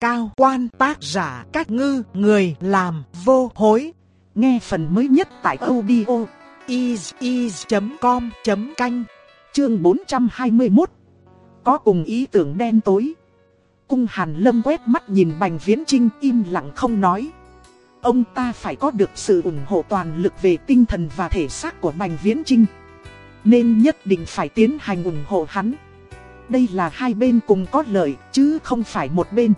cao quan tác giả các ngư người làm vô hối. Nghe phần mới nhất tại audio is.com.canh chương 421. Có cùng ý tưởng đen tối. Cung Hàn Lâm quét mắt nhìn Bành Viễn Trinh im lặng không nói. Ông ta phải có được sự ủng hộ toàn lực về tinh thần và thể xác của Bành Viễn Trinh. Nên nhất định phải tiến hành ủng hộ hắn. Đây là hai bên cùng có lợi chứ không phải một bên.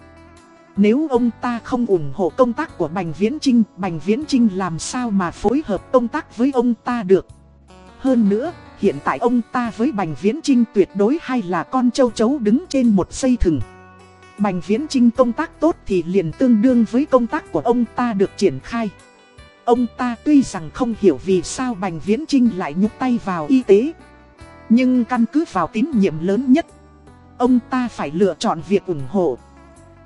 Nếu ông ta không ủng hộ công tác của Bành Viễn Trinh, Bành Viễn Trinh làm sao mà phối hợp công tác với ông ta được. Hơn nữa, hiện tại ông ta với Bành Viễn Trinh tuyệt đối hay là con châu chấu đứng trên một xây thừng. Bành Viễn Trinh công tác tốt thì liền tương đương với công tác của ông ta được triển khai. Ông ta tuy rằng không hiểu vì sao Bành Viễn Trinh lại nhúc tay vào y tế. Nhưng căn cứ vào tín nhiệm lớn nhất, ông ta phải lựa chọn việc ủng hộ.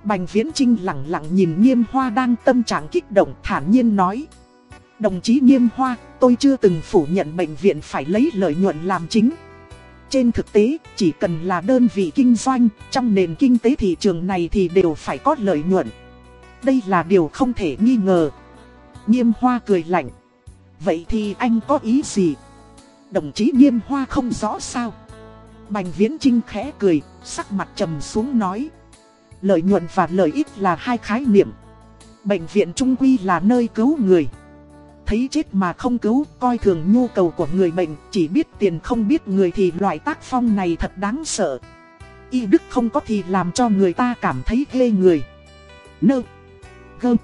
Bành Viễn Trinh lặng lặng nhìn Nghiêm Hoa đang tâm trạng kích động thản nhiên nói. Đồng chí Nghiêm Hoa, tôi chưa từng phủ nhận bệnh viện phải lấy lợi nhuận làm chính. Trên thực tế, chỉ cần là đơn vị kinh doanh, trong nền kinh tế thị trường này thì đều phải có lợi nhuận. Đây là điều không thể nghi ngờ. Nghiêm Hoa cười lạnh. Vậy thì anh có ý gì? Đồng chí Nghiêm Hoa không rõ sao? Bành Viễn Trinh khẽ cười, sắc mặt trầm xuống nói. Lợi nhuận và lợi ích là hai khái niệm. Bệnh viện Trung Quy là nơi cứu người. Thấy chết mà không cứu, coi thường nhu cầu của người bệnh, chỉ biết tiền không biết người thì loại tác phong này thật đáng sợ. Y đức không có thì làm cho người ta cảm thấy ghê người. Nơ. Gơ.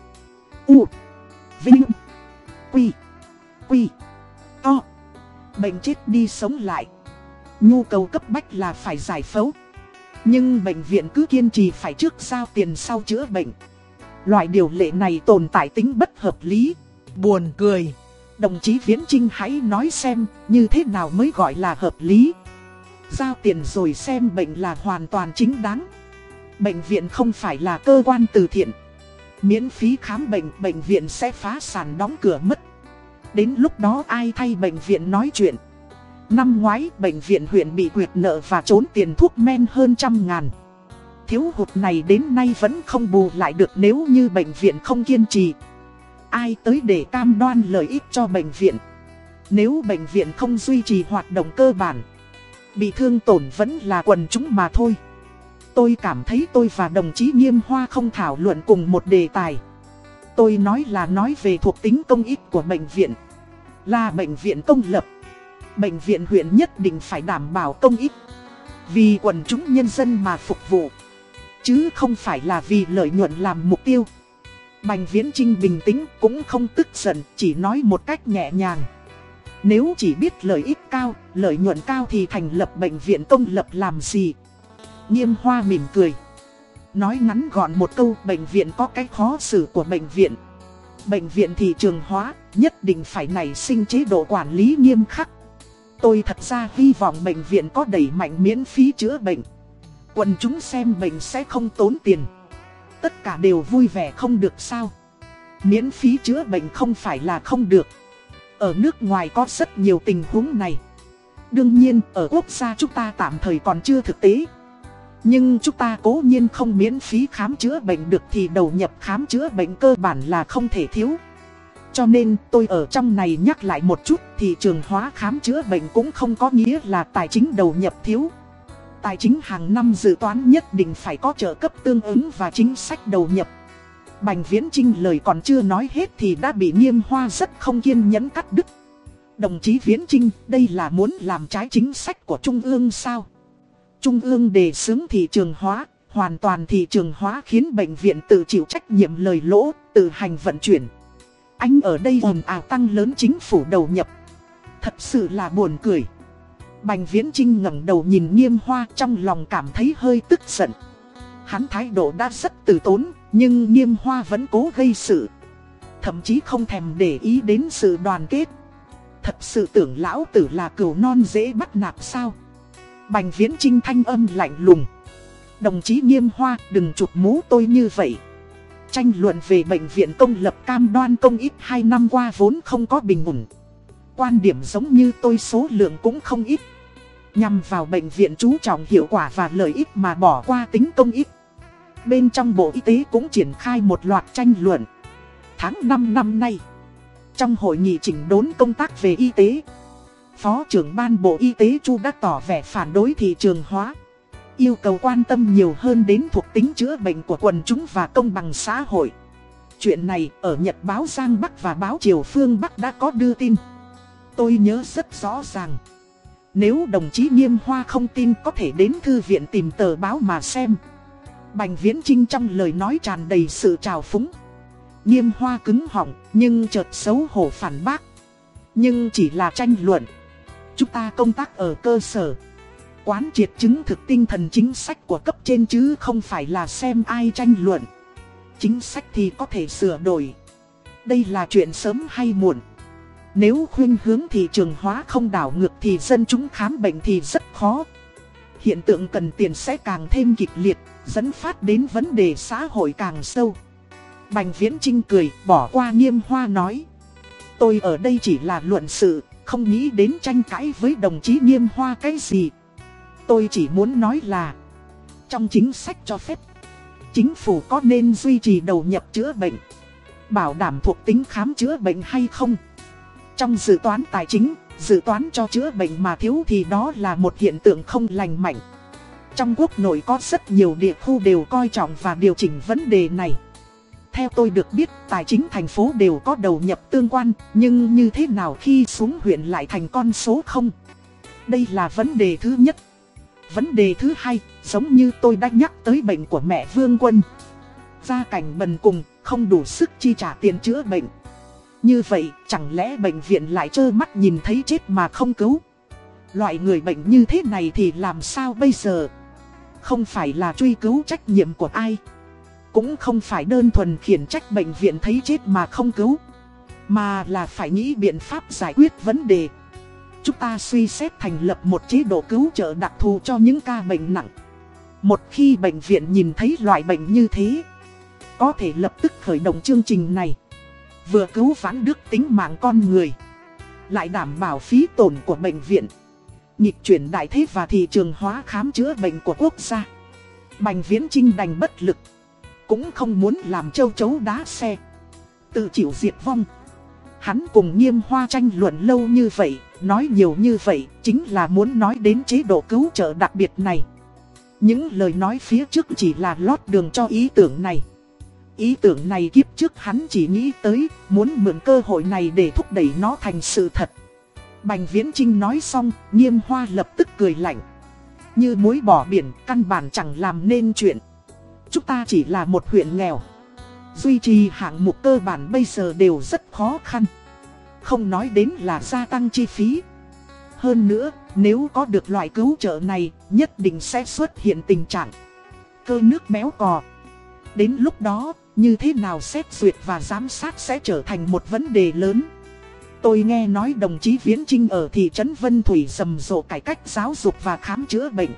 U. Vinh. Quy. Quy. To. Bệnh chết đi sống lại. Nhu cầu cấp bách là phải giải phẫu. Nhưng bệnh viện cứ kiên trì phải trước giao tiền sau chữa bệnh. Loại điều lệ này tồn tại tính bất hợp lý. Buồn cười. Đồng chí Viễn Trinh hãy nói xem như thế nào mới gọi là hợp lý. Giao tiền rồi xem bệnh là hoàn toàn chính đáng. Bệnh viện không phải là cơ quan từ thiện. Miễn phí khám bệnh, bệnh viện sẽ phá sản đóng cửa mất. Đến lúc đó ai thay bệnh viện nói chuyện. Năm ngoái, bệnh viện huyện bị quyệt nợ và trốn tiền thuốc men hơn trăm ngàn. Thiếu hụt này đến nay vẫn không bù lại được nếu như bệnh viện không kiên trì. Ai tới để cam đoan lợi ích cho bệnh viện? Nếu bệnh viện không duy trì hoạt động cơ bản, bị thương tổn vẫn là quần chúng mà thôi. Tôi cảm thấy tôi và đồng chí Nghiêm Hoa không thảo luận cùng một đề tài. Tôi nói là nói về thuộc tính công ích của bệnh viện. Là bệnh viện công lập bệnh viện huyện nhất định phải đảm bảo công ích. Vì quần chúng nhân dân mà phục vụ. Chứ không phải là vì lợi nhuận làm mục tiêu. Bành Viễn Trinh bình tĩnh cũng không tức giận, chỉ nói một cách nhẹ nhàng. Nếu chỉ biết lợi ích cao, lợi nhuận cao thì thành lập bệnh viện công lập làm gì? Nghiêm hoa mỉm cười. Nói ngắn gọn một câu bệnh viện có cái khó xử của bệnh viện. Bệnh viện thị trường hóa, nhất định phải nảy sinh chế độ quản lý nghiêm khắc. Tôi thật ra hy vọng bệnh viện có đẩy mạnh miễn phí chữa bệnh. Quần chúng xem bệnh sẽ không tốn tiền. Tất cả đều vui vẻ không được sao. Miễn phí chữa bệnh không phải là không được. Ở nước ngoài có rất nhiều tình huống này. Đương nhiên, ở quốc gia chúng ta tạm thời còn chưa thực tế. Nhưng chúng ta cố nhiên không miễn phí khám chữa bệnh được thì đầu nhập khám chữa bệnh cơ bản là không thể thiếu. Cho nên tôi ở trong này nhắc lại một chút thị trường hóa khám chữa bệnh cũng không có nghĩa là tài chính đầu nhập thiếu. Tài chính hàng năm dự toán nhất định phải có trợ cấp tương ứng và chính sách đầu nhập. Bành Viễn Trinh lời còn chưa nói hết thì đã bị nghiêm hoa rất không kiên nhẫn cắt đứt. Đồng chí Viễn Trinh, đây là muốn làm trái chính sách của Trung ương sao? Trung ương đề xướng thị trường hóa, hoàn toàn thị trường hóa khiến bệnh viện tự chịu trách nhiệm lời lỗ, tự hành vận chuyển. Anh ở đây ồn ào tăng lớn chính phủ đầu nhập. Thật sự là buồn cười. Bành Viễn Trinh ngẩng đầu nhìn nghiêm hoa trong lòng cảm thấy hơi tức giận. Hắn thái độ đã rất từ tốn, nhưng nghiêm hoa vẫn cố gây sự. Thậm chí không thèm để ý đến sự đoàn kết. Thật sự tưởng lão tử là cừu non dễ bắt nạt sao. Bành Viễn Trinh thanh âm lạnh lùng. Đồng chí nghiêm hoa đừng chụp mũ tôi như vậy. Tranh luận về bệnh viện công lập cam đoan công ít 2 năm qua vốn không có bình ổn. Quan điểm giống như tôi số lượng cũng không ít. Nhằm vào bệnh viện chú trọng hiệu quả và lợi ích mà bỏ qua tính công ích. Bên trong Bộ Y tế cũng triển khai một loạt tranh luận. Tháng 5 năm nay, trong hội nghị chỉnh đốn công tác về y tế, Phó trưởng ban Bộ Y tế Chu đã tỏ vẻ phản đối thị trường hóa. Yêu cầu quan tâm nhiều hơn đến thuộc tính chữa bệnh của quần chúng và công bằng xã hội. Chuyện này ở Nhật báo Giang Bắc và báo Triều Phương Bắc đã có đưa tin. Tôi nhớ rất rõ ràng. Nếu đồng chí Nghiêm Hoa không tin có thể đến thư viện tìm tờ báo mà xem. Bành Viễn Trinh trong lời nói tràn đầy sự trào phúng. Nghiêm Hoa cứng họng, nhưng chợt xấu hổ phản bác. Nhưng chỉ là tranh luận. Chúng ta công tác ở cơ sở. Quán triệt chứng thực tinh thần chính sách của cấp trên chứ không phải là xem ai tranh luận. Chính sách thì có thể sửa đổi. Đây là chuyện sớm hay muộn. Nếu khuyên hướng thị trường hóa không đảo ngược thì dân chúng khám bệnh thì rất khó. Hiện tượng cần tiền sẽ càng thêm kịch liệt, dẫn phát đến vấn đề xã hội càng sâu. Bành Viễn Trinh cười, bỏ qua nghiêm hoa nói. Tôi ở đây chỉ là luận sự, không nghĩ đến tranh cãi với đồng chí nghiêm hoa cái gì. Tôi chỉ muốn nói là, trong chính sách cho phép, chính phủ có nên duy trì đầu nhập chữa bệnh, bảo đảm thuộc tính khám chữa bệnh hay không. Trong dự toán tài chính, dự toán cho chữa bệnh mà thiếu thì đó là một hiện tượng không lành mạnh. Trong quốc nội có rất nhiều địa khu đều coi trọng và điều chỉnh vấn đề này. Theo tôi được biết, tài chính thành phố đều có đầu nhập tương quan, nhưng như thế nào khi xuống huyện lại thành con số không? Đây là vấn đề thứ nhất. Vấn đề thứ hai, giống như tôi đã nhắc tới bệnh của mẹ Vương Quân. Gia cảnh bần cùng, không đủ sức chi trả tiền chữa bệnh. Như vậy, chẳng lẽ bệnh viện lại trơ mắt nhìn thấy chết mà không cứu? Loại người bệnh như thế này thì làm sao bây giờ? Không phải là truy cứu trách nhiệm của ai? Cũng không phải đơn thuần khiển trách bệnh viện thấy chết mà không cứu Mà là phải nghĩ biện pháp giải quyết vấn đề Chúng ta suy xét thành lập một chế độ cứu trợ đặc thù cho những ca bệnh nặng Một khi bệnh viện nhìn thấy loại bệnh như thế Có thể lập tức khởi động chương trình này Vừa cứu vãn đức tính mạng con người Lại đảm bảo phí tổn của bệnh viện Nhịp chuyển đại thế và thị trường hóa khám chữa bệnh của quốc gia Bành Viễn Trinh đành bất lực cũng không muốn làm châu chấu đá xe. Tự chịu diệt vong. Hắn cùng nghiêm hoa tranh luận lâu như vậy, nói nhiều như vậy, chính là muốn nói đến chế độ cứu trợ đặc biệt này. Những lời nói phía trước chỉ là lót đường cho ý tưởng này. Ý tưởng này kiếp trước hắn chỉ nghĩ tới, muốn mượn cơ hội này để thúc đẩy nó thành sự thật. Bành Viễn Trinh nói xong, nghiêm hoa lập tức cười lạnh. Như muối bỏ biển, căn bản chẳng làm nên chuyện. Chúng ta chỉ là một huyện nghèo. Duy trì hạng mục cơ bản bây giờ đều rất khó khăn. Không nói đến là gia tăng chi phí. Hơn nữa, nếu có được loại cứu trợ này, nhất định sẽ xuất hiện tình trạng cơ nước béo cò. Đến lúc đó, như thế nào xét duyệt và giám sát sẽ trở thành một vấn đề lớn. Tôi nghe nói đồng chí Viễn Trinh ở thị trấn Vân Thủy rầm rộ cải cách giáo dục và khám chữa bệnh.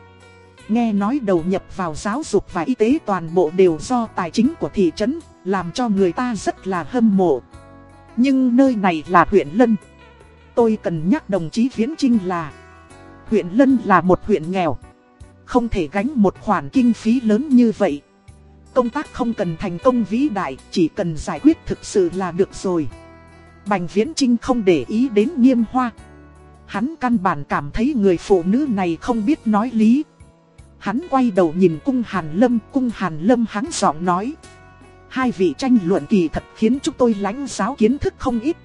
Nghe nói đầu nhập vào giáo dục và y tế toàn bộ đều do tài chính của thị trấn, làm cho người ta rất là hâm mộ. Nhưng nơi này là huyện Lân. Tôi cần nhắc đồng chí Viễn Trinh là huyện Lân là một huyện nghèo. Không thể gánh một khoản kinh phí lớn như vậy. Công tác không cần thành công vĩ đại, chỉ cần giải quyết thực sự là được rồi. Bành Viễn Trinh không để ý đến nghiêm hoa. Hắn căn bản cảm thấy người phụ nữ này không biết nói lý, Hắn quay đầu nhìn cung Hàn Lâm, cung Hàn Lâm hắn giọng nói. Hai vị tranh luận kỳ thật khiến chúng tôi lãnh giáo kiến thức không ít.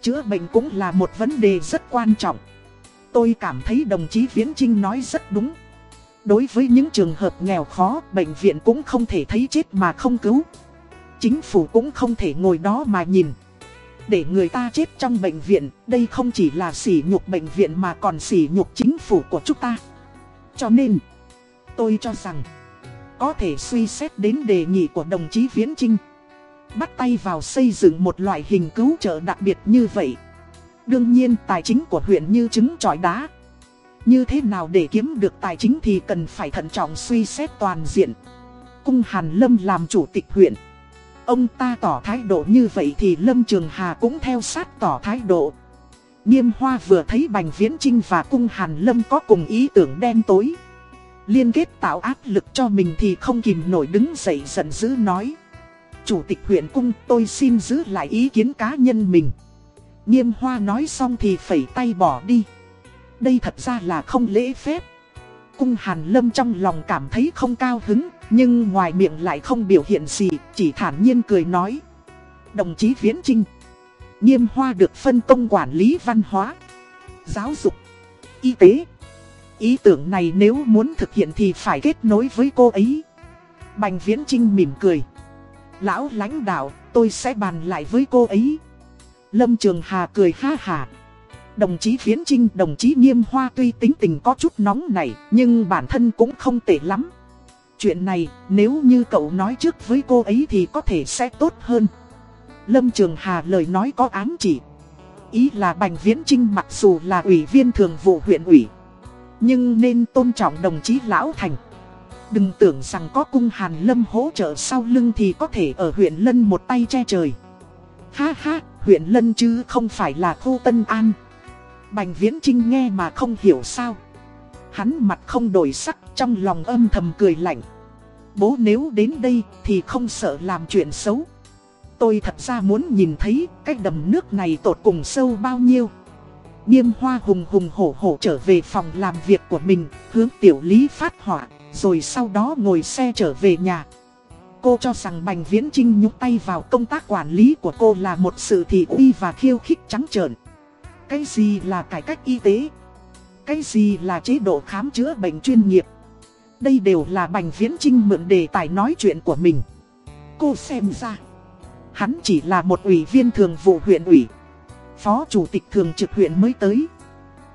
Chữa bệnh cũng là một vấn đề rất quan trọng. Tôi cảm thấy đồng chí Viễn Trinh nói rất đúng. Đối với những trường hợp nghèo khó, bệnh viện cũng không thể thấy chết mà không cứu. Chính phủ cũng không thể ngồi đó mà nhìn. Để người ta chết trong bệnh viện, đây không chỉ là sỉ nhục bệnh viện mà còn sỉ nhục chính phủ của chúng ta. Cho nên... Tôi cho rằng, có thể suy xét đến đề nghị của đồng chí Viễn Trinh. Bắt tay vào xây dựng một loại hình cứu trợ đặc biệt như vậy. Đương nhiên, tài chính của huyện như trứng trọi đá. Như thế nào để kiếm được tài chính thì cần phải thận trọng suy xét toàn diện. Cung Hàn Lâm làm chủ tịch huyện. Ông ta tỏ thái độ như vậy thì Lâm Trường Hà cũng theo sát tỏ thái độ. Nghiêm Hoa vừa thấy Bành Viễn Trinh và Cung Hàn Lâm có cùng ý tưởng đen tối. Liên kết tạo áp lực cho mình thì không kìm nổi đứng dậy giận dữ nói. Chủ tịch huyện cung tôi xin giữ lại ý kiến cá nhân mình. Nghiêm hoa nói xong thì phẩy tay bỏ đi. Đây thật ra là không lễ phép. Cung Hàn Lâm trong lòng cảm thấy không cao hứng, nhưng ngoài miệng lại không biểu hiện gì, chỉ thản nhiên cười nói. Đồng chí Viễn Trinh, Nghiêm Hoa được phân công quản lý văn hóa, giáo dục, y tế. Ý tưởng này nếu muốn thực hiện thì phải kết nối với cô ấy. Bành Viễn Trinh mỉm cười. Lão lãnh đạo, tôi sẽ bàn lại với cô ấy. Lâm Trường Hà cười ha hà. Đồng chí Viễn Trinh, đồng chí Nghiêm Hoa tuy tính tình có chút nóng này, nhưng bản thân cũng không tệ lắm. Chuyện này, nếu như cậu nói trước với cô ấy thì có thể sẽ tốt hơn. Lâm Trường Hà lời nói có ám chỉ. Ý là Bành Viễn Trinh mặc dù là ủy viên thường vụ huyện ủy, nhưng nên tôn trọng đồng chí Lão Thành. Đừng tưởng rằng có cung Hàn Lâm hỗ trợ sau lưng thì có thể ở huyện Lân một tay che trời. Ha ha, huyện Lân chứ không phải là khu Tân An. Bành Viễn Trinh nghe mà không hiểu sao. Hắn mặt không đổi sắc trong lòng âm thầm cười lạnh. Bố nếu đến đây thì không sợ làm chuyện xấu. Tôi thật ra muốn nhìn thấy cái đầm nước này tột cùng sâu bao nhiêu. Niêm hoa hùng hùng hổ hổ trở về phòng làm việc của mình, hướng tiểu lý phát hỏa, rồi sau đó ngồi xe trở về nhà. Cô cho rằng Bành Viễn Trinh nhúc tay vào công tác quản lý của cô là một sự thị uy và khiêu khích trắng trợn. Cái gì là cải cách y tế? Cái gì là chế độ khám chữa bệnh chuyên nghiệp? Đây đều là Bành Viễn Trinh mượn đề tài nói chuyện của mình. Cô xem ra, hắn chỉ là một ủy viên thường vụ huyện ủy. Phó chủ tịch thường trực huyện mới tới.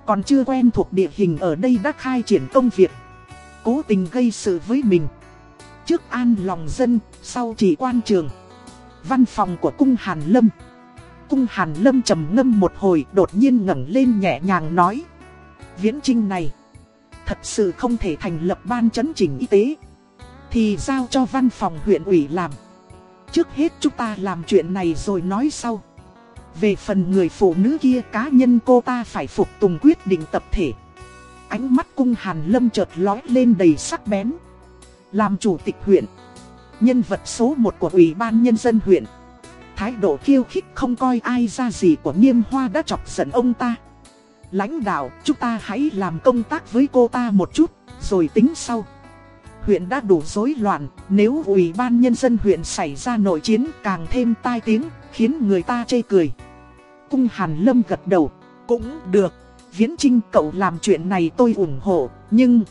Còn chưa quen thuộc địa hình ở đây đã khai triển công việc. Cố tình gây sự với mình. Trước an lòng dân, sau chỉ quan trường. Văn phòng của cung Hàn Lâm. Cung Hàn Lâm trầm ngâm một hồi đột nhiên ngẩng lên nhẹ nhàng nói. Viễn Trinh này, thật sự không thể thành lập ban chấn chỉnh y tế. Thì giao cho văn phòng huyện ủy làm. Trước hết chúng ta làm chuyện này rồi nói sau. Về phần người phụ nữ kia cá nhân cô ta phải phục tùng quyết định tập thể. Ánh mắt cung Hàn Lâm chợt lói lên đầy sắc bén. Làm chủ tịch huyện, nhân vật số 1 của Ủy ban Nhân dân huyện. Thái độ khiêu khích không coi ai ra gì của nghiêm hoa đã chọc giận ông ta. Lãnh đạo, chúng ta hãy làm công tác với cô ta một chút, rồi tính sau. Huyện đã đủ rối loạn, nếu Ủy ban Nhân dân huyện xảy ra nội chiến càng thêm tai tiếng, khiến người ta chê cười. Cung Hàn Lâm gật đầu, cũng được, Viễn Trinh cậu làm chuyện này tôi ủng hộ, nhưng...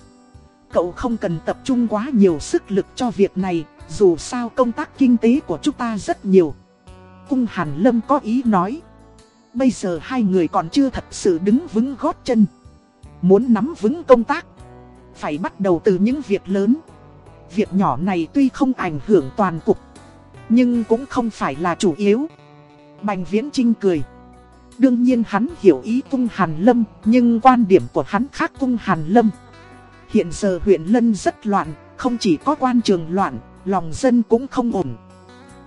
Cậu không cần tập trung quá nhiều sức lực cho việc này, dù sao công tác kinh tế của chúng ta rất nhiều. Cung Hàn Lâm có ý nói. Bây giờ hai người còn chưa thật sự đứng vững gót chân. Muốn nắm vững công tác, phải bắt đầu từ những việc lớn. Việc nhỏ này tuy không ảnh hưởng toàn cục, nhưng cũng không phải là chủ yếu. Bành Viễn Trinh cười. Đương nhiên hắn hiểu ý cung Hàn Lâm, nhưng quan điểm của hắn khác cung Hàn Lâm. Hiện giờ huyện Lân rất loạn, không chỉ có quan trường loạn, lòng dân cũng không ổn.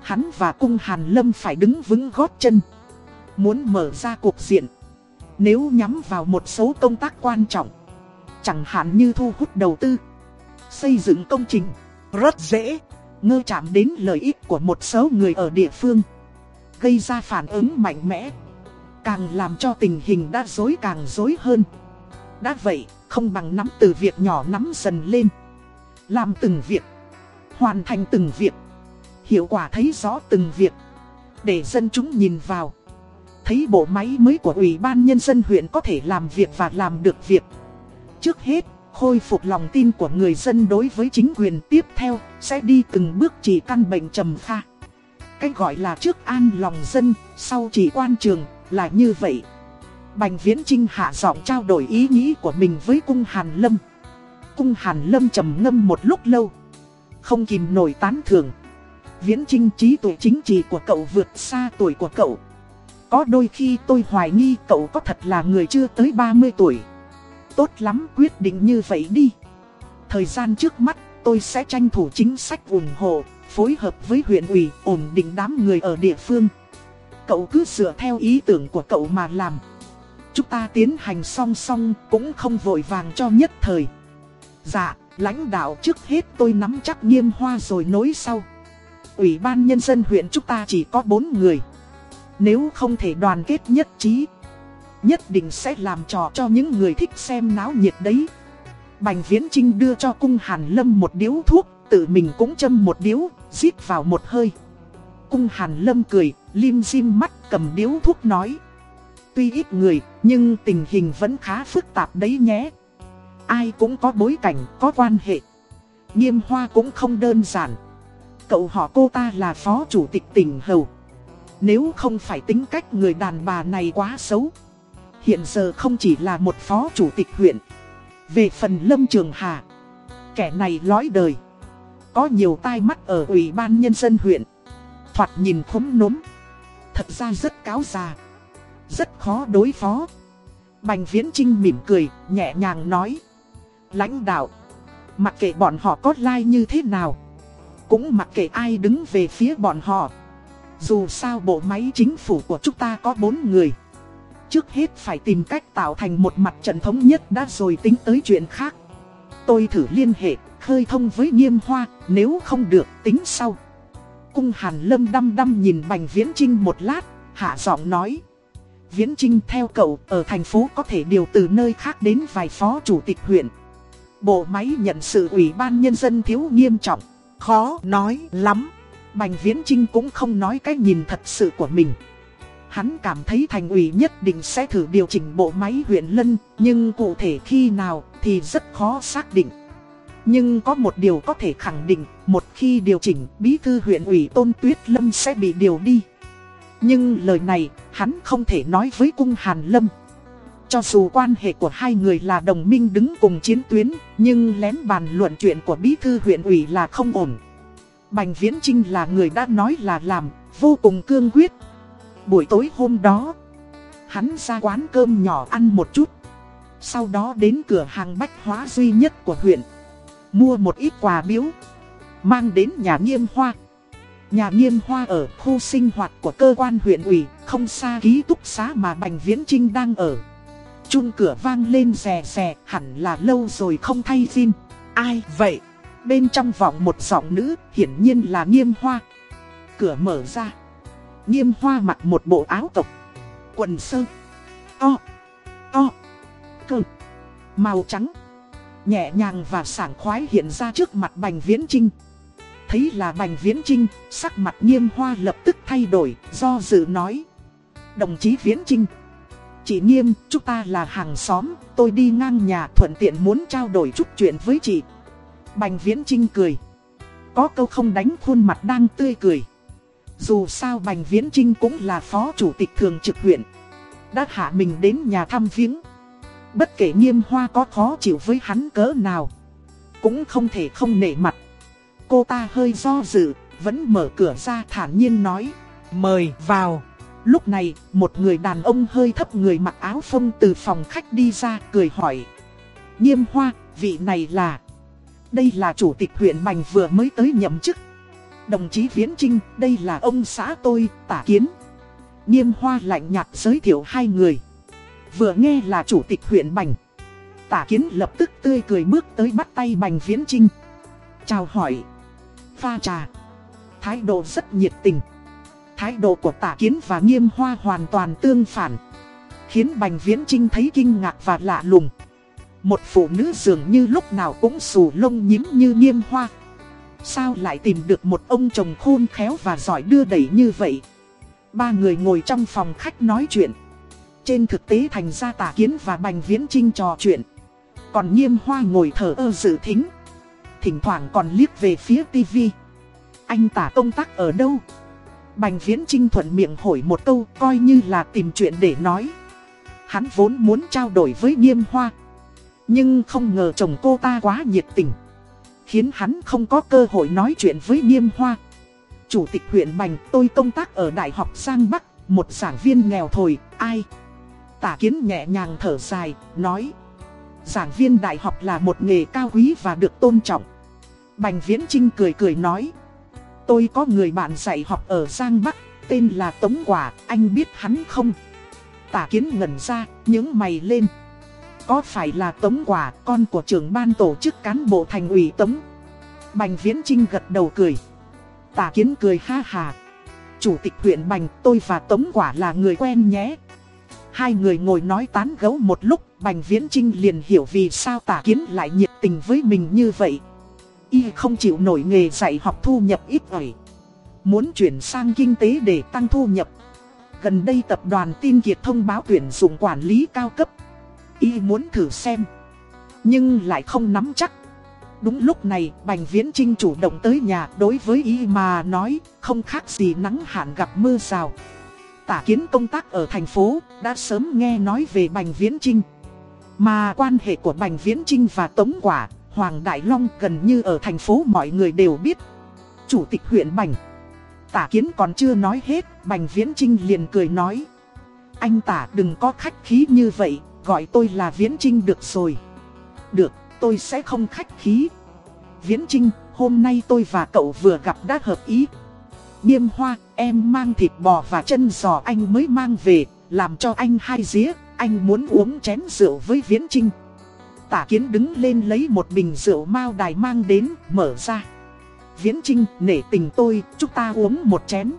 Hắn và cung Hàn Lâm phải đứng vững gót chân. Muốn mở ra cuộc diện. Nếu nhắm vào một số công tác quan trọng, chẳng hạn như thu hút đầu tư, xây dựng công trình, rất dễ, ngơ chạm đến lợi ích của một số người ở địa phương. Gây ra phản ứng mạnh mẽ, càng làm cho tình hình đã dối càng dối hơn. Đã vậy, không bằng nắm từ việc nhỏ nắm dần lên. Làm từng việc, hoàn thành từng việc, hiệu quả thấy rõ từng việc. Để dân chúng nhìn vào, thấy bộ máy mới của Ủy ban Nhân dân huyện có thể làm việc và làm được việc. Trước hết, khôi phục lòng tin của người dân đối với chính quyền tiếp theo, sẽ đi từng bước chỉ căn bệnh trầm kha. Cách gọi là trước an lòng dân, sau chỉ quan trường, là như vậy. Bành Viễn Trinh hạ giọng trao đổi ý nghĩ của mình với cung Hàn Lâm. Cung Hàn Lâm trầm ngâm một lúc lâu. Không kìm nổi tán thưởng. Viễn Trinh trí tuệ chính trị của cậu vượt xa tuổi của cậu. Có đôi khi tôi hoài nghi cậu có thật là người chưa tới 30 tuổi. Tốt lắm quyết định như vậy đi. Thời gian trước mắt tôi sẽ tranh thủ chính sách ủng hộ, phối hợp với huyện ủy ổn định đám người ở địa phương. Cậu cứ dựa theo ý tưởng của cậu mà làm. Chúng ta tiến hành song song cũng không vội vàng cho nhất thời. Dạ. Lãnh đạo trước hết tôi nắm chắc nghiêm hoa rồi nối sau. Ủy ban nhân dân huyện chúng ta chỉ có 4 người. Nếu không thể đoàn kết nhất trí, nhất định sẽ làm trò cho những người thích xem náo nhiệt đấy. Bành Viễn Trinh đưa cho cung Hàn Lâm một điếu thuốc, tự mình cũng châm một điếu, rít vào một hơi. Cung Hàn Lâm cười, lim dim mắt cầm điếu thuốc nói. Tuy ít người, nhưng tình hình vẫn khá phức tạp đấy nhé. Ai cũng có bối cảnh, có quan hệ. Nghiêm hoa cũng không đơn giản. Cậu họ cô ta là phó chủ tịch tỉnh Hầu. Nếu không phải tính cách người đàn bà này quá xấu. Hiện giờ không chỉ là một phó chủ tịch huyện. Về phần Lâm Trường Hà. Kẻ này lói đời. Có nhiều tai mắt ở Ủy ban Nhân dân huyện. Thoạt nhìn khốn núm. Thật ra rất cáo già. Rất khó đối phó. Bành Viễn Trinh mỉm cười, nhẹ nhàng nói. Lãnh đạo. Mặc kệ bọn họ có like như thế nào. Cũng mặc kệ ai đứng về phía bọn họ. Dù sao bộ máy chính phủ của chúng ta có 4 người. Trước hết phải tìm cách tạo thành một mặt trận thống nhất đã rồi tính tới chuyện khác. Tôi thử liên hệ, khơi thông với nghiêm hoa, nếu không được tính sau. Cung Hàn Lâm đăm đăm nhìn Bành Viễn Trinh một lát, hạ giọng nói. Viễn Trinh theo cậu, ở thành phố có thể điều từ nơi khác đến vài phó chủ tịch huyện. Bộ máy nhận sự ủy ban nhân dân thiếu nghiêm trọng, khó nói lắm. Bành Viễn Trinh cũng không nói cái nhìn thật sự của mình. Hắn cảm thấy thành ủy nhất định sẽ thử điều chỉnh bộ máy huyện Lân, nhưng cụ thể khi nào thì rất khó xác định. Nhưng có một điều có thể khẳng định, một khi điều chỉnh, bí thư huyện ủy Tôn Tuyết Lâm sẽ bị điều đi. Nhưng lời này, hắn không thể nói với cung Hàn Lâm. Cho dù quan hệ của hai người là đồng minh đứng cùng chiến tuyến, nhưng lén bàn luận chuyện của bí thư huyện ủy là không ổn. Bành Viễn Trinh là người đã nói là làm, vô cùng cương quyết. Buổi tối hôm đó, hắn ra quán cơm nhỏ ăn một chút. Sau đó đến cửa hàng bách hóa duy nhất của huyện. Mua một ít quà biếu. Mang đến nhà nghiêm hoa. Nhà nghiêm hoa ở khu sinh hoạt của cơ quan huyện ủy, không xa ký túc xá mà Bành Viễn Trinh đang ở. Chung cửa vang lên rè rè, hẳn là lâu rồi không thay zin. Ai vậy? Bên trong vọng một giọng nữ, hiển nhiên là nghiêm hoa. Cửa mở ra. Nghiêm hoa mặc một bộ áo tộc. Quần sơ. To. To. Cơ. Màu trắng. Nhẹ nhàng và sảng khoái hiện ra trước mặt Bành Viễn Trinh. Thấy là Bành Viễn Trinh, sắc mặt nghiêm hoa lập tức thay đổi, do dự nói. Đồng chí Viễn Trinh. Chị Nghiêm, chúng ta là hàng xóm, tôi đi ngang nhà thuận tiện muốn trao đổi chút chuyện với chị. Bành Viễn Trinh cười. Có câu không đánh khuôn mặt đang tươi cười. Dù sao Bành Viễn Trinh cũng là phó chủ tịch thường trực huyện. Đã hạ mình đến nhà thăm viếng. Bất kể nghiêm hoa có khó chịu với hắn cỡ nào. Cũng không thể không nể mặt. Cô ta hơi do dự, vẫn mở cửa ra thản nhiên nói. Mời vào. Lúc này, một người đàn ông hơi thấp người mặc áo phông từ phòng khách đi ra cười hỏi. Nghiêm hoa, vị này là... Đây là chủ tịch huyện Bành vừa mới tới nhậm chức. Đồng chí Viễn Trinh, đây là ông xã tôi, tả kiến. Nghiêm hoa lạnh nhạt giới thiệu hai người. Vừa nghe là chủ tịch huyện Bành. Tả kiến lập tức tươi cười bước tới bắt tay Bành Viễn Trinh. Chào hỏi. Pha trà. Thái độ rất nhiệt tình. Thái độ của tả kiến và nghiêm hoa hoàn toàn tương phản. Khiến Bành Viễn Trinh thấy kinh ngạc và lạ lùng. Một phụ nữ dường như lúc nào cũng xù lông nhím như nghiêm hoa. Sao lại tìm được một ông chồng khôn khéo và giỏi đưa đẩy như vậy? Ba người ngồi trong phòng khách nói chuyện. Trên thực tế thành ra tả kiến và bành viễn trinh trò chuyện. Còn nghiêm hoa ngồi thở ơ dự thính. Thỉnh thoảng còn liếc về phía tivi. Anh tả công tác ở đâu? Bành viễn trinh thuận miệng hỏi một câu coi như là tìm chuyện để nói. Hắn vốn muốn trao đổi với nghiêm hoa. Nhưng không ngờ chồng cô ta quá nhiệt tình. Khiến hắn không có cơ hội nói chuyện với Nghiêm Hoa. Chủ tịch huyện Bành tôi công tác ở Đại học Giang Bắc, một giảng viên nghèo thổi ai? Tả kiến nhẹ nhàng thở dài, nói. Giảng viên đại học là một nghề cao quý và được tôn trọng. Bành Viễn Trinh cười cười nói. Tôi có người bạn dạy học ở Giang Bắc, tên là Tống Quả, anh biết hắn không? Tả kiến ngẩn ra, những mày lên. Có phải là Tống Quả, con của trưởng ban tổ chức cán bộ thành ủy Tống? Bành Viễn Trinh gật đầu cười. Tả Kiến cười ha hà. Chủ tịch huyện Bành, tôi và Tống Quả là người quen nhé. Hai người ngồi nói tán gấu một lúc, Bành Viễn Trinh liền hiểu vì sao Tả Kiến lại nhiệt tình với mình như vậy. Y không chịu nổi nghề dạy học thu nhập ít ỏi. Muốn chuyển sang kinh tế để tăng thu nhập. Gần đây tập đoàn tin kiệt thông báo tuyển dụng quản lý cao cấp. Y muốn thử xem. Nhưng lại không nắm chắc. Đúng lúc này, Bành Viễn Trinh chủ động tới nhà đối với y mà nói, không khác gì nắng hạn gặp mưa rào. Tả kiến công tác ở thành phố, đã sớm nghe nói về Bành Viễn Trinh. Mà quan hệ của Bành Viễn Trinh và Tống Quả, Hoàng Đại Long gần như ở thành phố mọi người đều biết. Chủ tịch huyện Bành. Tả kiến còn chưa nói hết, Bành Viễn Trinh liền cười nói. Anh tả đừng có khách khí như vậy, gọi tôi là Viễn Trinh được rồi. Được, tôi sẽ không khách khí. Viễn Trinh, hôm nay tôi và cậu vừa gặp đã hợp ý. Niêm hoa, em mang thịt bò và chân giò anh mới mang về, làm cho anh hai dĩa, anh muốn uống chén rượu với Viễn Trinh. Tả kiến đứng lên lấy một bình rượu mao đài mang đến, mở ra. Viễn Trinh, nể tình tôi, chúng ta uống một chén.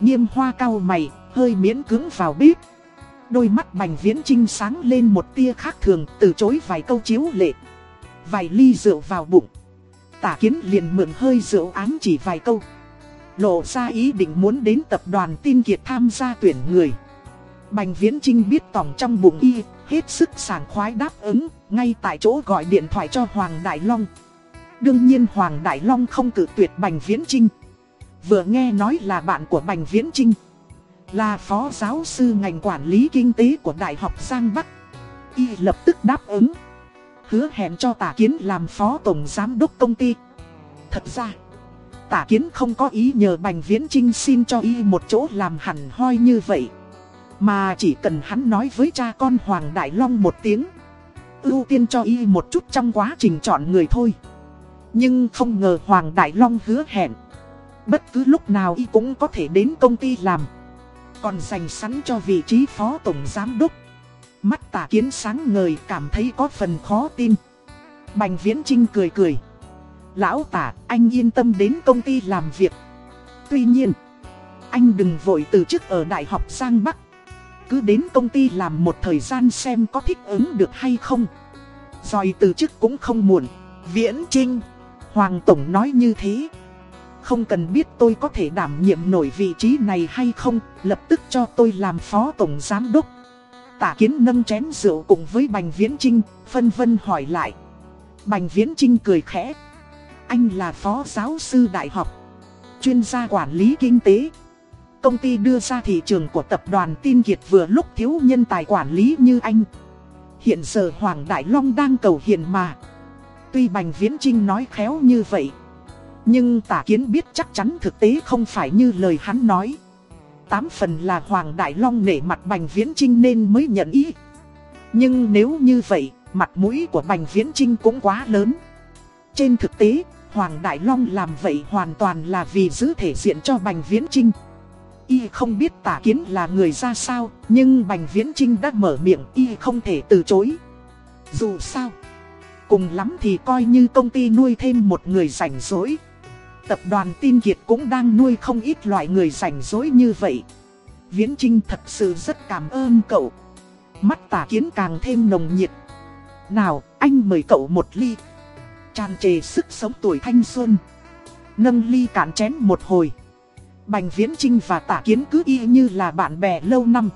Niêm hoa cao mày, hơi miễn cứng vào bếp. Đôi mắt bành Viễn Trinh sáng lên một tia khác thường, từ chối vài câu chiếu lệ. Vài ly rượu vào bụng. Tả kiến liền mượn hơi rượu ám chỉ vài câu. Lộ ra ý định muốn đến tập đoàn tin kiệt tham gia tuyển người. Bành Viễn Trinh biết tỏng trong bụng y, hết sức sảng khoái đáp ứng, ngay tại chỗ gọi điện thoại cho Hoàng Đại Long. Đương nhiên Hoàng Đại Long không cử tuyệt Bành Viễn Trinh. Vừa nghe nói là bạn của Bành Viễn Trinh. Là phó giáo sư ngành quản lý kinh tế của Đại học Giang Bắc. Y lập tức đáp ứng. Hứa hẹn cho Tả Kiến làm phó tổng giám đốc công ty. Thật ra, Tả Kiến không có ý nhờ Bành Viễn Trinh xin cho Y một chỗ làm hẳn hoi như vậy. Mà chỉ cần hắn nói với cha con Hoàng Đại Long một tiếng. Ưu tiên cho y một chút trong quá trình chọn người thôi. Nhưng không ngờ Hoàng Đại Long hứa hẹn. Bất cứ lúc nào y cũng có thể đến công ty làm. Còn dành sẵn cho vị trí phó tổng giám đốc. Mắt tả kiến sáng ngời cảm thấy có phần khó tin. Bành Viễn Trinh cười cười. Lão tả anh yên tâm đến công ty làm việc Tuy nhiên Anh đừng vội từ chức ở Đại học Giang Bắc cứ đến công ty làm một thời gian xem có thích ứng được hay không. Rồi từ chức cũng không muộn. Viễn Trinh, Hoàng Tổng nói như thế. Không cần biết tôi có thể đảm nhiệm nổi vị trí này hay không, lập tức cho tôi làm phó tổng giám đốc. Tả kiến nâng chén rượu cùng với Bành Viễn Trinh, phân vân hỏi lại. Bành Viễn Trinh cười khẽ. Anh là phó giáo sư đại học, chuyên gia quản lý kinh tế. Công ty đưa ra thị trường của tập đoàn tin kiệt vừa lúc thiếu nhân tài quản lý như anh. Hiện giờ Hoàng Đại Long đang cầu hiền mà. Tuy Bành Viễn Trinh nói khéo như vậy. Nhưng tả kiến biết chắc chắn thực tế không phải như lời hắn nói. Tám phần là Hoàng Đại Long nể mặt Bành Viễn Trinh nên mới nhận ý. Nhưng nếu như vậy, mặt mũi của Bành Viễn Trinh cũng quá lớn. Trên thực tế, Hoàng Đại Long làm vậy hoàn toàn là vì giữ thể diện cho Bành Viễn Trinh. Y không biết tả kiến là người ra sao, nhưng Bành Viễn Trinh đã mở miệng Y không thể từ chối. Dù sao, cùng lắm thì coi như công ty nuôi thêm một người rảnh rỗi. Tập đoàn tin kiệt cũng đang nuôi không ít loại người rảnh rỗi như vậy. Viễn Trinh thật sự rất cảm ơn cậu. Mắt tả kiến càng thêm nồng nhiệt. Nào, anh mời cậu một ly. Tràn trề sức sống tuổi thanh xuân. Nâng ly cạn chén một hồi. Bành Viễn Trinh và Tả Kiến cứ y như là bạn bè lâu năm.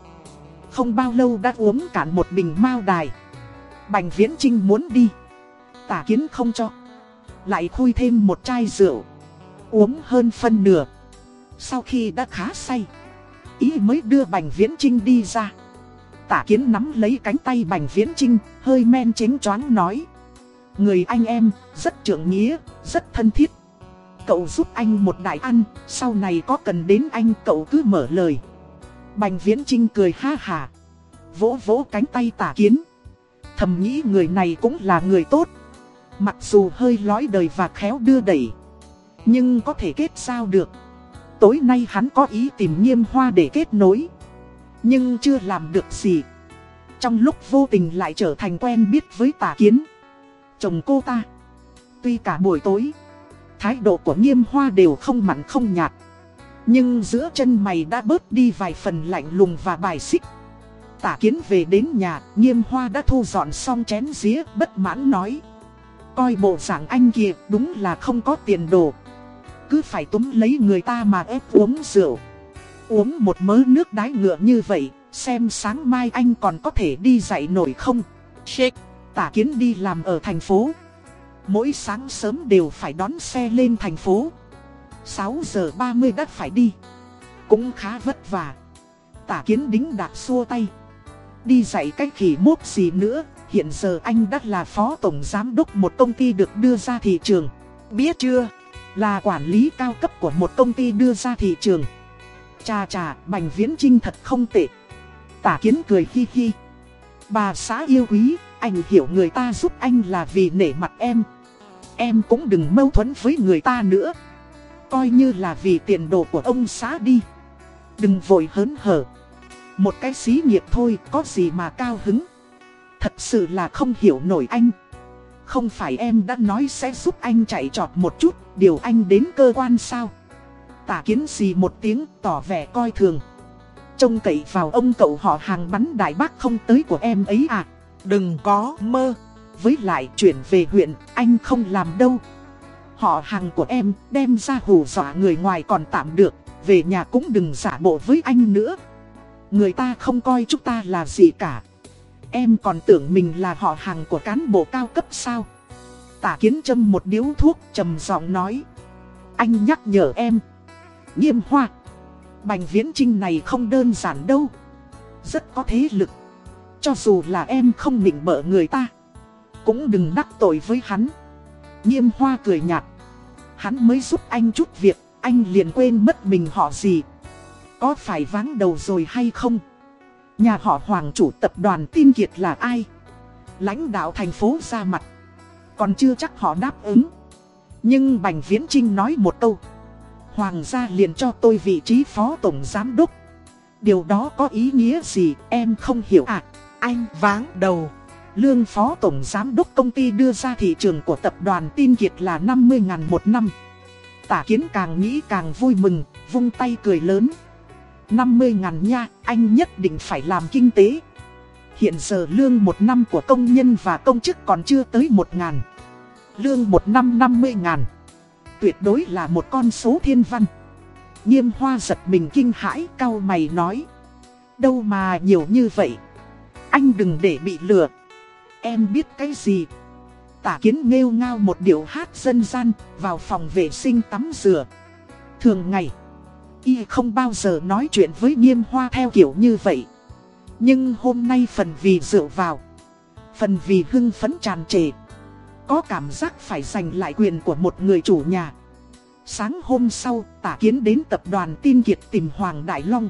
Không bao lâu đã uống cạn một bình mao đài. Bành Viễn Trinh muốn đi. Tả Kiến không cho. Lại khui thêm một chai rượu. Uống hơn phân nửa. Sau khi đã khá say. Ý mới đưa Bành Viễn Trinh đi ra. Tả Kiến nắm lấy cánh tay Bành Viễn Trinh, hơi men chính choáng nói. Người anh em, rất trưởng nghĩa, rất thân thiết Cậu giúp anh một đại ăn, sau này có cần đến anh cậu cứ mở lời. Bành Viễn Trinh cười ha hà. Vỗ vỗ cánh tay tả kiến. Thầm nghĩ người này cũng là người tốt. Mặc dù hơi lói đời và khéo đưa đẩy. Nhưng có thể kết sao được. Tối nay hắn có ý tìm nghiêm hoa để kết nối. Nhưng chưa làm được gì. Trong lúc vô tình lại trở thành quen biết với tả kiến Chồng cô ta. Tuy cả buổi tối, Thái độ của nghiêm hoa đều không mặn không nhạt, Nhưng giữa chân mày đã bớt đi vài phần lạnh lùng và bài xích. Tả kiến về đến nhà, Nghiêm hoa đã thu dọn xong chén dĩa, Bất mãn nói, Coi bộ dạng anh kia, đúng là không có tiền đồ. Cứ phải túm lấy người ta mà ép uống rượu. Uống một mớ nước đái ngựa như vậy, Xem sáng mai anh còn có thể đi dạy nổi không? Shake Tả kiến đi làm ở thành phố. Mỗi sáng sớm đều phải đón xe lên thành phố. 6 giờ 30 đã phải đi. Cũng khá vất vả. Tả kiến đính đạp xua tay. Đi dạy cách khỉ mốt gì nữa. Hiện giờ anh đã là phó tổng giám đốc một công ty được đưa ra thị trường. Biết chưa? Là quản lý cao cấp của một công ty đưa ra thị trường. Chà chà, Bành Viễn Trinh thật không tệ. Tả kiến cười hi hi. Bà xã yêu quý, Anh hiểu người ta giúp anh là vì nể mặt em. Em cũng đừng mâu thuẫn với người ta nữa. Coi như là vì tiền đồ của ông xã đi. Đừng vội hớn hở. Một cái xí nghiệp thôi, có gì mà cao hứng. Thật sự là không hiểu nổi anh. Không phải em đã nói sẽ giúp anh chạy trọt một chút, Điều anh đến cơ quan sao? Tả kiến gì một tiếng, tỏ vẻ coi thường. Trông cậy vào ông cậu họ hàng bắn đại bác không tới của em ấy à? Đừng có mơ. Với lại chuyển về huyện anh không làm đâu. Họ hàng của em đem ra hù dọa người ngoài còn tạm được Về nhà cũng đừng giả bộ với anh nữa. Người ta không coi chúng ta là gì cả. Em còn tưởng mình là họ hàng của cán bộ cao cấp sao? Tả kiến châm một điếu thuốc trầm giọng nói. Anh nhắc nhở em. Nghiêm hoa Bành viễn trinh này không đơn giản đâu. Rất có thế lực. Cho dù là em không nịnh bợ người ta, Cũng đừng đắc tội với hắn. Nghiêm hoa cười nhạt. Hắn mới giúp anh chút việc, Anh liền quên mất mình họ gì. Có phải váng đầu rồi hay không? Nhà họ hoàng chủ tập đoàn tin kiệt là ai? Lãnh đạo thành phố ra mặt. Còn chưa chắc họ đáp ứng. Nhưng Bành Viễn Trinh nói một câu. Hoàng gia liền cho tôi vị trí phó tổng giám đốc. Điều đó có ý nghĩa gì em không hiểu à Anh váng đầu. Lương phó tổng giám đốc công ty đưa ra thị trường của tập đoàn tin kiệt là 50.000 một năm. Tả kiến càng nghĩ càng vui mừng, vung tay cười lớn. 50.000 nha, anh nhất định phải làm kinh tế. Hiện giờ lương một năm của công nhân và công chức còn chưa tới 1.000 Lương một năm 50.000 tuyệt đối là một con số thiên văn. Nghiêm hoa giật mình kinh hãi cao mày nói. Đâu mà nhiều như vậy. Anh đừng để bị lừa. Em biết cái gì. Tả kiến nghêu ngao một điệu hát dân gian vào phòng vệ sinh tắm rửa. Thường ngày, y không bao giờ nói chuyện với nghiêm hoa theo kiểu như vậy. Nhưng hôm nay phần vì rượu vào, phần vì hưng phấn tràn trề có cảm giác phải giành lại quyền của một người chủ nhà. Sáng hôm sau, tả kiến đến tập đoàn tin kiệt tìm Hoàng Đại Long.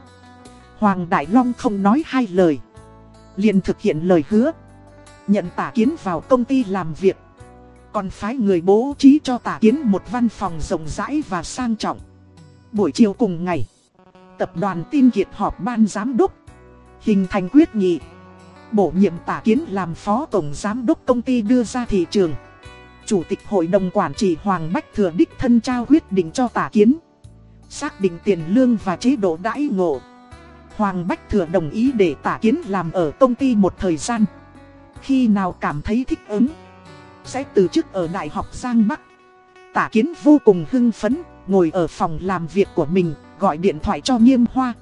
Hoàng Đại Long không nói hai lời. liền thực hiện lời hứa. Nhận tả kiến vào công ty làm việc. Còn phái người bố trí cho tả kiến một văn phòng rộng rãi và sang trọng. Buổi chiều cùng ngày, tập đoàn tin kiệt họp ban giám đốc. Hình thành quyết nghị bổ nhiệm tả kiến làm phó tổng giám đốc công ty đưa ra thị trường. Chủ tịch hội đồng quản trị Hoàng Bách Thừa Đích thân trao quyết định cho tả kiến. Xác định tiền lương và chế độ đãi ngộ. Hoàng Bách Thừa đồng ý để tả kiến làm ở công ty một thời gian. Khi nào cảm thấy thích ứng, sẽ từ chức ở Đại học Giang Bắc. Tả kiến vô cùng hưng phấn, ngồi ở phòng làm việc của mình, gọi điện thoại cho Nghiêm Hoa.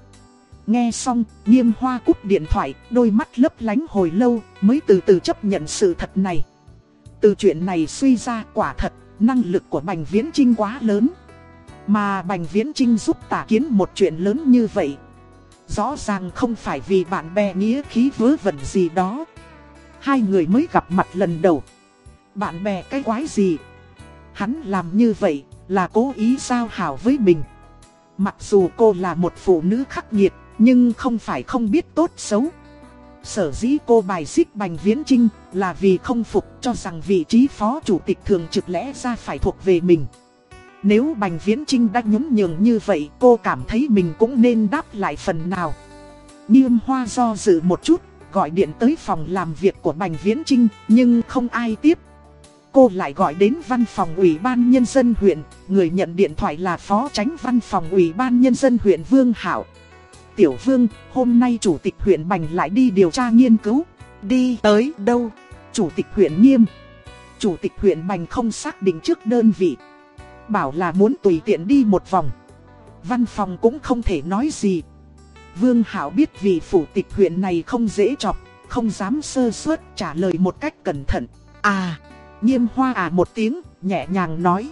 Nghe xong, nghiêm hoa cúp điện thoại, đôi mắt lấp lánh hồi lâu, mới từ từ chấp nhận sự thật này. Từ chuyện này suy ra quả thật, năng lực của Bành Viễn Trinh quá lớn. Mà Bành Viễn Trinh giúp tả kiến một chuyện lớn như vậy. Rõ ràng không phải vì bạn bè nghĩa khí vớ vẩn gì đó. Hai người mới gặp mặt lần đầu. Bạn bè cái quái gì? Hắn làm như vậy là cố ý giao hảo với mình. Mặc dù cô là một phụ nữ khắc nghiệt, nhưng không phải không biết tốt xấu. Sở dĩ cô bài xích Bành Viễn Trinh là vì không phục cho rằng vị trí phó chủ tịch thường trực lẽ ra phải thuộc về mình. Nếu Bành Viễn Trinh đã nhún nhường như vậy cô cảm thấy mình cũng nên đáp lại phần nào. Nghiêm hoa do dự một chút, gọi điện tới phòng làm việc của Bành Viễn Trinh, nhưng không ai tiếp. Cô lại gọi đến văn phòng ủy ban nhân dân huyện, người nhận điện thoại là phó tránh văn phòng ủy ban nhân dân huyện Vương Hảo. Tiểu Vương, hôm nay chủ tịch huyện Bành lại đi điều tra nghiên cứu. Đi tới đâu? Chủ tịch huyện nghiêm. Chủ tịch huyện Bành không xác định trước đơn vị. Bảo là muốn tùy tiện đi một vòng. Văn phòng cũng không thể nói gì. Vương Hảo biết vì phủ tịch huyện này không dễ chọc, không dám sơ suất trả lời một cách cẩn thận. À, nghiêm hoa à một tiếng, nhẹ nhàng nói.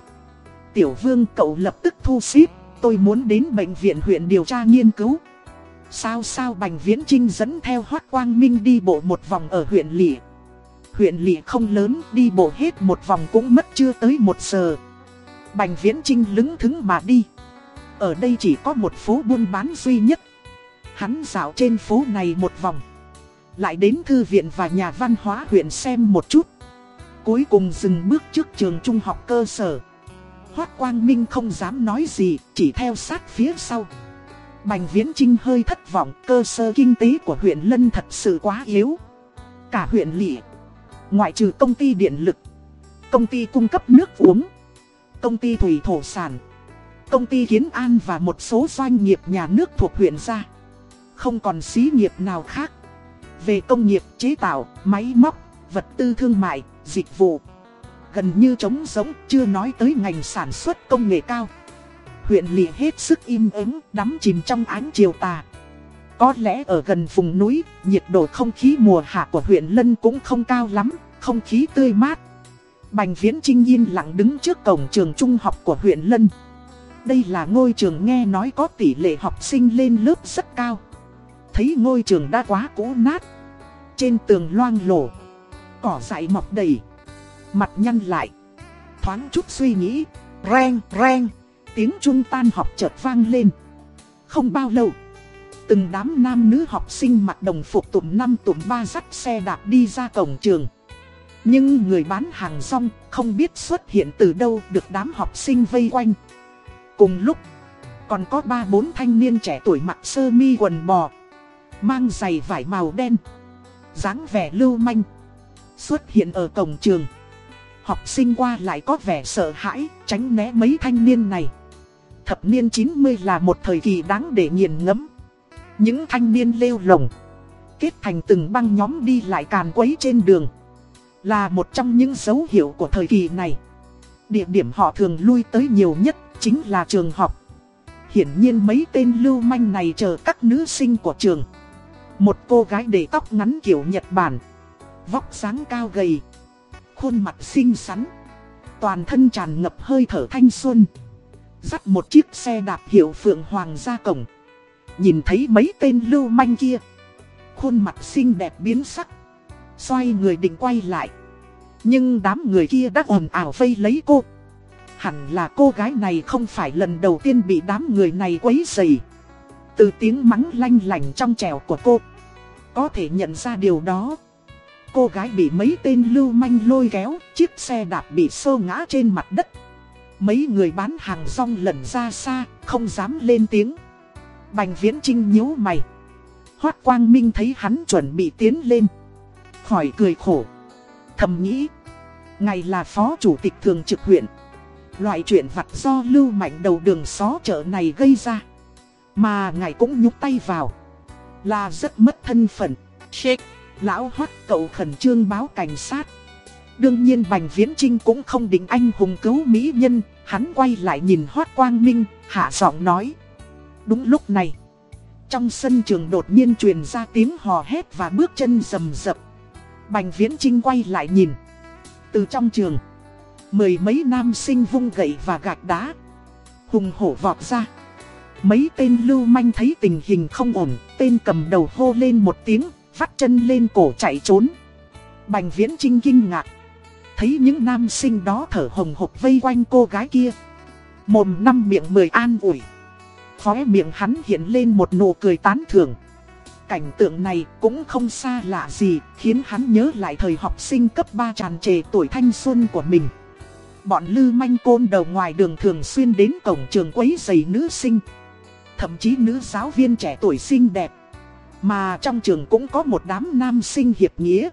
Tiểu Vương cậu lập tức thu xếp, tôi muốn đến bệnh viện huyện điều tra nghiên cứu. Sao sao Bành Viễn Trinh dẫn theo Hoác Quang Minh đi bộ một vòng ở huyện Lị. Huyện Lị không lớn, đi bộ hết một vòng cũng mất chưa tới một giờ. Bành Viễn Trinh lứng thứng mà đi. Ở đây chỉ có một phố buôn bán duy nhất. Hắn dạo trên phố này một vòng. Lại đến thư viện và nhà văn hóa huyện xem một chút. Cuối cùng dừng bước trước trường trung học cơ sở. Hoác Quang Minh không dám nói gì, chỉ theo sát phía sau. Bành Viễn Trinh hơi thất vọng, cơ sở kinh tế của huyện Lân thật sự quá yếu. Cả huyện lỵ, ngoại trừ công ty điện lực, công ty cung cấp nước uống, công ty thủy thổ sản, công ty Kiến An và một số doanh nghiệp nhà nước thuộc huyện ra. Không còn xí nghiệp nào khác. Về công nghiệp, chế tạo, máy móc, vật tư thương mại, dịch vụ. Gần như trống giống, chưa nói tới ngành sản xuất công nghệ cao huyện lì hết sức im ắng, đắm chìm trong ánh chiều tà. Có lẽ ở gần vùng núi, nhiệt độ không khí mùa hạ của huyện Lân cũng không cao lắm, không khí tươi mát. Bành Viễn Trinh yên lặng đứng trước cổng trường trung học của huyện Lân. Đây là ngôi trường nghe nói có tỷ lệ học sinh lên lớp rất cao. Thấy ngôi trường đã quá cũ nát. Trên tường loang lổ, cỏ dại mọc đầy. Mặt nhăn lại, thoáng chút suy nghĩ, reng reng tiếng trung tan học chợt vang lên. Không bao lâu, từng đám nam nữ học sinh mặc đồng phục tụm năm tụm ba dắt xe đạp đi ra cổng trường. Nhưng người bán hàng rong không biết xuất hiện từ đâu được đám học sinh vây quanh. Cùng lúc, còn có ba bốn thanh niên trẻ tuổi mặc sơ mi quần bò, mang giày vải màu đen, dáng vẻ lưu manh, xuất hiện ở cổng trường. Học sinh qua lại có vẻ sợ hãi, tránh né mấy thanh niên này. Thập niên 90 là một thời kỳ đáng để nghiền ngẫm. Những thanh niên lêu lồng, kết thành từng băng nhóm đi lại càn quấy trên đường. Là một trong những dấu hiệu của thời kỳ này. Địa điểm họ thường lui tới nhiều nhất chính là trường học. Hiển nhiên mấy tên lưu manh này chờ các nữ sinh của trường. Một cô gái để tóc ngắn kiểu Nhật Bản. Vóc dáng cao gầy. Khuôn mặt xinh xắn. Toàn thân tràn ngập hơi thở thanh xuân. Dắt một chiếc xe đạp hiệu Phượng Hoàng ra cổng. Nhìn thấy mấy tên lưu manh kia. Khuôn mặt xinh đẹp biến sắc. Xoay người định quay lại. Nhưng đám người kia đã ồn ào vây lấy cô. Hẳn là cô gái này không phải lần đầu tiên bị đám người này quấy rầy. Từ tiếng mắng lanh lành trong trèo của cô, Có thể nhận ra điều đó. Cô gái bị mấy tên lưu manh lôi kéo, Chiếc xe đạp bị xô ngã trên mặt đất. Mấy người bán hàng rong lẩn ra xa, không dám lên tiếng. Bành viễn trinh nhíu mày. Hoác Quang Minh thấy hắn chuẩn bị tiến lên. Khỏi cười khổ. Thầm nghĩ. Ngày là phó chủ tịch thường trực huyện. Loại chuyện vặt do lưu mạnh đầu đường xó chợ này gây ra. Mà ngài cũng nhúc tay vào. Là rất mất thân phận. Shake. Lão hoác cậu khẩn trương báo cảnh sát. Đương nhiên Bành Viễn Trinh cũng không định anh hùng cứu mỹ nhân, hắn quay lại nhìn Hoát Quang Minh, hạ giọng nói. Đúng lúc này, trong sân trường đột nhiên truyền ra tiếng hò hét và bước chân rầm rập. Bành Viễn Trinh quay lại nhìn. Từ trong trường, mười mấy nam sinh vung gậy và gạch đá. Hùng hổ vọt ra. Mấy tên lưu manh thấy tình hình không ổn, tên cầm đầu hô lên một tiếng, vắt chân lên cổ chạy trốn. Bành Viễn Trinh kinh ngạc thấy những nam sinh đó thở hồng hộc vây quanh cô gái kia. Mồm năm miệng mười an ủi. Khóe miệng hắn hiện lên một nụ cười tán thưởng. Cảnh tượng này cũng không xa lạ gì, khiến hắn nhớ lại thời học sinh cấp 3 tràn trề tuổi thanh xuân của mình. Bọn lư manh côn đầu ngoài đường thường xuyên đến cổng trường quấy giày nữ sinh. Thậm chí nữ giáo viên trẻ tuổi xinh đẹp. Mà trong trường cũng có một đám nam sinh hiệp nghĩa.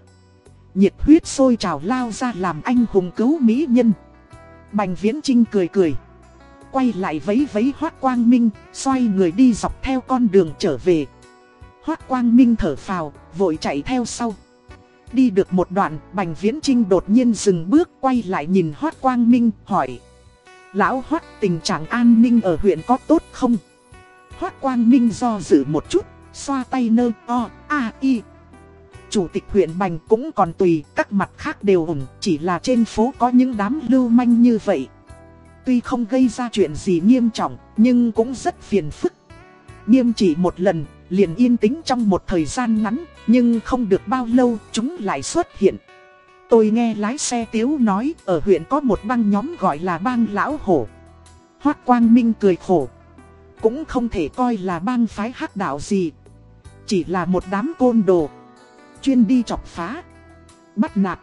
Nhiệt huyết sôi trào lao ra làm anh hùng cứu mỹ nhân. Bành Viễn Trinh cười cười. Quay lại vấy vấy Hoác Quang Minh, xoay người đi dọc theo con đường trở về. Hoác Quang Minh thở phào, vội chạy theo sau. Đi được một đoạn, Bành Viễn Trinh đột nhiên dừng bước quay lại nhìn Hoác Quang Minh, hỏi. Lão Hoác tình trạng an ninh ở huyện có tốt không? Hoác Quang Minh do dự một chút, xoa tay nơ o, a, i. Chủ tịch huyện Bành cũng còn tùy, các mặt khác đều ổn, chỉ là trên phố có những đám lưu manh như vậy. Tuy không gây ra chuyện gì nghiêm trọng, nhưng cũng rất phiền phức. Nghiêm chỉ một lần, liền yên tĩnh trong một thời gian ngắn, nhưng không được bao lâu chúng lại xuất hiện. Tôi nghe lái xe tiếu nói ở huyện có một băng nhóm gọi là bang lão hổ. Hoác Quang Minh cười khổ. Cũng không thể coi là bang phái hắc đạo gì. Chỉ là một đám côn đồ. Chuyên đi chọc phá. Bắt nạt.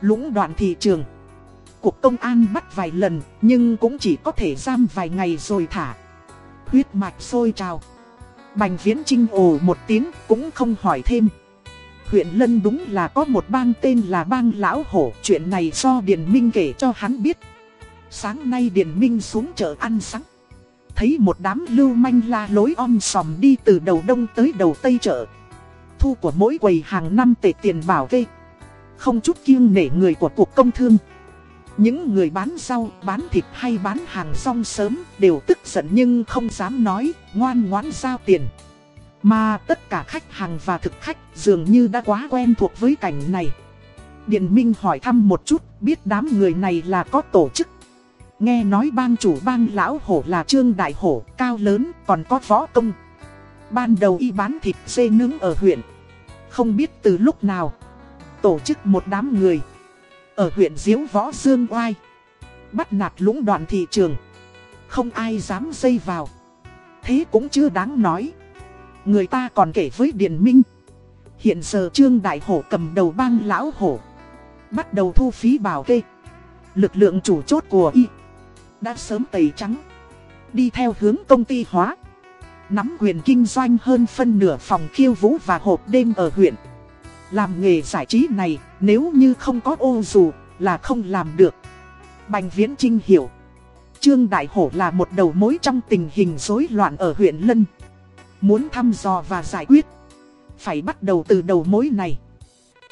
Lũng đoạn thị trường. Cuộc công an bắt vài lần, nhưng cũng chỉ có thể giam vài ngày rồi thả. Huyết mạch sôi trào. Bành viễn trinh ồ một tiếng cũng không hỏi thêm. Huyện Lân đúng là có một bang tên là bang Lão Hổ. Chuyện này do Điền Minh kể cho hắn biết. Sáng nay Điền Minh xuống chợ ăn sáng. Thấy một đám lưu manh la lối om sòm đi từ đầu đông tới đầu tây chợ. Thu của mỗi quầy hàng năm tệ tiền bảo kê. Không chút kiêng nể người của cuộc công thương. Những người bán rau, bán thịt hay bán hàng rong sớm đều tức giận nhưng không dám nói, ngoan ngoãn giao tiền. Mà tất cả khách hàng và thực khách dường như đã quá quen thuộc với cảnh này. Điện Minh hỏi thăm một chút, biết đám người này là có tổ chức. Nghe nói bang chủ bang lão hổ là Trương Đại Hổ, cao lớn, còn có võ công. Ban đầu y bán thịt dê nướng ở huyện. Không biết từ lúc nào, tổ chức một đám người. Ở huyện Diếu Võ Dương Oai Bắt nạt lũng đoạn thị trường. Không ai dám dây vào. Thế cũng chưa đáng nói. Người ta còn kể với Điền Minh. Hiện giờ Trương Đại Hổ cầm đầu bang lão hổ Bắt đầu thu phí bảo kê. Lực lượng chủ chốt của y Đã sớm tẩy trắng Đi theo hướng công ty hóa. Nắm quyền kinh doanh hơn phân nửa phòng khiêu vũ và hộp đêm ở huyện làm nghề giải trí này, nếu như không có ô dù, là không làm được. Bành Viễn Trinh hiểu. Trương Đại Hổ là một đầu mối trong tình hình rối loạn ở huyện Lân. Muốn thăm dò và giải quyết, phải bắt đầu từ đầu mối này.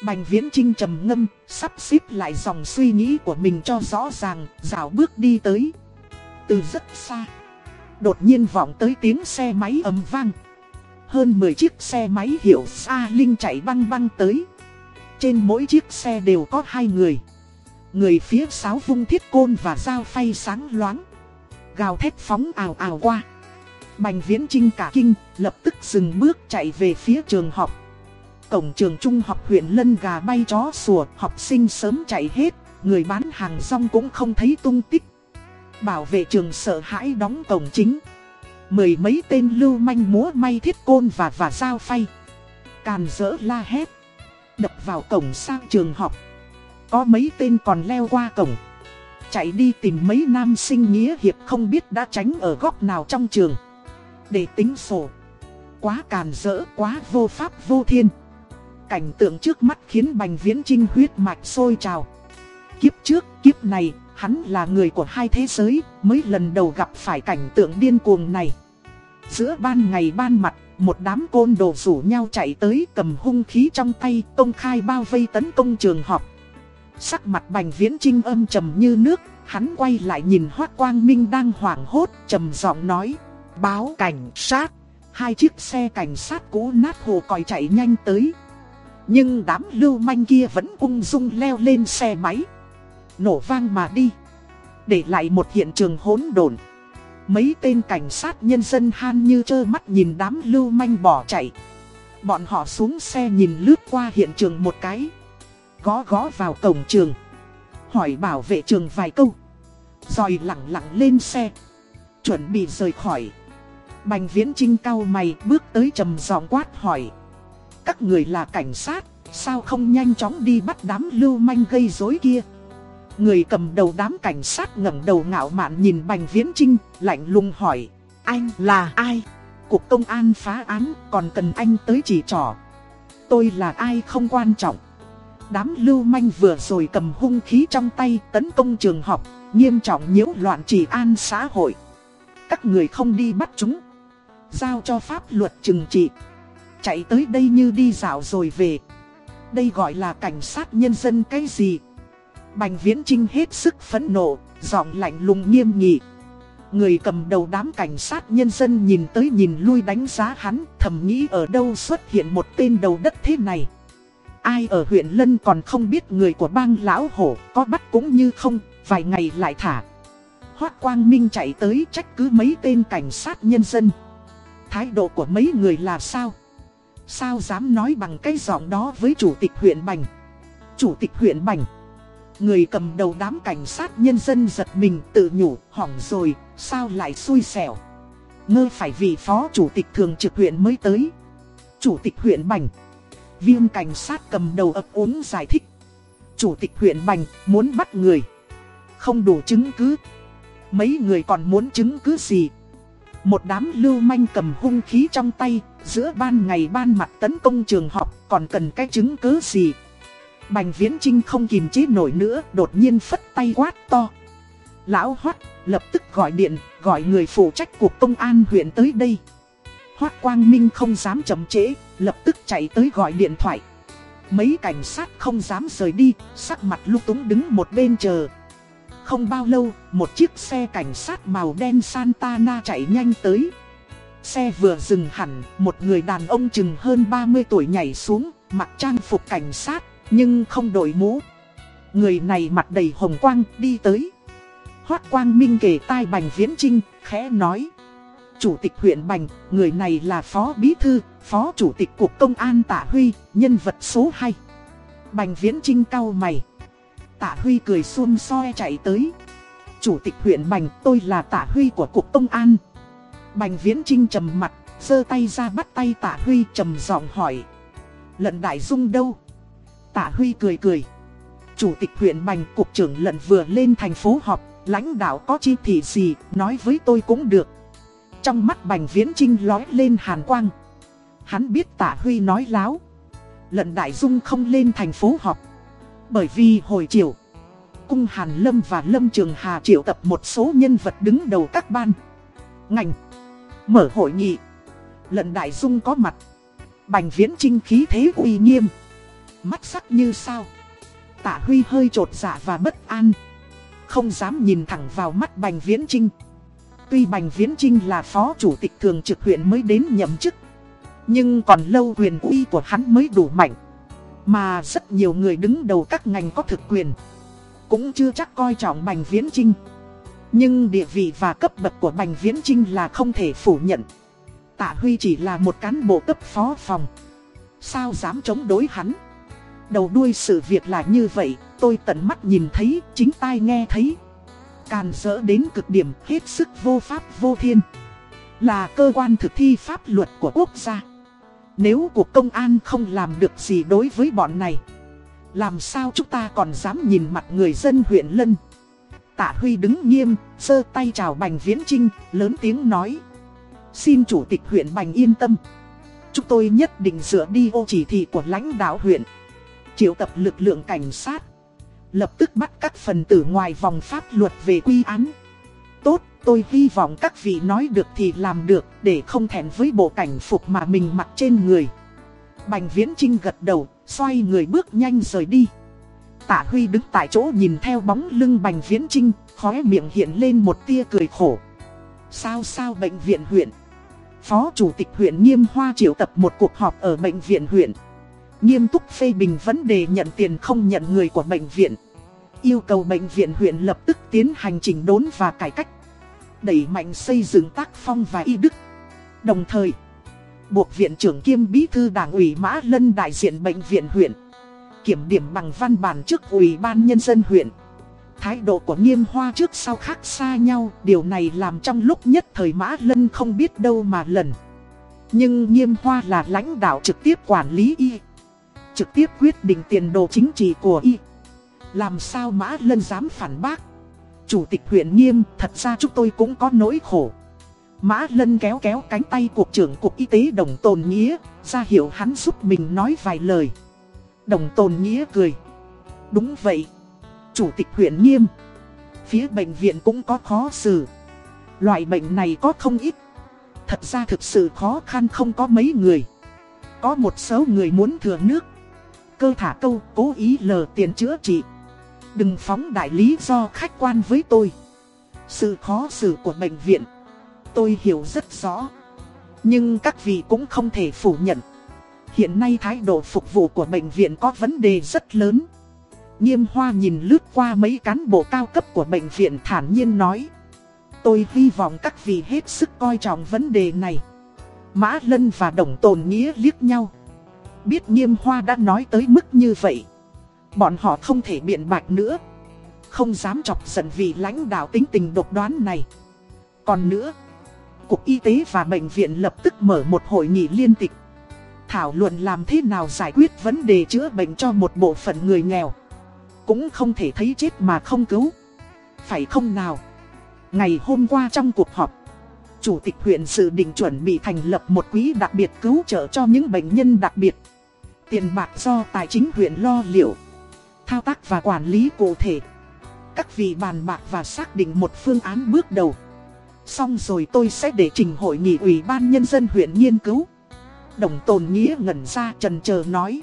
Bành Viễn Trinh trầm ngâm, sắp xếp lại dòng suy nghĩ của mình cho rõ ràng, rào bước đi tới. Từ rất xa, đột nhiên vọng tới tiếng xe máy ầm vang. Hơn 10 chiếc xe máy hiệu xa Linh chạy băng băng tới. Trên mỗi chiếc xe đều có hai người. Người phía sáo vung thiết côn và dao phay sáng loáng. Gào thét phóng ào ào qua. Bành viễn trinh cả kinh, lập tức dừng bước chạy về phía trường học. Cổng trường trung học huyện Lân gà bay chó sủa, học sinh sớm chạy hết, người bán hàng rong cũng không thấy tung tích. Bảo vệ trường sợ hãi đóng cổng chính. Mười mấy tên lưu manh múa may thiết côn và và dao phay. Càn rỡ la hét. Đập vào cổng sang trường học. Có mấy tên còn leo qua cổng. Chạy đi tìm mấy nam sinh nghĩa hiệp không biết đã tránh ở góc nào trong trường. Để tính sổ. Quá càn rỡ quá vô pháp vô thiên. Cảnh tượng trước mắt khiến Bành Viễn Trinh huyết mạch sôi trào. Kiếp trước, kiếp này, hắn là người của hai thế giới, mới lần đầu gặp phải cảnh tượng điên cuồng này. Giữa ban ngày ban mặt, một đám côn đồ rủ nhau chạy tới cầm hung khí trong tay công khai bao vây tấn công trường học. Sắc mặt bành viễn trinh âm trầm như nước, hắn quay lại nhìn Hoác Quang Minh đang hoảng hốt, trầm giọng nói. Báo cảnh sát, hai chiếc xe cảnh sát cũ nát hồ còi chạy nhanh tới. Nhưng đám lưu manh kia vẫn ung dung leo lên xe máy. Nổ vang mà đi. Để lại một hiện trường hỗn độn. Mấy tên cảnh sát nhân dân han như trơ mắt nhìn đám lưu manh bỏ chạy. Bọn họ xuống xe nhìn lướt qua hiện trường một cái. Gó gó vào cổng trường. Hỏi bảo vệ trường vài câu. Rồi lặng lặng lên xe. Chuẩn bị rời khỏi. Bành viễn trinh cao mày bước tới trầm giọng quát hỏi. Các người là cảnh sát, sao không nhanh chóng đi bắt đám lưu manh gây rối kia? Người cầm đầu đám cảnh sát ngẩng đầu ngạo mạn nhìn Bành Viễn Trinh, lạnh lùng hỏi. Anh là ai? cục công an phá án còn cần anh tới chỉ trỏ. Tôi là ai không quan trọng. Đám lưu manh vừa rồi cầm hung khí trong tay tấn công trường học, nghiêm trọng nhiễu loạn trị an xã hội. Các người không đi bắt chúng. Giao cho pháp luật trừng trị. Chạy tới đây như đi dạo rồi về. Đây gọi là cảnh sát nhân dân cái gì? Bành Viễn Trinh hết sức phẫn nộ, giọng lạnh lùng nghiêm nghị. Người cầm đầu đám cảnh sát nhân dân nhìn tới nhìn lui đánh giá hắn, thầm nghĩ ở đâu xuất hiện một tên đầu đất thế này. Ai ở huyện Lân còn không biết người của bang lão hổ có bắt cũng như không, vài ngày lại thả. Hoác Quang Minh chạy tới trách cứ mấy tên cảnh sát nhân dân. Thái độ của mấy người là sao? Sao dám nói bằng cái giọng đó với chủ tịch huyện Bành? Chủ tịch huyện Bành. Người cầm đầu đám cảnh sát nhân dân giật mình tự nhủ, hỏng rồi, sao lại xui xẻo. Ngơ phải vì phó chủ tịch thường trực huyện mới tới. Chủ tịch huyện Bành. Viên cảnh sát cầm đầu ấp úng giải thích. Chủ tịch huyện Bành muốn bắt người. Không đủ chứng cứ. Mấy người còn muốn chứng cứ gì? Một đám lưu manh cầm hung khí trong tay, giữa ban ngày ban mặt tấn công trường học, còn cần cái chứng cứ gì? Bành Viễn Trinh không kìm chế nổi nữa, đột nhiên phất tay quát to. Lão Hoát lập tức gọi điện, gọi người phụ trách cuộc công an huyện tới đây. Hoát Quang Minh không dám chậm trễ, lập tức chạy tới gọi điện thoại. Mấy cảnh sát không dám rời đi, sắc mặt lúc túng đứng một bên chờ. Không bao lâu, một chiếc xe cảnh sát màu đen Santana chạy nhanh tới. Xe vừa dừng hẳn, một người đàn ông chừng hơn 30 tuổi nhảy xuống, mặc trang phục cảnh sát, nhưng không đội mũ. Người này mặt đầy hồng quang đi tới. Hoác Quang Minh kể tai Bành Viễn Trinh, khẽ nói. Chủ tịch huyện Bành, người này là Phó Bí Thư, Phó Chủ tịch Cục Công an Tạ Huy, nhân vật số 2. Bành Viễn Trinh cau mày. Tạ Huy cười xuông soi chạy tới. Chủ tịch huyện Bành, tôi là Tạ Huy của Cục Công an. Bành Viễn Trinh trầm mặt, giơ tay ra bắt tay Tạ Huy trầm giọng hỏi. Lận Đại Dung đâu? Tạ Huy cười cười. Chủ tịch huyện Bành Cục trưởng Lận vừa lên thành phố họp, lãnh đạo có chi thị gì, nói với tôi cũng được. Trong mắt Bành Viễn Trinh lói lên hàn quang. Hắn biết Tạ Huy nói láo. Lận Đại Dung không lên thành phố họp. Bởi vì hồi chiều, Cung Hàn Lâm và Lâm Trường Hà triệu tập một số nhân vật đứng đầu các ban. Ngành. Mở hội nghị. Lận Đại Dung có mặt. Bành Viễn Trinh khí thế uy nghiêm. Mắt sắc như sao. Tạ Huy hơi trột dạ và bất an. Không dám nhìn thẳng vào mắt Bành Viễn Trinh. Tuy Bành Viễn Trinh là phó chủ tịch thường trực huyện mới đến nhậm chức. Nhưng còn lâu quyền uy của hắn mới đủ mạnh. Mà rất nhiều người đứng đầu các ngành có thực quyền Cũng chưa chắc coi trọng Bành Viễn Trinh Nhưng địa vị và cấp bậc của Bành Viễn Trinh là không thể phủ nhận Tạ Huy chỉ là một cán bộ cấp phó phòng Sao dám chống đối hắn Đầu đuôi sự việc là như vậy Tôi tận mắt nhìn thấy, chính tai nghe thấy. Càn dỡ đến cực điểm hết sức vô pháp vô thiên. Là cơ quan thực thi pháp luật của quốc gia. Nếu cuộc công an không làm được gì đối với bọn này Làm sao chúng ta còn dám nhìn mặt người dân huyện Lân? Tạ Huy đứng nghiêm, sơ tay chào Bành Viễn Trinh, lớn tiếng nói. Xin Chủ tịch huyện Bành yên tâm. Chúng tôi nhất định dựa đi ô chỉ thị của lãnh đạo huyện. Triệu tập lực lượng cảnh sát Lập tức bắt các phần tử ngoài vòng pháp luật về quy án Tốt Tôi hy vọng các vị nói được thì làm được để không thẹn với bộ cảnh phục mà mình mặc trên người. Bành Viễn Trinh gật đầu, xoay người bước nhanh rời đi. Tạ Huy đứng tại chỗ nhìn theo bóng lưng Bành Viễn Trinh, khóe miệng hiện lên một tia cười khổ. Sao sao bệnh viện huyện? Phó Chủ tịch huyện Nghiêm Hoa triệu tập một cuộc họp ở bệnh viện huyện. Nghiêm túc phê bình vấn đề nhận tiền không nhận người của bệnh viện. Yêu cầu bệnh viện huyện lập tức tiến hành chỉnh đốn và cải cách đẩy mạnh xây dựng tác phong và y đức. Đồng thời, buộc viện trưởng kiêm bí thư đảng ủy Mã Lân đại diện bệnh viện huyện, kiểm điểm bằng văn bản trước ủy ban nhân dân huyện. Thái độ của nghiêm hoa trước sau khác xa nhau, điều này làm trong lúc nhất thời Mã Lân không biết đâu mà lần. Nhưng nghiêm hoa là lãnh đạo trực tiếp quản lý y, trực tiếp quyết định tiền đồ chính trị của y. Làm sao Mã Lân dám phản bác? Chủ tịch huyện nghiêm, thật ra chúng tôi cũng có nỗi khổ. Mã Lân kéo kéo cánh tay cục trưởng cục y tế đồng tồn nghĩa, ra hiệu hắn giúp mình nói vài lời. Đồng tồn nghĩa cười. Đúng vậy. Chủ tịch huyện nghiêm. Phía bệnh viện cũng có khó xử. Loại bệnh này có không ít. Thật ra thực sự khó khăn không có mấy người. Có một số người muốn thừa nước. Cơ thả câu, cố ý lờ tiền chữa trị. Đừng phóng đại lý do khách quan với tôi. Sự khó xử của bệnh viện, tôi hiểu rất rõ. Nhưng các vị cũng không thể phủ nhận. Hiện nay thái độ phục vụ của bệnh viện có vấn đề rất lớn. Nghiêm hoa nhìn lướt qua mấy cán bộ cao cấp của bệnh viện thản nhiên nói. Tôi hy vọng các vị hết sức coi trọng vấn đề này. Mã Lân và Đồng Tồn Nghĩa liếc nhau. Biết nghiêm hoa đã nói tới mức như vậy. Bọn họ không thể biện bạch nữa. Không dám chọc giận vì lãnh đạo tính tình độc đoán này. Còn nữa, Cục Y tế và Bệnh viện lập tức mở một hội nghị liên tịch. Thảo luận làm thế nào giải quyết vấn đề chữa bệnh cho một bộ phận người nghèo. Cũng không thể thấy chết mà không cứu. Phải không nào? Ngày hôm qua trong cuộc họp, Chủ tịch huyện dự định chuẩn bị thành lập một quỹ đặc biệt cứu trợ cho những bệnh nhân đặc biệt. Tiền bạc do tài chính huyện lo liệu, thao tác và quản lý cụ thể. Các vị bàn bạc và xác định một phương án bước đầu. Xong rồi tôi sẽ để trình hội nghị ủy ban nhân dân huyện nghiên cứu. Đồng tồn nghĩa ngẩn ra trần chờ nói.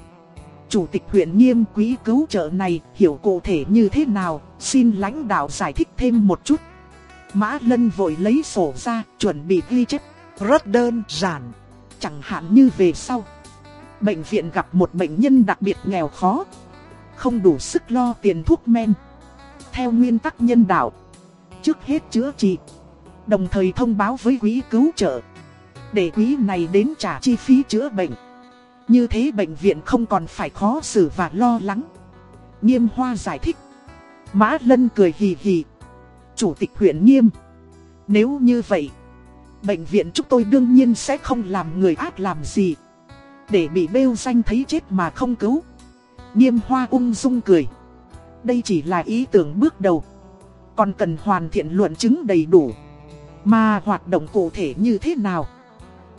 Chủ tịch huyện nghiêm quý cứu trợ này hiểu cụ thể như thế nào, xin lãnh đạo giải thích thêm một chút. Mã Lân vội lấy sổ ra, chuẩn bị ghi chép, rất đơn giản. Chẳng hạn như về sau. Bệnh viện gặp một bệnh nhân đặc biệt nghèo khó. Không đủ sức lo tiền thuốc men. Theo nguyên tắc nhân đạo. Trước hết chữa trị. Đồng thời thông báo với quỹ cứu trợ Để quỹ này đến trả chi phí chữa bệnh Như thế bệnh viện không còn phải khó xử và lo lắng Nghiêm Hoa giải thích Mã Lân cười hì hì Chủ tịch huyện Nghiêm Nếu như vậy, Bệnh viện chúng tôi đương nhiên sẽ không làm người ác làm gì để bị bêu danh thấy chết mà không cứu. Nghiêm Hoa ung dung cười. Đây chỉ là ý tưởng bước đầu. Còn cần hoàn thiện luận chứng đầy đủ. Mà hoạt động cụ thể như thế nào?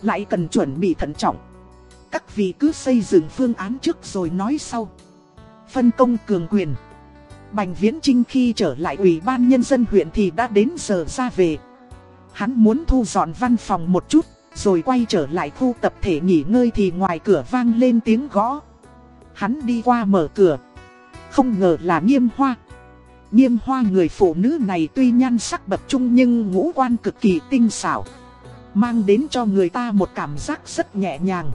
Lại cần chuẩn bị thận trọng. Các vị cứ xây dựng phương án trước rồi nói sau. Phân công cường quyền. Bành Viễn Trinh khi trở lại Ủy ban Nhân dân huyện thì đã đến giờ ra về. Hắn muốn thu dọn văn phòng một chút. Rồi quay trở lại khu tập thể nghỉ ngơi thì ngoài cửa vang lên tiếng gõ. Hắn đi qua mở cửa. Không ngờ là nghiêm hoa. Nghiêm hoa người phụ nữ này tuy nhan sắc bập trung nhưng ngũ quan cực kỳ tinh xảo, Mang đến cho người ta một cảm giác rất nhẹ nhàng.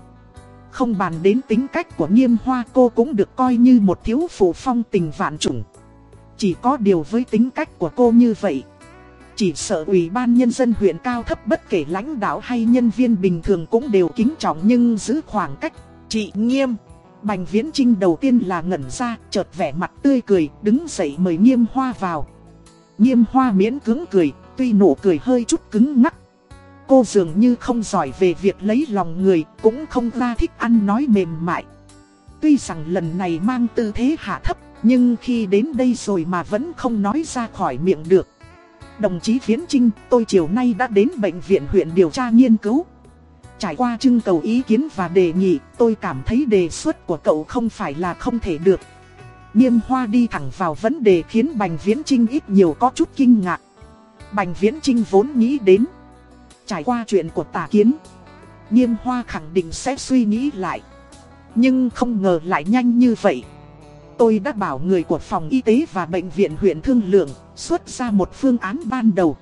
Không bàn đến tính cách của nghiêm hoa, cô cũng được coi như một thiếu phụ phong tình vạn trùng. Chỉ có điều với tính cách của cô như vậy chỉ sợ ủy ban nhân dân huyện cao thấp bất kể lãnh đạo hay nhân viên bình thường cũng đều kính trọng nhưng giữ khoảng cách Chị nghiêm Bành Viễn Trinh đầu tiên là ngẩn ra, chợt vẻ mặt tươi cười, đứng dậy mời Nghiêm Hoa vào. Nghiêm Hoa miễn cứng cười, tuy nụ cười hơi chút cứng ngắc. Cô dường như không giỏi về việc lấy lòng người, cũng không ra thích ăn nói mềm mại. Tuy rằng lần này mang tư thế hạ thấp, nhưng khi đến đây rồi mà vẫn không nói ra khỏi miệng được. Đồng chí Viễn Trinh, tôi chiều nay đã đến bệnh viện huyện điều tra nghiên cứu. Trải qua trưng cầu ý kiến và đề nghị, tôi cảm thấy đề xuất của cậu không phải là không thể được. Niêm hoa đi thẳng vào vấn đề khiến Bành Viễn Trinh ít nhiều có chút kinh ngạc. Bành Viễn Trinh vốn nghĩ đến. Trải qua chuyện của tà kiến, Niêm hoa khẳng định sẽ suy nghĩ lại. Nhưng không ngờ lại nhanh như vậy. Tôi đã bảo người của phòng y tế và bệnh viện huyện thương lượng xuất ra một phương án ban đầu.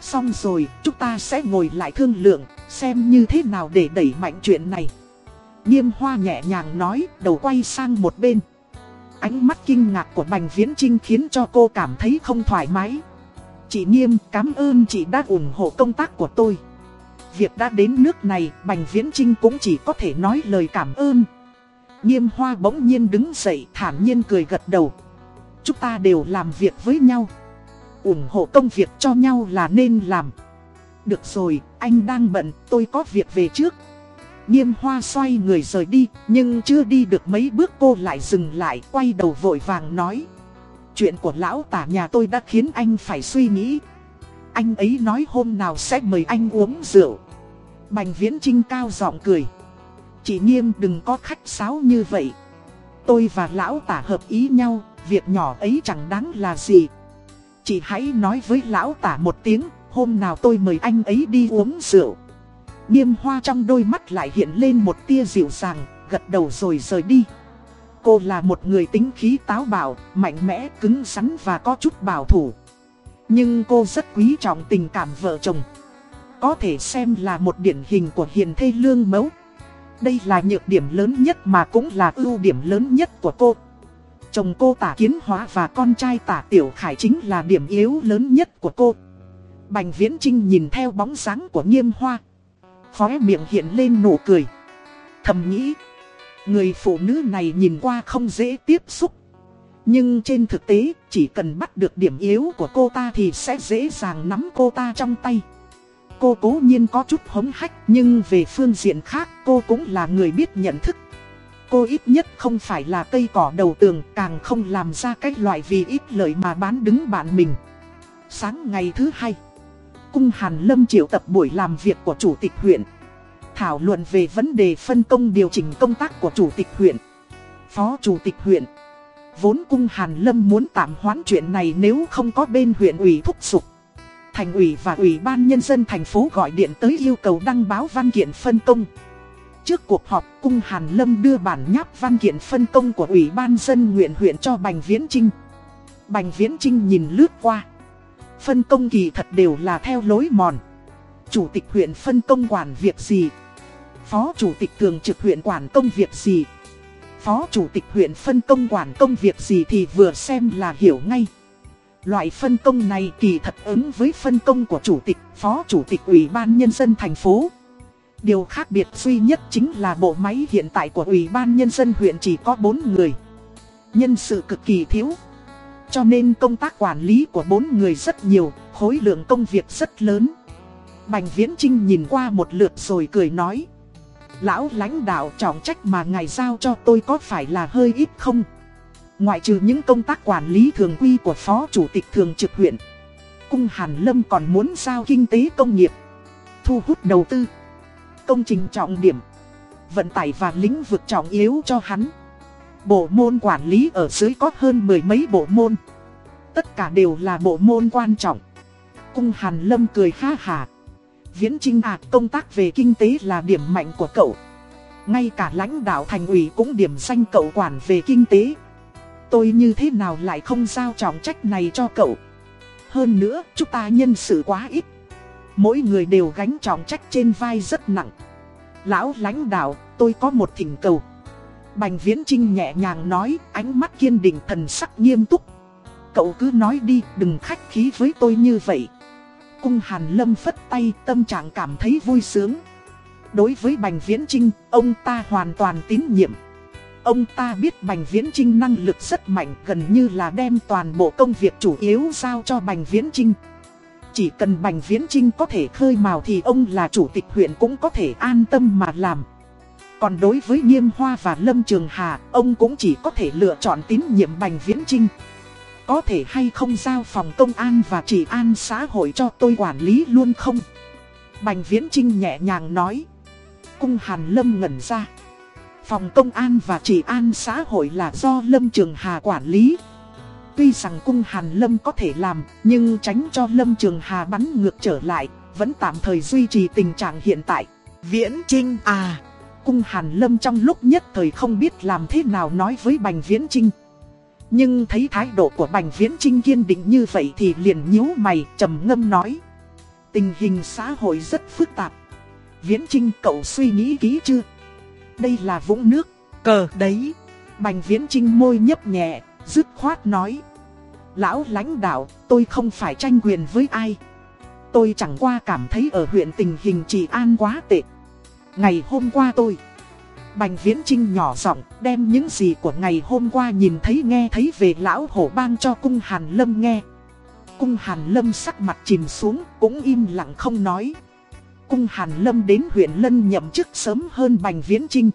Xong rồi, chúng ta sẽ ngồi lại thương lượng, xem như thế nào để đẩy mạnh chuyện này. Nghiêm hoa nhẹ nhàng nói, đầu quay sang một bên. Ánh mắt kinh ngạc của Bành Viễn Trinh khiến cho cô cảm thấy không thoải mái. Chị Nghiêm, cảm ơn chị đã ủng hộ công tác của tôi. Việc đã đến nước này, Bành Viễn Trinh cũng chỉ có thể nói lời cảm ơn. Nghiêm hoa bỗng nhiên đứng dậy, thản nhiên cười gật đầu. Chúng ta đều làm việc với nhau ủng hộ công việc cho nhau là nên làm. Được rồi, anh đang bận, tôi có việc về trước. Nghiêm hoa xoay người rời đi, nhưng chưa đi được mấy bước cô lại dừng lại, quay đầu vội vàng nói. Chuyện của lão tả nhà tôi đã khiến anh phải suy nghĩ. Anh ấy nói hôm nào sẽ mời anh uống rượu Bành Viễn Trinh cao giọng cười Chị nghiêm đừng có khách sáo như vậy Tôi và lão tả hợp ý nhau Việc nhỏ ấy chẳng đáng là gì Chị hãy nói với lão tả một tiếng Hôm nào tôi mời anh ấy đi uống rượu Nghiêm hoa trong đôi mắt lại hiện lên một tia dịu dàng Gật đầu rồi rời đi Cô là một người tính khí táo bạo, mạnh mẽ, cứng rắn và có chút bảo thủ. Nhưng cô rất quý trọng tình cảm vợ chồng. Có thể xem là một điển hình của hiền thê lương mẫu. Đây là nhược điểm lớn nhất mà cũng là ưu điểm lớn nhất của cô. Chồng cô tả kiến hóa và con trai tả tiểu khải chính là điểm yếu lớn nhất của cô. Bành viễn trinh nhìn theo bóng dáng của nghiêm hoa. Khóe miệng hiện lên nụ cười. Thầm nghĩ. Người phụ nữ này nhìn qua không dễ tiếp xúc. Nhưng trên thực tế, chỉ cần bắt được điểm yếu của cô ta thì sẽ dễ dàng nắm cô ta trong tay. Cô cố nhiên có chút hống hách, nhưng về phương diện khác cô cũng là người biết nhận thức. Cô ít nhất không phải là cây cỏ đầu tường, càng không làm ra cách loại vì ít lợi mà bán đứng bạn mình. Sáng ngày thứ hai, Cung Hàn Lâm triệu tập buổi làm việc của Chủ tịch huyện thảo luận về vấn đề phân công điều chỉnh công tác của Chủ tịch huyện. Phó Chủ tịch huyện Vốn cung Hàn Lâm muốn tạm hoãn chuyện này nếu không có bên huyện ủy thúc giục. Thành ủy và ủy ban nhân dân thành phố gọi điện tới yêu cầu đăng báo văn kiện phân công. Trước cuộc họp, cung Hàn Lâm đưa bản nháp văn kiện phân công của ủy ban dân nguyện huyện cho Bành Viễn Trinh. Bành Viễn Trinh nhìn lướt qua. Phân công kỳ thật đều là theo lối mòn. Chủ tịch huyện phân công quản việc gì, Phó Chủ tịch Thường trực huyện quản công việc gì Phó Chủ tịch huyện phân công quản công việc gì thì vừa xem là hiểu ngay Loại phân công này kỳ thật ứng với phân công của Chủ tịch, Phó Chủ tịch Ủy ban Nhân dân thành phố Điều khác biệt duy nhất chính là bộ máy hiện tại của Ủy ban Nhân dân huyện chỉ có 4 người. Nhân sự cực kỳ thiếu. Cho nên công tác quản lý của 4 người rất nhiều, khối lượng công việc rất lớn. Bành Viễn Trinh nhìn qua một lượt rồi cười nói. Lão lãnh đạo trọng trách mà ngài giao cho tôi có phải là hơi ít không? Ngoại trừ những công tác quản lý thường quy của Phó Chủ tịch Thường trực huyện. Cung Hàn Lâm còn muốn giao kinh tế công nghiệp. Thu hút đầu tư. Công trình trọng điểm Vận tải và lĩnh vực trọng yếu cho hắn Bộ môn quản lý ở dưới có hơn mười mấy bộ môn Tất cả đều là bộ môn quan trọng Cung Hàn Lâm cười ha hà Viễn Trinh à, công tác về kinh tế là điểm mạnh của cậu. Ngay cả lãnh đạo thành ủy cũng điểm danh cậu quản về kinh tế. Tôi như thế nào lại không giao trọng trách này cho cậu. Hơn nữa, chúng ta nhân sự quá ít. Mỗi người đều gánh trọng trách trên vai rất nặng. Lão lãnh đạo, tôi có một thỉnh cầu. Bành Viễn Trinh nhẹ nhàng nói, ánh mắt kiên định thần sắc nghiêm túc. Cậu cứ nói đi, đừng khách khí với tôi như vậy cung Hàn Lâm phất tay tâm trạng cảm thấy vui sướng. Đối với Bành Viễn Trinh, ông ta hoàn toàn tín nhiệm. Ông ta biết Bành Viễn Trinh năng lực rất mạnh gần như là đem toàn bộ công việc chủ yếu giao cho Bành Viễn Trinh. Chỉ cần Bành Viễn Trinh có thể khơi màu thì ông là chủ tịch huyện cũng có thể an tâm mà làm. Còn đối với Nghiêm Hoa và Lâm Trường Hà, ông cũng chỉ có thể lựa chọn tín nhiệm Bành Viễn Trinh. Có thể hay không giao phòng công an và trị an xã hội cho tôi quản lý luôn không? Bành Viễn Trinh nhẹ nhàng nói. Cung Hàn Lâm ngẩn ra. Phòng công an và trị an xã hội là do Lâm Trường Hà quản lý. Tuy rằng cung Hàn Lâm có thể làm, nhưng tránh cho Lâm Trường Hà bắn ngược trở lại, vẫn tạm thời duy trì tình trạng hiện tại. Viễn Trinh à, cung Hàn Lâm trong lúc nhất thời không biết làm thế nào nói với Bành Viễn Trinh. Nhưng thấy thái độ của Bành Viễn Trinh kiên định như vậy thì liền nhíu mày trầm ngâm nói. Tình hình xã hội rất phức tạp. Viễn Trinh cậu suy nghĩ kỹ chưa? Đây là vũng nước, cờ đấy. Bành Viễn Trinh môi nhấp nhẹ, dứt khoát nói. Lão lãnh đạo, tôi không phải tranh quyền với ai. Tôi chẳng qua cảm thấy ở huyện tình hình trị an quá tệ. Ngày hôm qua tôi... Bành Viễn Trinh nhỏ giọng đem những gì của ngày hôm qua nhìn thấy nghe thấy về lão hổ bang cho cung Hàn Lâm nghe. Cung Hàn Lâm sắc mặt chìm xuống cũng im lặng không nói. Cung Hàn Lâm đến huyện Lân nhậm chức sớm hơn Bành Viễn Trinh.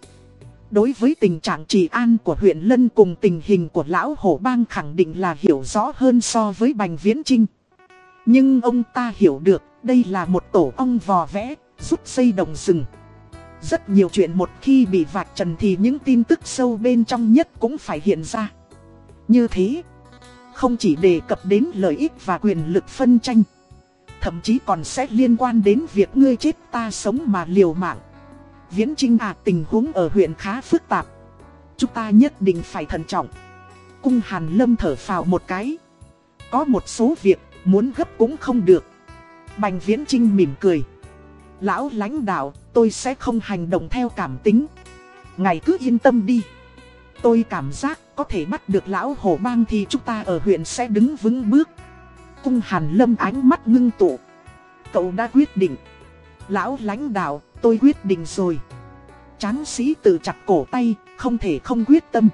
Đối với tình trạng trị an của huyện Lân cùng tình hình của lão hổ bang khẳng định là hiểu rõ hơn so với Bành Viễn Trinh. Nhưng ông ta hiểu được đây là một tổ ong vò vẽ, rút xây đồng rừng. Rất nhiều chuyện một khi bị vạch trần thì những tin tức sâu bên trong nhất cũng phải hiện ra. Như thế, không chỉ đề cập đến lợi ích và quyền lực phân tranh, thậm chí còn sẽ liên quan đến việc ngươi chết ta sống mà liều mạng. Viễn Trinh à tình huống ở huyện khá phức tạp. Chúng ta nhất định phải thận trọng. Cung Hàn Lâm thở phào một cái. Có một số việc muốn gấp cũng không được. Bành Viễn Trinh mỉm cười. Lão lãnh đạo, tôi sẽ không hành động theo cảm tính. Ngài cứ yên tâm đi. Tôi cảm giác có thể bắt được lão hổ bang thì chúng ta ở huyện sẽ đứng vững bước. Cung Hàn Lâm ánh mắt ngưng tụ. Cậu đã quyết định. Lão lãnh đạo, tôi quyết định rồi. Tráng sĩ tự chặt cổ tay, không thể không quyết tâm.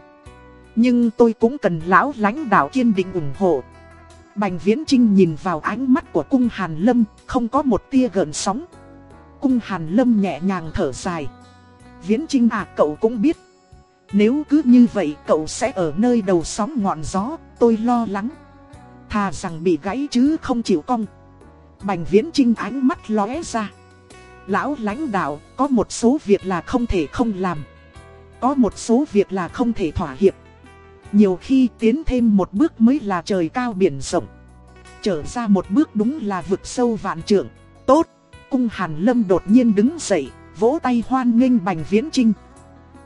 Nhưng tôi cũng cần lão lãnh đạo kiên định ủng hộ. Bành Viễn Trinh nhìn vào ánh mắt của cung Hàn Lâm, không có một tia gợn sóng. Cung Hàn Lâm nhẹ nhàng thở dài. Viễn Trinh à cậu cũng biết. Nếu cứ như vậy cậu sẽ ở nơi đầu sóng ngọn gió, tôi lo lắng. Thà rằng bị gãy chứ không chịu cong. Bành Viễn Trinh ánh mắt lóe ra. Lão lãnh đạo, có một số việc là không thể không làm. Có một số việc là không thể thỏa hiệp. Nhiều khi tiến thêm một bước mới là trời cao biển rộng. Trở ra một bước đúng là vực sâu vạn trượng. Tốt, cung Hàn Lâm đột nhiên đứng dậy, vỗ tay hoan nghênh Bành Viễn Trinh.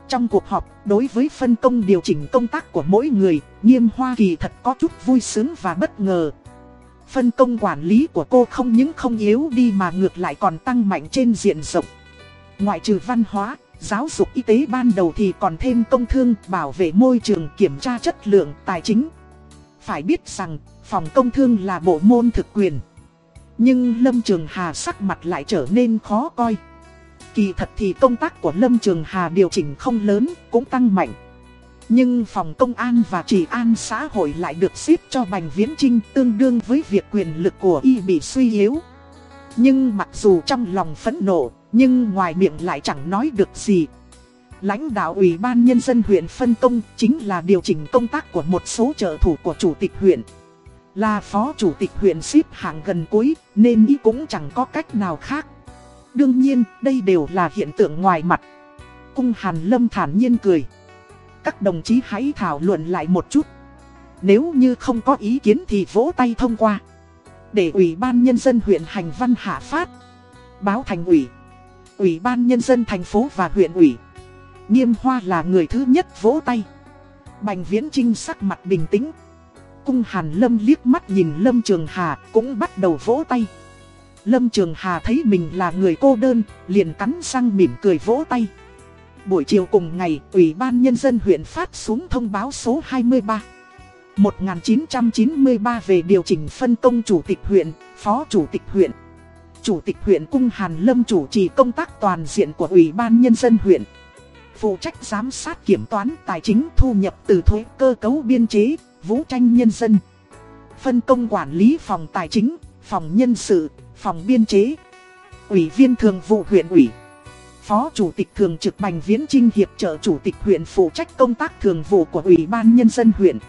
Trong cuộc họp, đối với phân công điều chỉnh công tác của mỗi người, nghiêm hoa kỳ thật có chút vui sướng và bất ngờ. Phân công quản lý của cô không những không yếu đi mà ngược lại còn tăng mạnh trên diện rộng. Ngoại trừ văn hóa, giáo dục y tế ban đầu thì còn thêm công thương, bảo vệ môi trường, kiểm tra chất lượng, tài chính. Phải biết rằng, phòng công thương là bộ môn thực quyền. Nhưng Lâm Trường Hà sắc mặt lại trở nên khó coi. Kỳ thật thì công tác của Lâm Trường Hà điều chỉnh không lớn, cũng tăng mạnh. Nhưng phòng công an và trị an xã hội lại được xếp cho Bành Viễn Trinh tương đương với việc quyền lực của y bị suy yếu. Nhưng mặc dù trong lòng phẫn nộ, nhưng ngoài miệng lại chẳng nói được gì. Lãnh đạo Ủy ban Nhân dân huyện phân công chính là điều chỉnh công tác của một số trợ thủ của Chủ tịch huyện. Là phó chủ tịch huyện xếp hạng gần cuối nên y cũng chẳng có cách nào khác. Đương nhiên đây đều là hiện tượng ngoài mặt. Cung Hàn Lâm thản nhiên cười. Các đồng chí hãy thảo luận lại một chút. Nếu như không có ý kiến thì vỗ tay thông qua. Để Ủy ban Nhân dân huyện hành văn hạ phát. Báo thành ủy. Ủy ban Nhân dân thành phố và huyện ủy. Nghiêm Hoa là người thứ nhất vỗ tay. Bành Viễn Trinh sắc mặt bình tĩnh. Cung Hàn Lâm liếc mắt nhìn Lâm Trường Hà cũng bắt đầu vỗ tay. Lâm Trường Hà thấy mình là người cô đơn, liền cắn răng mỉm cười vỗ tay. Buổi chiều cùng ngày, Ủy ban Nhân dân huyện phát xuống thông báo số 23. 1993 về điều chỉnh phân công chủ tịch huyện, phó chủ tịch huyện. Chủ tịch huyện Cung Hàn Lâm chủ trì công tác toàn diện của Ủy ban Nhân dân huyện. Phụ trách giám sát kiểm toán tài chính thu nhập từ thuế cơ cấu biên chế, vũ tranh nhân dân. Phân công quản lý phòng tài chính, phòng nhân sự, phòng biên chế. Ủy viên thường vụ huyện ủy. Phó Chủ tịch Thường trực Bành Viễn Trinh hiệp trợ Chủ tịch huyện phụ trách công tác thường vụ của Ủy ban Nhân dân huyện.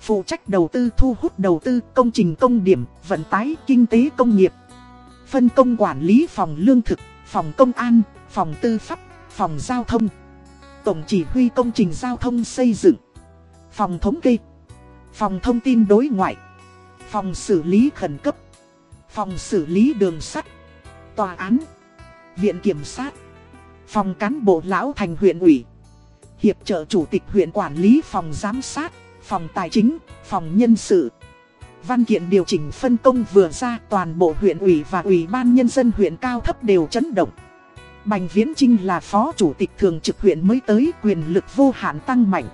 Phụ trách đầu tư thu hút đầu tư công trình công điểm, vận tái, kinh tế công nghiệp. Phân công quản lý phòng lương thực, phòng công an, phòng tư pháp, phòng giao thông. Tổng chỉ huy công trình giao thông xây dựng. Phòng thống kê. Phòng thông tin đối ngoại. Phòng xử lý khẩn cấp. Phòng xử lý đường sắt. Tòa án. Viện kiểm sát. Phòng cán bộ lão thành huyện ủy. Hiệp trợ chủ tịch huyện quản lý phòng giám sát, phòng tài chính, phòng nhân sự. Văn kiện điều chỉnh phân công vừa ra toàn bộ huyện ủy và ủy ban nhân dân huyện cao thấp đều chấn động. Bành Viễn Trinh là phó chủ tịch thường trực huyện mới tới quyền lực vô hạn tăng mạnh.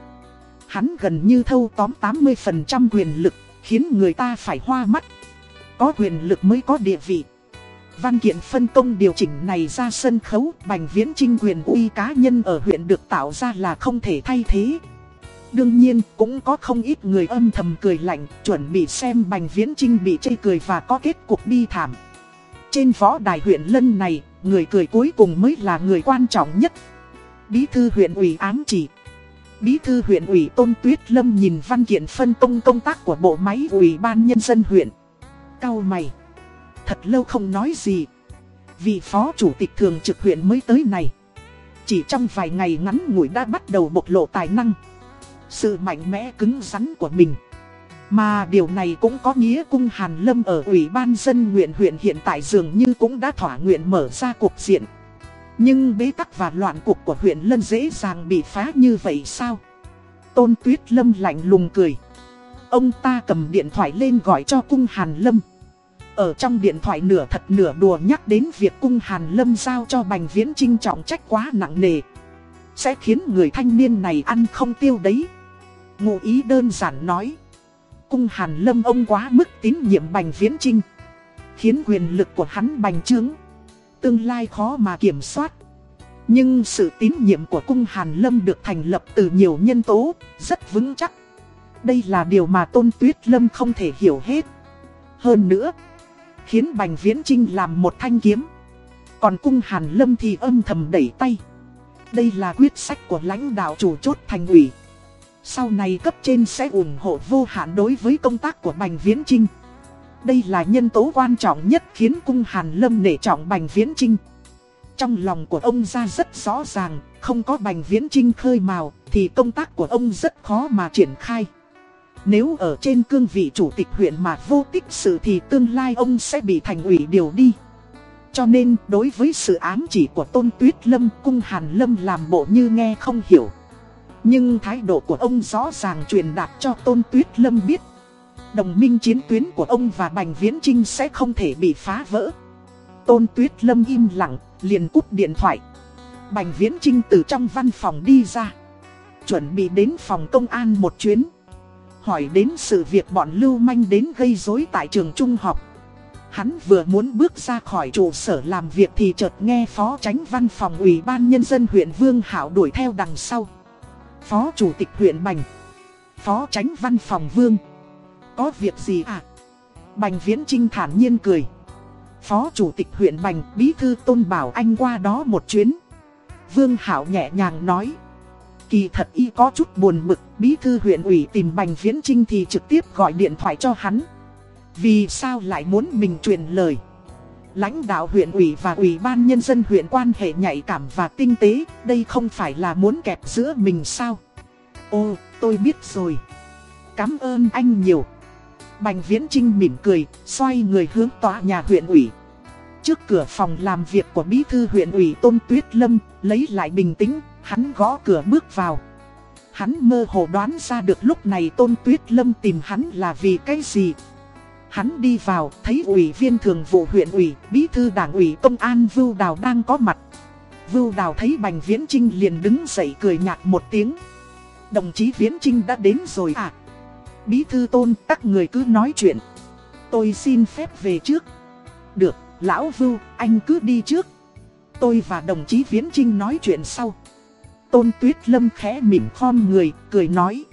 Hắn gần như thâu tóm 80% quyền lực, khiến người ta phải hoa mắt. Có quyền lực mới có địa vị. Văn kiện phân công điều chỉnh này ra sân khấu, Bành Viễn Trinh quyền uy cá nhân ở huyện được tạo ra là không thể thay thế. Đương nhiên, cũng có không ít người âm thầm cười lạnh, chuẩn bị xem Bành Viễn Trinh bị chê cười và có kết cục bi thảm. Trên võ đài huyện Lân này, người cười cuối cùng mới là người quan trọng nhất. Bí thư huyện ủy ám chỉ. Bí thư huyện ủy Tôn Tuyết Lâm nhìn văn kiện phân công công tác của bộ máy ủy ban nhân dân huyện cau mày. Thật lâu không nói gì. Vì phó chủ tịch thường trực huyện mới tới này. Chỉ trong vài ngày ngắn ngủi đã bắt đầu bộc lộ tài năng. Sự mạnh mẽ cứng rắn của mình. Mà điều này cũng có nghĩa cung Hàn Lâm ở Ủy ban dân nguyện huyện hiện tại dường như cũng đã thỏa nguyện mở ra cuộc diện. Nhưng bế tắc và loạn cuộc của huyện Lân dễ dàng bị phá như vậy sao? Tôn Tuyết Lâm lạnh lùng cười. Ông ta cầm điện thoại lên gọi cho cung Hàn Lâm. Ở trong điện thoại nửa thật nửa đùa nhắc đến việc cung Hàn Lâm giao cho Bành Viễn Trinh trọng trách quá nặng nề. Sẽ khiến người thanh niên này ăn không tiêu đấy. Ngụ ý đơn giản nói. Cung Hàn Lâm ông quá mức tín nhiệm Bành Viễn Trinh. Khiến quyền lực của hắn bành trướng. Tương lai khó mà kiểm soát. Nhưng sự tín nhiệm của cung Hàn Lâm được thành lập từ nhiều nhân tố, rất vững chắc. Đây là điều mà Tôn Tuyết Lâm không thể hiểu hết. Hơn nữa, khiến Bành Viễn Trinh làm một thanh kiếm. Còn cung Hàn Lâm thì âm thầm đẩy tay. Đây là quyết sách của lãnh đạo chủ chốt thành ủy. Sau này cấp trên sẽ ủng hộ vô hạn đối với công tác của Bành Viễn Trinh. Đây là nhân tố quan trọng nhất khiến cung Hàn Lâm nể trọng Bành Viễn Trinh. Trong lòng của ông ra rất rõ ràng, không có Bành Viễn Trinh khơi mào, thì công tác của ông rất khó mà triển khai. Nếu ở trên cương vị chủ tịch huyện mà vô tích sự thì tương lai ông sẽ bị thành ủy điều đi. Cho nên đối với sự ám chỉ của Tôn Tuyết Lâm, cung Hàn Lâm làm bộ như nghe không hiểu. Nhưng thái độ của ông rõ ràng truyền đạt cho Tôn Tuyết Lâm biết. Đồng minh chiến tuyến của ông và Bành Viễn Trinh sẽ không thể bị phá vỡ. Tôn Tuyết Lâm im lặng, liền cúp điện thoại. Bành Viễn Trinh từ trong văn phòng đi ra. Chuẩn bị đến phòng công an một chuyến. Hỏi đến sự việc bọn lưu manh đến gây rối tại trường trung học. Hắn vừa muốn bước ra khỏi trụ sở làm việc thì chợt nghe phó tránh văn phòng ủy ban nhân dân huyện Vương Hảo đuổi theo đằng sau. Phó chủ tịch huyện Bành. Phó tránh văn phòng Vương. Có việc gì à? Bành Viễn Trinh thản nhiên cười. Phó chủ tịch huyện Bành, bí thư tôn bảo anh qua đó một chuyến. Vương Hảo nhẹ nhàng nói. Kỳ thật y có chút buồn bực, bí thư huyện ủy tìm Bành Viễn Trinh thì trực tiếp gọi điện thoại cho hắn. Vì sao lại muốn mình truyền lời? Lãnh đạo huyện ủy và ủy ban nhân dân huyện quan hệ nhạy cảm và tinh tế, đây không phải là muốn kẹp giữa mình sao? Ô, tôi biết rồi. Cảm ơn anh nhiều. Bành Viễn Trinh mỉm cười, xoay người hướng tòa nhà huyện ủy. Trước cửa phòng làm việc của bí thư huyện ủy Tôn Tuyết Lâm, lấy lại bình tĩnh, hắn gõ cửa bước vào. Hắn mơ hồ đoán ra được lúc này Tôn Tuyết Lâm tìm hắn là vì cái gì. Hắn đi vào, thấy ủy viên thường vụ huyện ủy, bí thư đảng ủy công an Vưu Đào đang có mặt. Vưu Đào thấy Bành Viễn Trinh liền đứng dậy cười nhạt một tiếng. Đồng chí Viễn Trinh đã đến rồi à? Bí thư tôn, các người cứ nói chuyện. Tôi xin phép về trước. Được, lão Vưu, anh cứ đi trước. Tôi và đồng chí Viễn Trinh nói chuyện sau. Tôn Tuyết Lâm khẽ mỉm khom người, cười nói.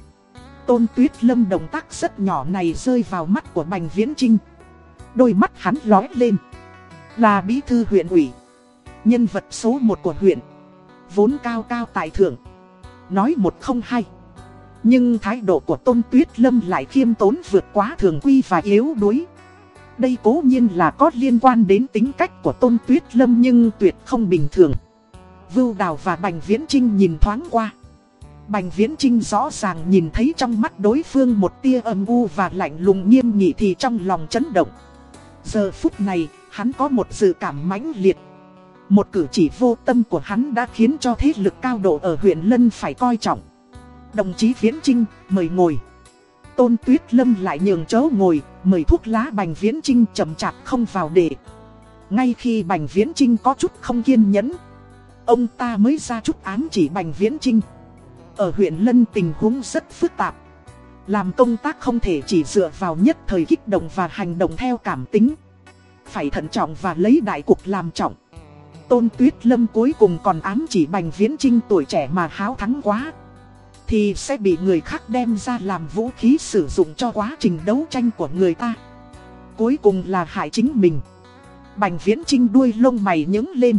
Tôn Tuyết Lâm động tác rất nhỏ này rơi vào mắt của Bành Viễn Trinh. Đôi mắt hắn lói lên. Là bí thư huyện ủy. Nhân vật số 1 của huyện. Vốn cao cao tài thượng. Nói một không hai. Nhưng thái độ của Tôn Tuyết Lâm lại khiêm tốn vượt quá thường quy và yếu đuối. Đây cố nhiên là có liên quan đến tính cách của Tôn Tuyết Lâm nhưng tuyệt không bình thường. Vưu Đào và Bành Viễn Trinh nhìn thoáng qua. Bành Viễn Trinh rõ ràng nhìn thấy trong mắt đối phương một tia âm u và lạnh lùng nghiêm nghị thì trong lòng chấn động. Giờ phút này, hắn có một dự cảm mãnh liệt. Một cử chỉ vô tâm của hắn đã khiến cho thế lực cao độ ở huyện Lân phải coi trọng. Đồng chí Viễn Trinh, mời ngồi. Tôn Tuyết Lâm lại nhường chỗ ngồi, mời thuốc lá Bành Viễn Trinh chậm chạp không vào để. Ngay khi Bành Viễn Trinh có chút không kiên nhẫn, ông ta mới ra chút ám chỉ Bành Viễn Trinh. Ở huyện Lân tình huống rất phức tạp. Làm công tác không thể chỉ dựa vào nhất thời kích động và hành động theo cảm tính. Phải thận trọng và lấy đại cục làm trọng. Tôn Tuyết Lâm cuối cùng còn ám chỉ Bành Viễn Trinh tuổi trẻ mà háo thắng quá. Thì sẽ bị người khác đem ra làm vũ khí sử dụng cho quá trình đấu tranh của người ta. Cuối cùng là hại chính mình. Bành Viễn Trinh đuôi lông mày nhướng lên.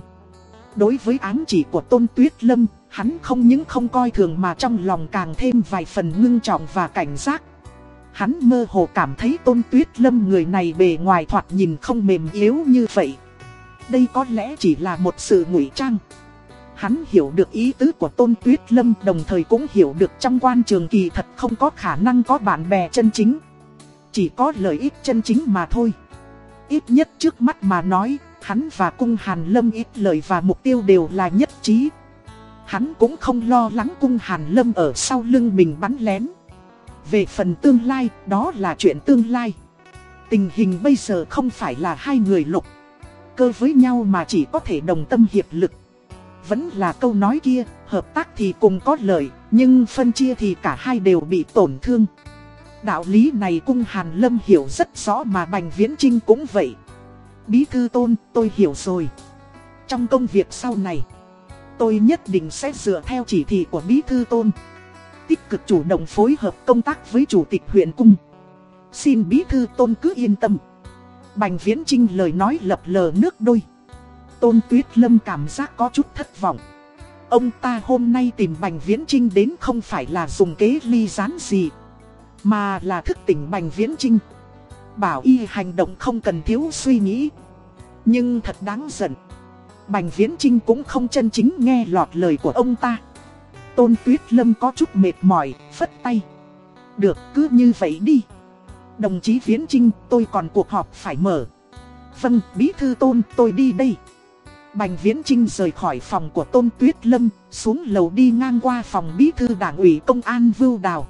Đối với án chỉ của Tôn Tuyết Lâm, hắn không những không coi thường mà trong lòng càng thêm vài phần ngưng trọng và cảnh giác. Hắn mơ hồ cảm thấy tôn tuyết lâm người này bề ngoài thoạt nhìn không mềm yếu như vậy. Đây có lẽ chỉ là một sự ngụy trang. Hắn hiểu được ý tứ của Tôn Tuyết Lâm đồng thời cũng hiểu được trong quan trường kỳ thật không có khả năng có bạn bè chân chính. Chỉ có lợi ích chân chính mà thôi. Ít nhất trước mắt mà nói, hắn và cung Hàn Lâm ít lợi và mục tiêu đều là nhất trí. Hắn cũng không lo lắng cung Hàn Lâm ở sau lưng mình bắn lén. Về phần tương lai, đó là chuyện tương lai. Tình hình bây giờ không phải là hai người lục. Cơ với nhau mà chỉ có thể đồng tâm hiệp lực. Vẫn là câu nói kia, hợp tác thì cùng có lợi, nhưng phân chia thì cả hai đều bị tổn thương. Đạo lý này cung Hàn Lâm hiểu rất rõ mà Bành Viễn Trinh cũng vậy. Bí thư tôn, tôi hiểu rồi. Trong công việc sau này, tôi nhất định sẽ dựa theo chỉ thị của Bí thư tôn. Tích cực chủ động phối hợp công tác với Chủ tịch huyện cung. Xin Bí thư tôn cứ yên tâm. Bành Viễn Trinh lời nói lập lờ nước đôi. Tôn Tuyết Lâm cảm giác có chút thất vọng. Ông ta hôm nay tìm Bành Viễn Trinh đến không phải là dùng kế ly gián gì, mà là thức tỉnh Bành Viễn Trinh. Bảo y hành động không cần thiếu suy nghĩ. Nhưng thật đáng giận. Bành Viễn Trinh cũng không chân chính nghe lọt lời của ông ta. Tôn Tuyết Lâm có chút mệt mỏi, phất tay. Được, cứ như vậy đi. Đồng chí Viễn Trinh, tôi còn cuộc họp phải mở. Vâng, Bí Thư Tôn, tôi đi đây. Bành Viễn Trinh rời khỏi phòng của Tôn Tuyết Lâm, xuống lầu đi ngang qua phòng bí thư đảng ủy công an Vưu Đào.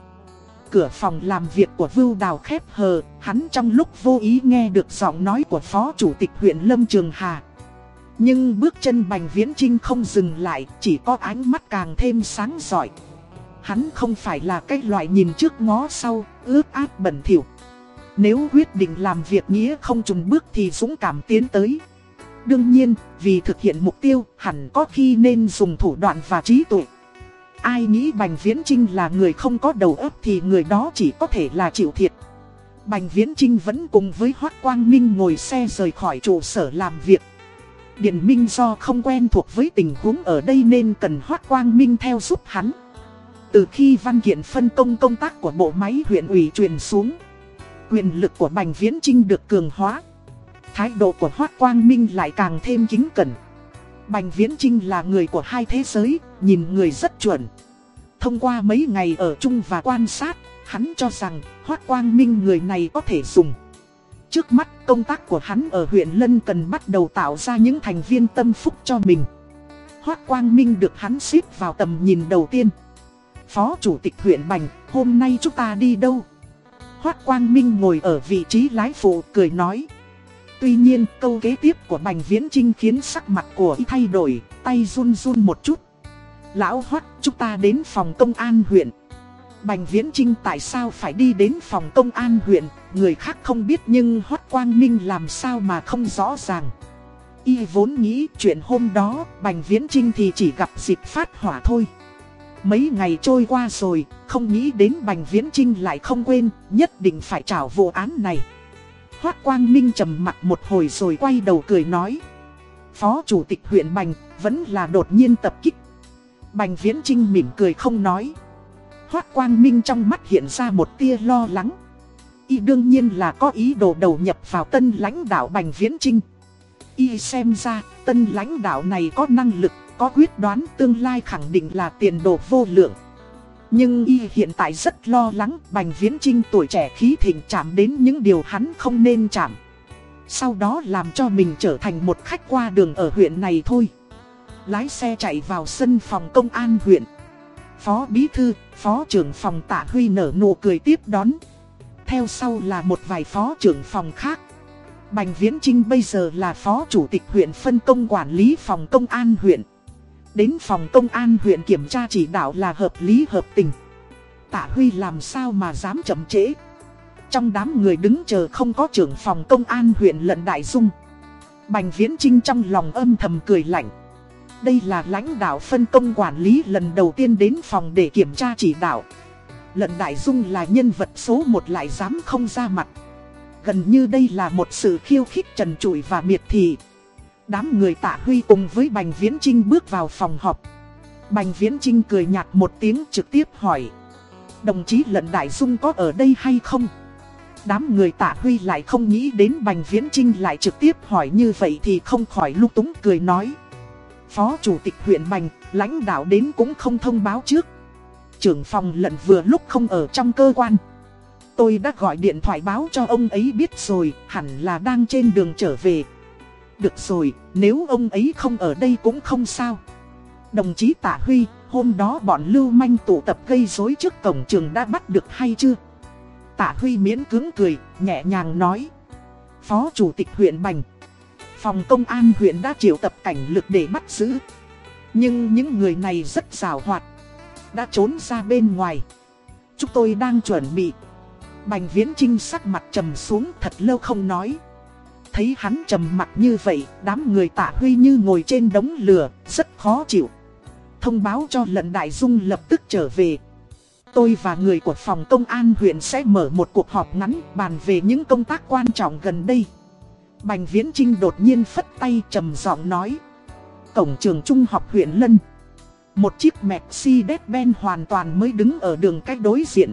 Cửa phòng làm việc của Vưu Đào khép hờ, hắn trong lúc vô ý nghe được giọng nói của Phó Chủ tịch huyện Lâm Trường Hà. Nhưng bước chân Bành Viễn Trinh không dừng lại, chỉ có ánh mắt càng thêm sáng giỏi. Hắn không phải là cái loại nhìn trước ngó sau, ướt át bẩn thỉu. Nếu quyết định làm việc nghĩa không trùng bước thì dũng cảm tiến tới. Đương nhiên, vì thực hiện mục tiêu, hẳn có khi nên dùng thủ đoạn và trí tuệ. Ai nghĩ Bành Viễn Trinh là người không có đầu óc thì người đó chỉ có thể là chịu thiệt. Bành Viễn Trinh vẫn cùng với Hoác Quang Minh ngồi xe rời khỏi trụ sở làm việc. Điện Minh do không quen thuộc với tình huống ở đây nên cần Hoác Quang Minh theo giúp hắn. Từ khi văn kiện phân công công tác của bộ máy huyện ủy truyền xuống, quyền lực của Bành Viễn Trinh được cường hóa. Thái độ của Hoác Quang Minh lại càng thêm kính cẩn. Bành Viễn Trinh là người của hai thế giới, nhìn người rất chuẩn. Thông qua mấy ngày ở chung và quan sát, hắn cho rằng Hoác Quang Minh người này có thể dùng. Trước mắt công tác của hắn ở huyện Lân cần bắt đầu tạo ra những thành viên tâm phúc cho mình. Hoác Quang Minh được hắn xếp vào tầm nhìn đầu tiên. Phó Chủ tịch huyện Bành, hôm nay chúng ta đi đâu? Hoác Quang Minh ngồi ở vị trí lái phụ cười nói. Tuy nhiên câu kế tiếp của Bành Viễn Trinh khiến sắc mặt của y thay đổi, tay run run một chút. Lão Hoắc, chúng ta đến phòng công an huyện. Bành Viễn Trinh tại sao phải đi đến phòng công an huyện, người khác không biết nhưng Hoắc Quang Minh làm sao mà không rõ ràng. Y vốn nghĩ chuyện hôm đó, Bành Viễn Trinh thì chỉ gặp dịp phát hỏa thôi. Mấy ngày trôi qua rồi, không nghĩ đến Bành Viễn Trinh lại không quên, nhất định phải trảo vụ án này. Hoác Quang Minh trầm mặt một hồi rồi quay đầu cười nói. Phó Chủ tịch huyện Bành vẫn là đột nhiên tập kích. Bành Viễn Trinh mỉm cười không nói. Hoác Quang Minh trong mắt hiện ra một tia lo lắng. Y đương nhiên là có ý đồ đầu nhập vào tân lãnh đạo Bành Viễn Trinh. Y xem ra tân lãnh đạo này có năng lực, có quyết đoán tương lai khẳng định là tiền đồ vô lượng. Nhưng y hiện tại rất lo lắng Bành Viễn Trinh tuổi trẻ khí thịnh chạm đến những điều hắn không nên chạm. Sau đó làm cho mình trở thành một khách qua đường ở huyện này thôi. Lái xe chạy vào sân phòng công an huyện. Phó Bí Thư, Phó trưởng phòng Tạ Huy nở nụ cười tiếp đón. Theo sau là một vài phó trưởng phòng khác. Bành Viễn Trinh bây giờ là phó chủ tịch huyện phân công quản lý phòng công an huyện. Đến phòng công an huyện kiểm tra chỉ đạo là hợp lý hợp tình. Tạ Huy làm sao mà dám chậm trễ. Trong đám người đứng chờ không có trưởng phòng công an huyện lận Đại Dung. Bành Viễn Trinh trong lòng âm thầm cười lạnh. Đây là lãnh đạo phân công quản lý lần đầu tiên đến phòng để kiểm tra chỉ đạo. Lận Đại Dung là nhân vật số một lại dám không ra mặt. Gần như đây là một sự khiêu khích trần trụi và miệt thị. Đám người tạ huy cùng với Bành Viễn Trinh bước vào phòng họp. Bành Viễn Trinh cười nhạt một tiếng trực tiếp hỏi. Đồng chí Lận Đại Dung có ở đây hay không? Đám người tạ huy lại không nghĩ đến Bành Viễn Trinh lại trực tiếp hỏi như vậy thì không khỏi lúc túng cười nói. Phó Chủ tịch huyện Bành, lãnh đạo đến cũng không thông báo trước. Trưởng phòng lận vừa lúc không ở trong cơ quan. Tôi đã gọi điện thoại báo cho ông ấy biết rồi, hẳn là đang trên đường trở về. Được rồi, nếu ông ấy không ở đây cũng không sao. Đồng chí Tạ Huy, hôm đó bọn lưu manh tụ tập gây rối trước cổng trường đã bắt được hay chưa? Tạ Huy miễn cứng cười, nhẹ nhàng nói. Phó Chủ tịch huyện Bành. Phòng công an huyện đã triệu tập cảnh lực để bắt giữ. Nhưng những người này rất rào hoạt. Đã trốn ra bên ngoài. Chúng tôi đang chuẩn bị. Bành Viễn Trinh sắc mặt trầm xuống thật lâu không nói. Thấy hắn trầm mặt như vậy, đám người tạ huy như ngồi trên đống lửa, rất khó chịu. Thông báo cho lận đại dung lập tức trở về. Tôi và người của phòng công an huyện sẽ mở một cuộc họp ngắn bàn về những công tác quan trọng gần đây. Bành Viễn Trinh đột nhiên phất tay trầm giọng nói. Cổng trường trung học huyện Lân. Một chiếc Mercedes-Benz hoàn toàn mới đứng ở đường cách đối diện.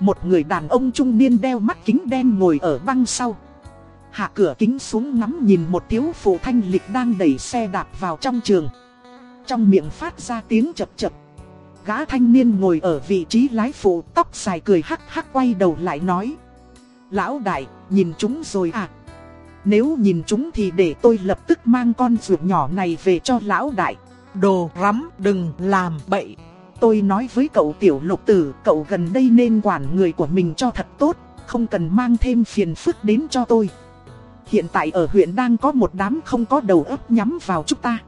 Một người đàn ông trung niên đeo mắt kính đen ngồi ở băng sau. Hạ cửa kính xuống ngắm nhìn một thiếu phụ thanh lịch đang đẩy xe đạp vào trong trường. Trong miệng phát ra tiếng chập chập. Gã thanh niên ngồi ở vị trí lái phụ tóc dài cười hắc hắc quay đầu lại nói. Lão đại, nhìn chúng rồi à? Nếu nhìn chúng thì để tôi lập tức mang con ruột nhỏ này về cho lão đại. Đồ rắm đừng làm bậy. Tôi nói với cậu tiểu lục tử, cậu gần đây nên quản người của mình cho thật tốt, không cần mang thêm phiền phức đến cho tôi. Hiện tại ở huyện đang có một đám không có đầu óc nhắm vào chúng ta.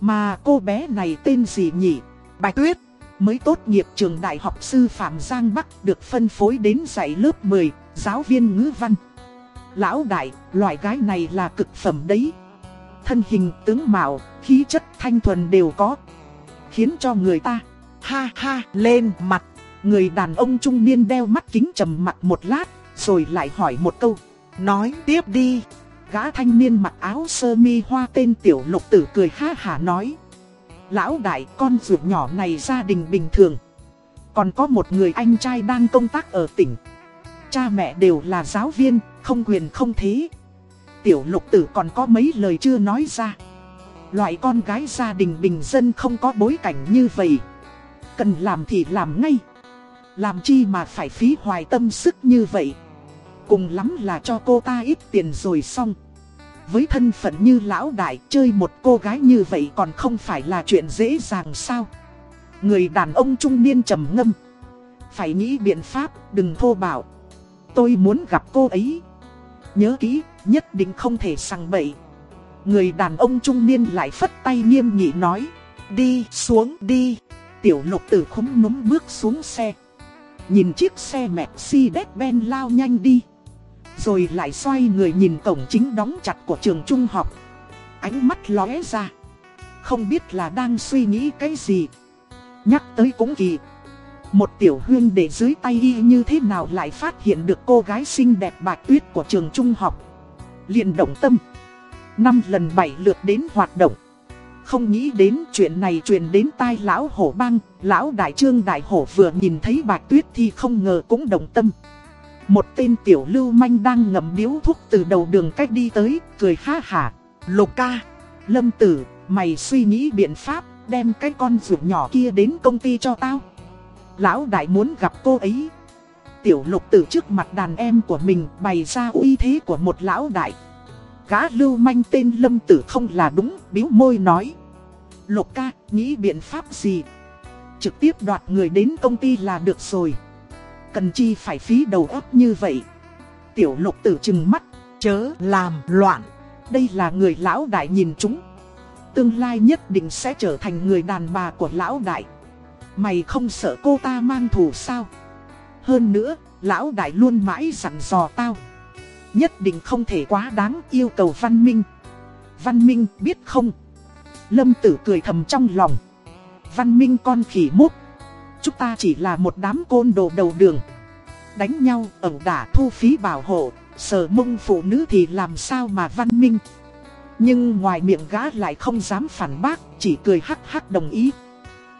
Mà cô bé này tên gì nhỉ? Bạch Tuyết, mới tốt nghiệp trường đại học sư Phạm Giang Bắc được phân phối đến dạy lớp 10, giáo viên ngữ văn. Lão đại, loại gái này là cực phẩm đấy. Thân hình, tướng mạo, khí chất thanh thuần đều có. Khiến cho người ta, ha ha, lên mặt. Người đàn ông trung niên đeo mắt kính trầm mặt một lát, rồi lại hỏi một câu. Nói tiếp đi. Gã thanh niên mặc áo sơ mi hoa tên tiểu lục tử cười ha hả nói. Lão đại con ruột nhỏ này gia đình bình thường. Còn có một người anh trai đang công tác ở tỉnh. Cha mẹ đều là giáo viên, không quyền không thế. Tiểu lục tử còn có mấy lời chưa nói ra. Loại con gái gia đình bình dân không có bối cảnh như vậy. Cần làm thì làm ngay. Làm chi mà phải phí hoài tâm sức như vậy. Cùng lắm là cho cô ta ít tiền rồi xong. Với thân phận như lão đại chơi một cô gái như vậy còn không phải là chuyện dễ dàng sao. Người đàn ông trung niên trầm ngâm. Phải nghĩ biện pháp, đừng thô bảo. Tôi muốn gặp cô ấy. Nhớ kỹ, nhất định không thể sằng bậy. Người đàn ông trung niên lại phất tay nghiêm nghị nói. Đi xuống đi. Tiểu lục tử khúm núm bước xuống xe. Nhìn chiếc xe Mercedes-Benz lao nhanh đi. Rồi lại xoay người nhìn cổng chính đóng chặt của trường trung học. Ánh mắt lóe ra. Không biết là đang suy nghĩ cái gì. Nhắc tới cũng kỳ. Một tiểu huyên để dưới tay y như thế nào lại phát hiện được cô gái xinh đẹp bạch tuyết của trường trung học. liền động tâm. Năm lần bảy lượt đến hoạt động. Không nghĩ đến chuyện này truyền đến tai lão hổ băng, lão đại trương đại hổ vừa nhìn thấy bạch tuyết thì không ngờ cũng động tâm. Một tên tiểu lưu manh đang ngậm điếu thuốc từ đầu đường cách đi tới, cười ha hả. Lục ca, lâm tử, mày suy nghĩ biện pháp, đem cái con ruột nhỏ kia đến công ty cho tao. Lão đại muốn gặp cô ấy. Tiểu lục tử trước mặt đàn em của mình bày ra uy thế của một lão đại. Gã lưu manh tên lâm tử không là đúng, biếu môi nói. Lục ca, nghĩ biện pháp gì? Trực tiếp đoạt người đến công ty là được rồi cần chi phải phí đầu óc như vậy. Tiểu lục tử trừng mắt, chớ làm loạn. Đây là người lão đại nhìn chúng. Tương lai nhất định sẽ trở thành người đàn bà của lão đại. Mày không sợ cô ta mang thù sao? Hơn nữa, lão đại luôn mãi dặn dò tao. Nhất định không thể quá đáng yêu cầu văn minh. Văn minh biết không? Lâm tử cười thầm trong lòng. Văn minh con khỉ mốt Chúng ta chỉ là một đám côn đồ đầu đường Đánh nhau, ẩu đả thu phí bảo hộ Sở mông phụ nữ thì làm sao mà văn minh Nhưng ngoài miệng gã lại không dám phản bác Chỉ cười hắc hắc đồng ý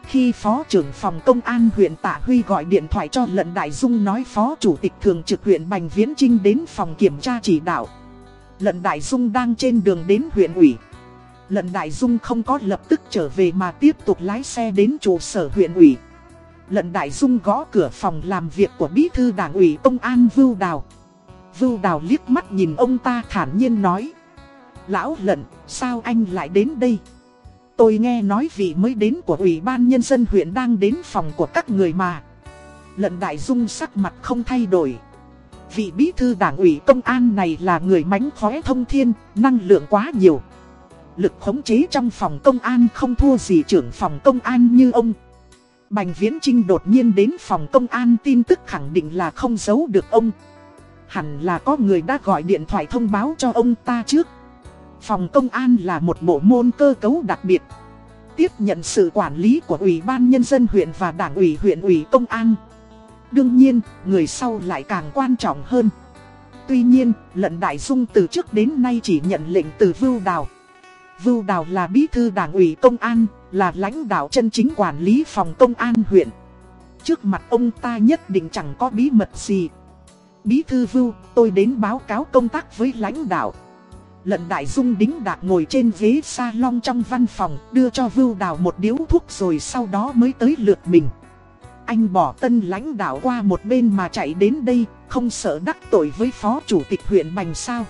Khi Phó trưởng phòng công an huyện Tạ Huy gọi điện thoại cho Lận Đại Dung nói Phó Chủ tịch Thường trực huyện Bành Viễn Trinh đến phòng kiểm tra chỉ đạo. Lận Đại Dung đang trên đường đến huyện ủy. Lận Đại Dung không có lập tức trở về mà tiếp tục lái xe đến trụ sở huyện ủy. Lận Đại Dung gõ cửa phòng làm việc của bí thư đảng ủy công an Vưu Đào. Vưu Đào liếc mắt nhìn ông ta thản nhiên nói. Lão Lận, sao anh lại đến đây? Tôi nghe nói vị mới đến của Ủy ban Nhân dân huyện đang đến phòng của các người mà. Lận Đại Dung sắc mặt không thay đổi. Vị bí thư đảng ủy công an này là người mánh khóe thông thiên, năng lượng quá nhiều. Lực khống chế trong phòng công an không thua gì trưởng phòng công an như ông. Bành Viễn Trinh đột nhiên đến phòng công an tin tức khẳng định là không giấu được ông. Hẳn là có người đã gọi điện thoại thông báo cho ông ta trước. Phòng công an là một bộ môn cơ cấu đặc biệt. Tiếp nhận sự quản lý của Ủy ban Nhân dân huyện và Đảng ủy huyện ủy công an. Đương nhiên, người sau lại càng quan trọng hơn. Tuy nhiên, lận đại dung từ trước đến nay chỉ nhận lệnh từ Vưu Đào. Vưu Đào là bí thư đảng ủy công an, là lãnh đạo chân chính quản lý phòng công an huyện. Trước mặt ông ta nhất định chẳng có bí mật gì. Bí thư Vưu, tôi đến báo cáo công tác với lãnh đạo. Lận đại dung đính đạc ngồi trên ghế salon trong văn phòng, đưa cho Vưu Đào một điếu thuốc rồi sau đó mới tới lượt mình. Anh bỏ tân lãnh đạo qua một bên mà chạy đến đây, không sợ đắc tội với phó chủ tịch huyện Bành sao.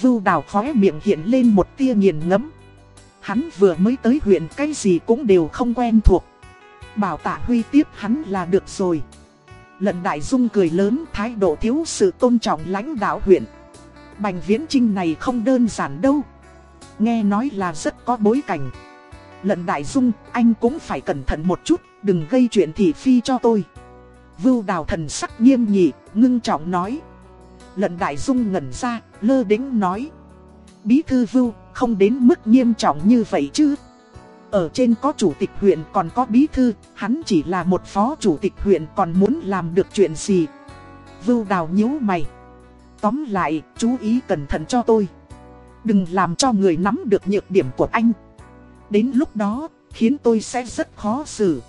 Vưu đào khóe miệng hiện lên một tia nghiền ngẫm Hắn vừa mới tới huyện cái gì cũng đều không quen thuộc. Bảo tạ huy tiếp hắn là được rồi. Lận đại dung cười lớn thái độ thiếu sự tôn trọng lãnh đạo huyện. Bành viễn trinh này không đơn giản đâu. Nghe nói là rất có bối cảnh. Lận đại dung, anh cũng phải cẩn thận một chút, đừng gây chuyện thị phi cho tôi. Vưu đào thần sắc nghiêm nghị, ngưng trọng nói. Lận đại dung ngẩn ra, lơ đính nói. Bí thư vưu, không đến mức nghiêm trọng như vậy chứ. Ở trên có chủ tịch huyện còn có bí thư, hắn chỉ là một phó chủ tịch huyện còn muốn làm được chuyện gì. Vưu đào nhíu mày. Tóm lại, chú ý cẩn thận cho tôi. Đừng làm cho người nắm được nhược điểm của anh. Đến lúc đó, khiến tôi sẽ rất khó xử.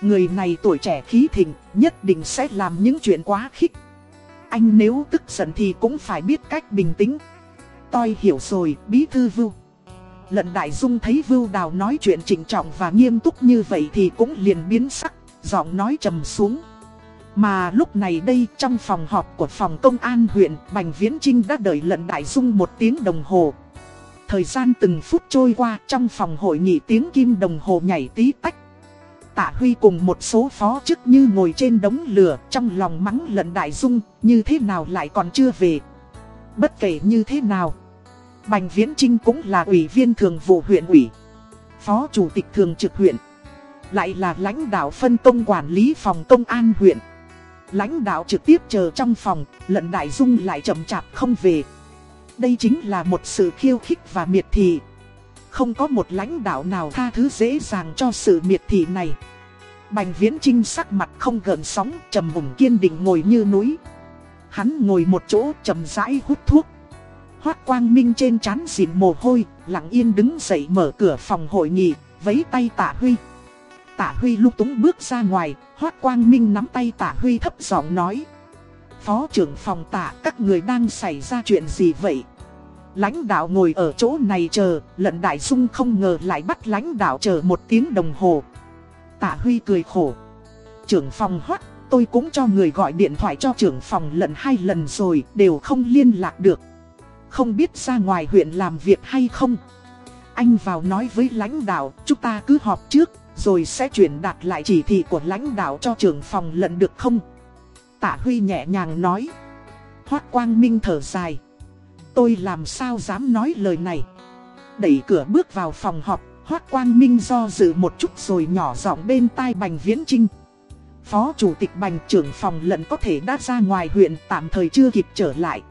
Người này tuổi trẻ khí thịnh, nhất định sẽ làm những chuyện quá khích. Anh nếu tức giận thì cũng phải biết cách bình tĩnh. Tôi hiểu rồi, bí thư vưu. Lận đại dung thấy vưu đào nói chuyện trịnh trọng và nghiêm túc như vậy thì cũng liền biến sắc, giọng nói trầm xuống. Mà lúc này đây trong phòng họp của phòng công an huyện Bành Viễn Trinh đã đợi lận đại dung một tiếng đồng hồ. Thời gian từng phút trôi qua trong phòng hội nghị tiếng kim đồng hồ nhảy tí tách. Tạ Huy cùng một số phó chức như ngồi trên đống lửa trong lòng mắng lận đại dung như thế nào lại còn chưa về. Bất kể như thế nào, Bành Viễn Trinh cũng là ủy viên thường vụ huyện ủy, phó chủ tịch thường trực huyện, lại là lãnh đạo phân công quản lý phòng công an huyện. Lãnh đạo trực tiếp chờ trong phòng, lận đại dung lại chậm chạp không về. Đây chính là một sự khiêu khích và miệt thị. Không có một lãnh đạo nào tha thứ dễ dàng cho sự miệt thị này. Bành viễn trinh sắc mặt không gợn sóng, trầm mùng kiên định ngồi như núi. Hắn ngồi một chỗ trầm rãi hút thuốc. Hoác quang minh trên trán dịn mồ hôi, lặng yên đứng dậy mở cửa phòng hội nghị, vấy tay tạ huy. Tạ huy lúc túng bước ra ngoài, Hoác quang minh nắm tay tạ huy thấp giọng nói. Phó trưởng phòng tạ các người đang xảy ra chuyện gì vậy? Lãnh đạo ngồi ở chỗ này chờ, lận đại dung không ngờ lại bắt lãnh đạo chờ một tiếng đồng hồ. Tạ Huy cười khổ. Trưởng phòng hoắt, tôi cũng cho người gọi điện thoại cho trưởng phòng lần hai lần rồi, đều không liên lạc được. Không biết ra ngoài huyện làm việc hay không. Anh vào nói với lãnh đạo, chúng ta cứ họp trước, rồi sẽ chuyển đạt lại chỉ thị của lãnh đạo cho trưởng phòng lận được không? Tạ Huy nhẹ nhàng nói. Hoác Quang Minh thở dài. Tôi làm sao dám nói lời này. Đẩy cửa bước vào phòng họp, Hoác Quang Minh do dự một chút rồi nhỏ giọng bên tai Bành Viễn Trinh. Phó Chủ tịch Bành trưởng phòng lận có thể đã ra ngoài huyện tạm thời chưa kịp trở lại.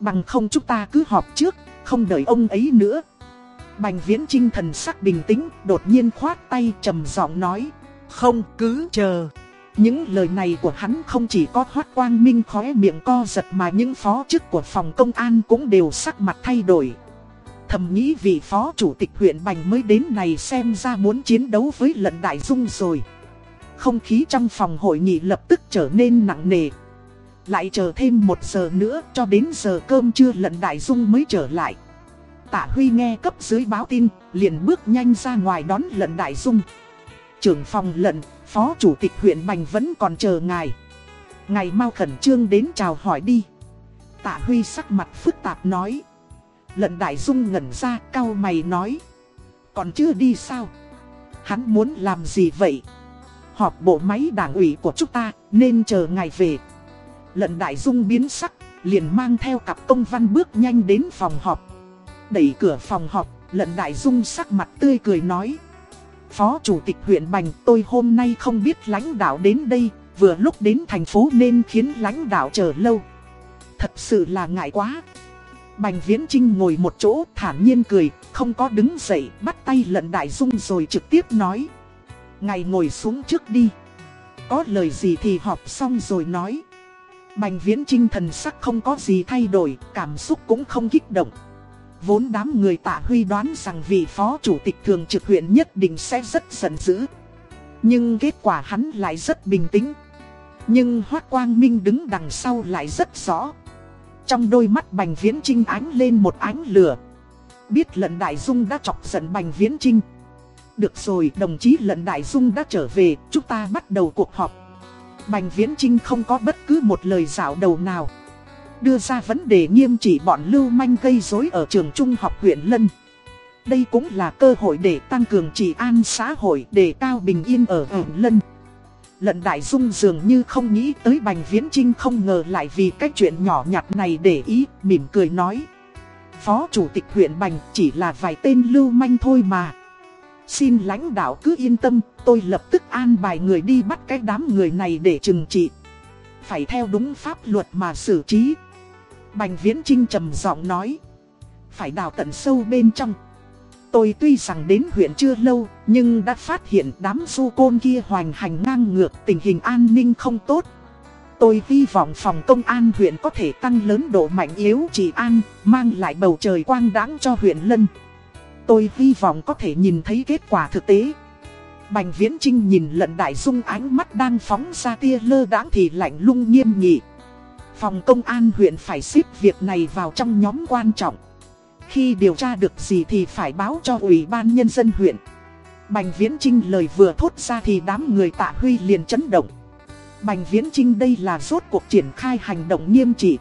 Bằng không chúng ta cứ họp trước, không đợi ông ấy nữa. Bành Viễn Trinh thần sắc bình tĩnh, đột nhiên khoát tay trầm giọng nói. Không cứ chờ. Những lời này của hắn không chỉ có hoát quang minh khóe miệng co giật mà những phó chức của phòng công an cũng đều sắc mặt thay đổi. Thầm nghĩ vị phó chủ tịch huyện Bành mới đến này xem ra muốn chiến đấu với lận đại dung rồi. Không khí trong phòng hội nghị lập tức trở nên nặng nề. Lại chờ thêm một giờ nữa cho đến giờ cơm trưa lận đại dung mới trở lại. Tạ Huy nghe cấp dưới báo tin, liền bước nhanh ra ngoài đón lận đại dung. Trưởng phòng lận, phó chủ tịch huyện Bành vẫn còn chờ ngài. Ngài mau khẩn trương đến chào hỏi đi. Tạ Huy sắc mặt phức tạp nói. Lận đại dung ngẩn ra cao mày nói. Còn chưa đi sao? Hắn muốn làm gì vậy? Họp bộ máy đảng ủy của chúng ta nên chờ ngài về. Lận đại dung biến sắc, liền mang theo cặp công văn bước nhanh đến phòng họp. Đẩy cửa phòng họp, lận đại dung sắc mặt tươi cười nói. Phó Chủ tịch huyện Bành tôi hôm nay không biết lãnh đạo đến đây, vừa lúc đến thành phố nên khiến lãnh đạo chờ lâu. Thật sự là ngại quá. Bành Viễn Trinh ngồi một chỗ thản nhiên cười, không có đứng dậy, bắt tay lận đại dung rồi trực tiếp nói. ngày ngồi xuống trước đi. Có lời gì thì họp xong rồi nói. Bành Viễn Trinh thần sắc không có gì thay đổi, cảm xúc cũng không kích động. Vốn đám người tạ huy đoán rằng vị phó chủ tịch thường trực huyện nhất định sẽ rất giận dữ. Nhưng kết quả hắn lại rất bình tĩnh. Nhưng Hoác Quang Minh đứng đằng sau lại rất rõ. Trong đôi mắt Bành Viễn Trinh ánh lên một ánh lửa. Biết lận Đại Dung đã chọc giận Bành Viễn Trinh. Được rồi, đồng chí lận Đại Dung đã trở về, chúng ta bắt đầu cuộc họp. Bành Viễn Trinh không có bất cứ một lời dạo đầu nào. Đưa ra vấn đề nghiêm trị bọn lưu manh gây rối ở trường trung học huyện Lân. Đây cũng là cơ hội để tăng cường trị an xã hội để cao bình yên ở huyện Lân. Lận Đại Dung dường như không nghĩ tới Bành Viễn Trinh không ngờ lại vì cái chuyện nhỏ nhặt này để ý, mỉm cười nói. Phó Chủ tịch huyện Bành chỉ là vài tên lưu manh thôi mà. Xin lãnh đạo cứ yên tâm, tôi lập tức an bài người đi bắt cái đám người này để trừng trị. Phải theo đúng pháp luật mà xử trí. Bành Viễn Trinh trầm giọng nói. Phải đào tận sâu bên trong. Tôi tuy rằng đến huyện chưa lâu, nhưng đã phát hiện đám du côn kia hoành hành ngang ngược tình hình an ninh không tốt. Tôi hy vọng phòng công an huyện có thể tăng lớn độ mạnh yếu trị an, mang lại bầu trời quang đãng cho huyện Lân. Tôi hy vọng có thể nhìn thấy kết quả thực tế. Bành Viễn Trinh nhìn lận đại dung ánh mắt đang phóng ra tia lơ đãng thì lạnh lung nghiêm nghị. Phòng công an huyện phải xếp việc này vào trong nhóm quan trọng. Khi điều tra được gì thì phải báo cho Ủy ban Nhân dân huyện. Bành Viễn Trinh lời vừa thốt ra thì đám người tạ huy liền chấn động. Bành Viễn Trinh đây là rốt cuộc triển khai hành động nghiêm trị.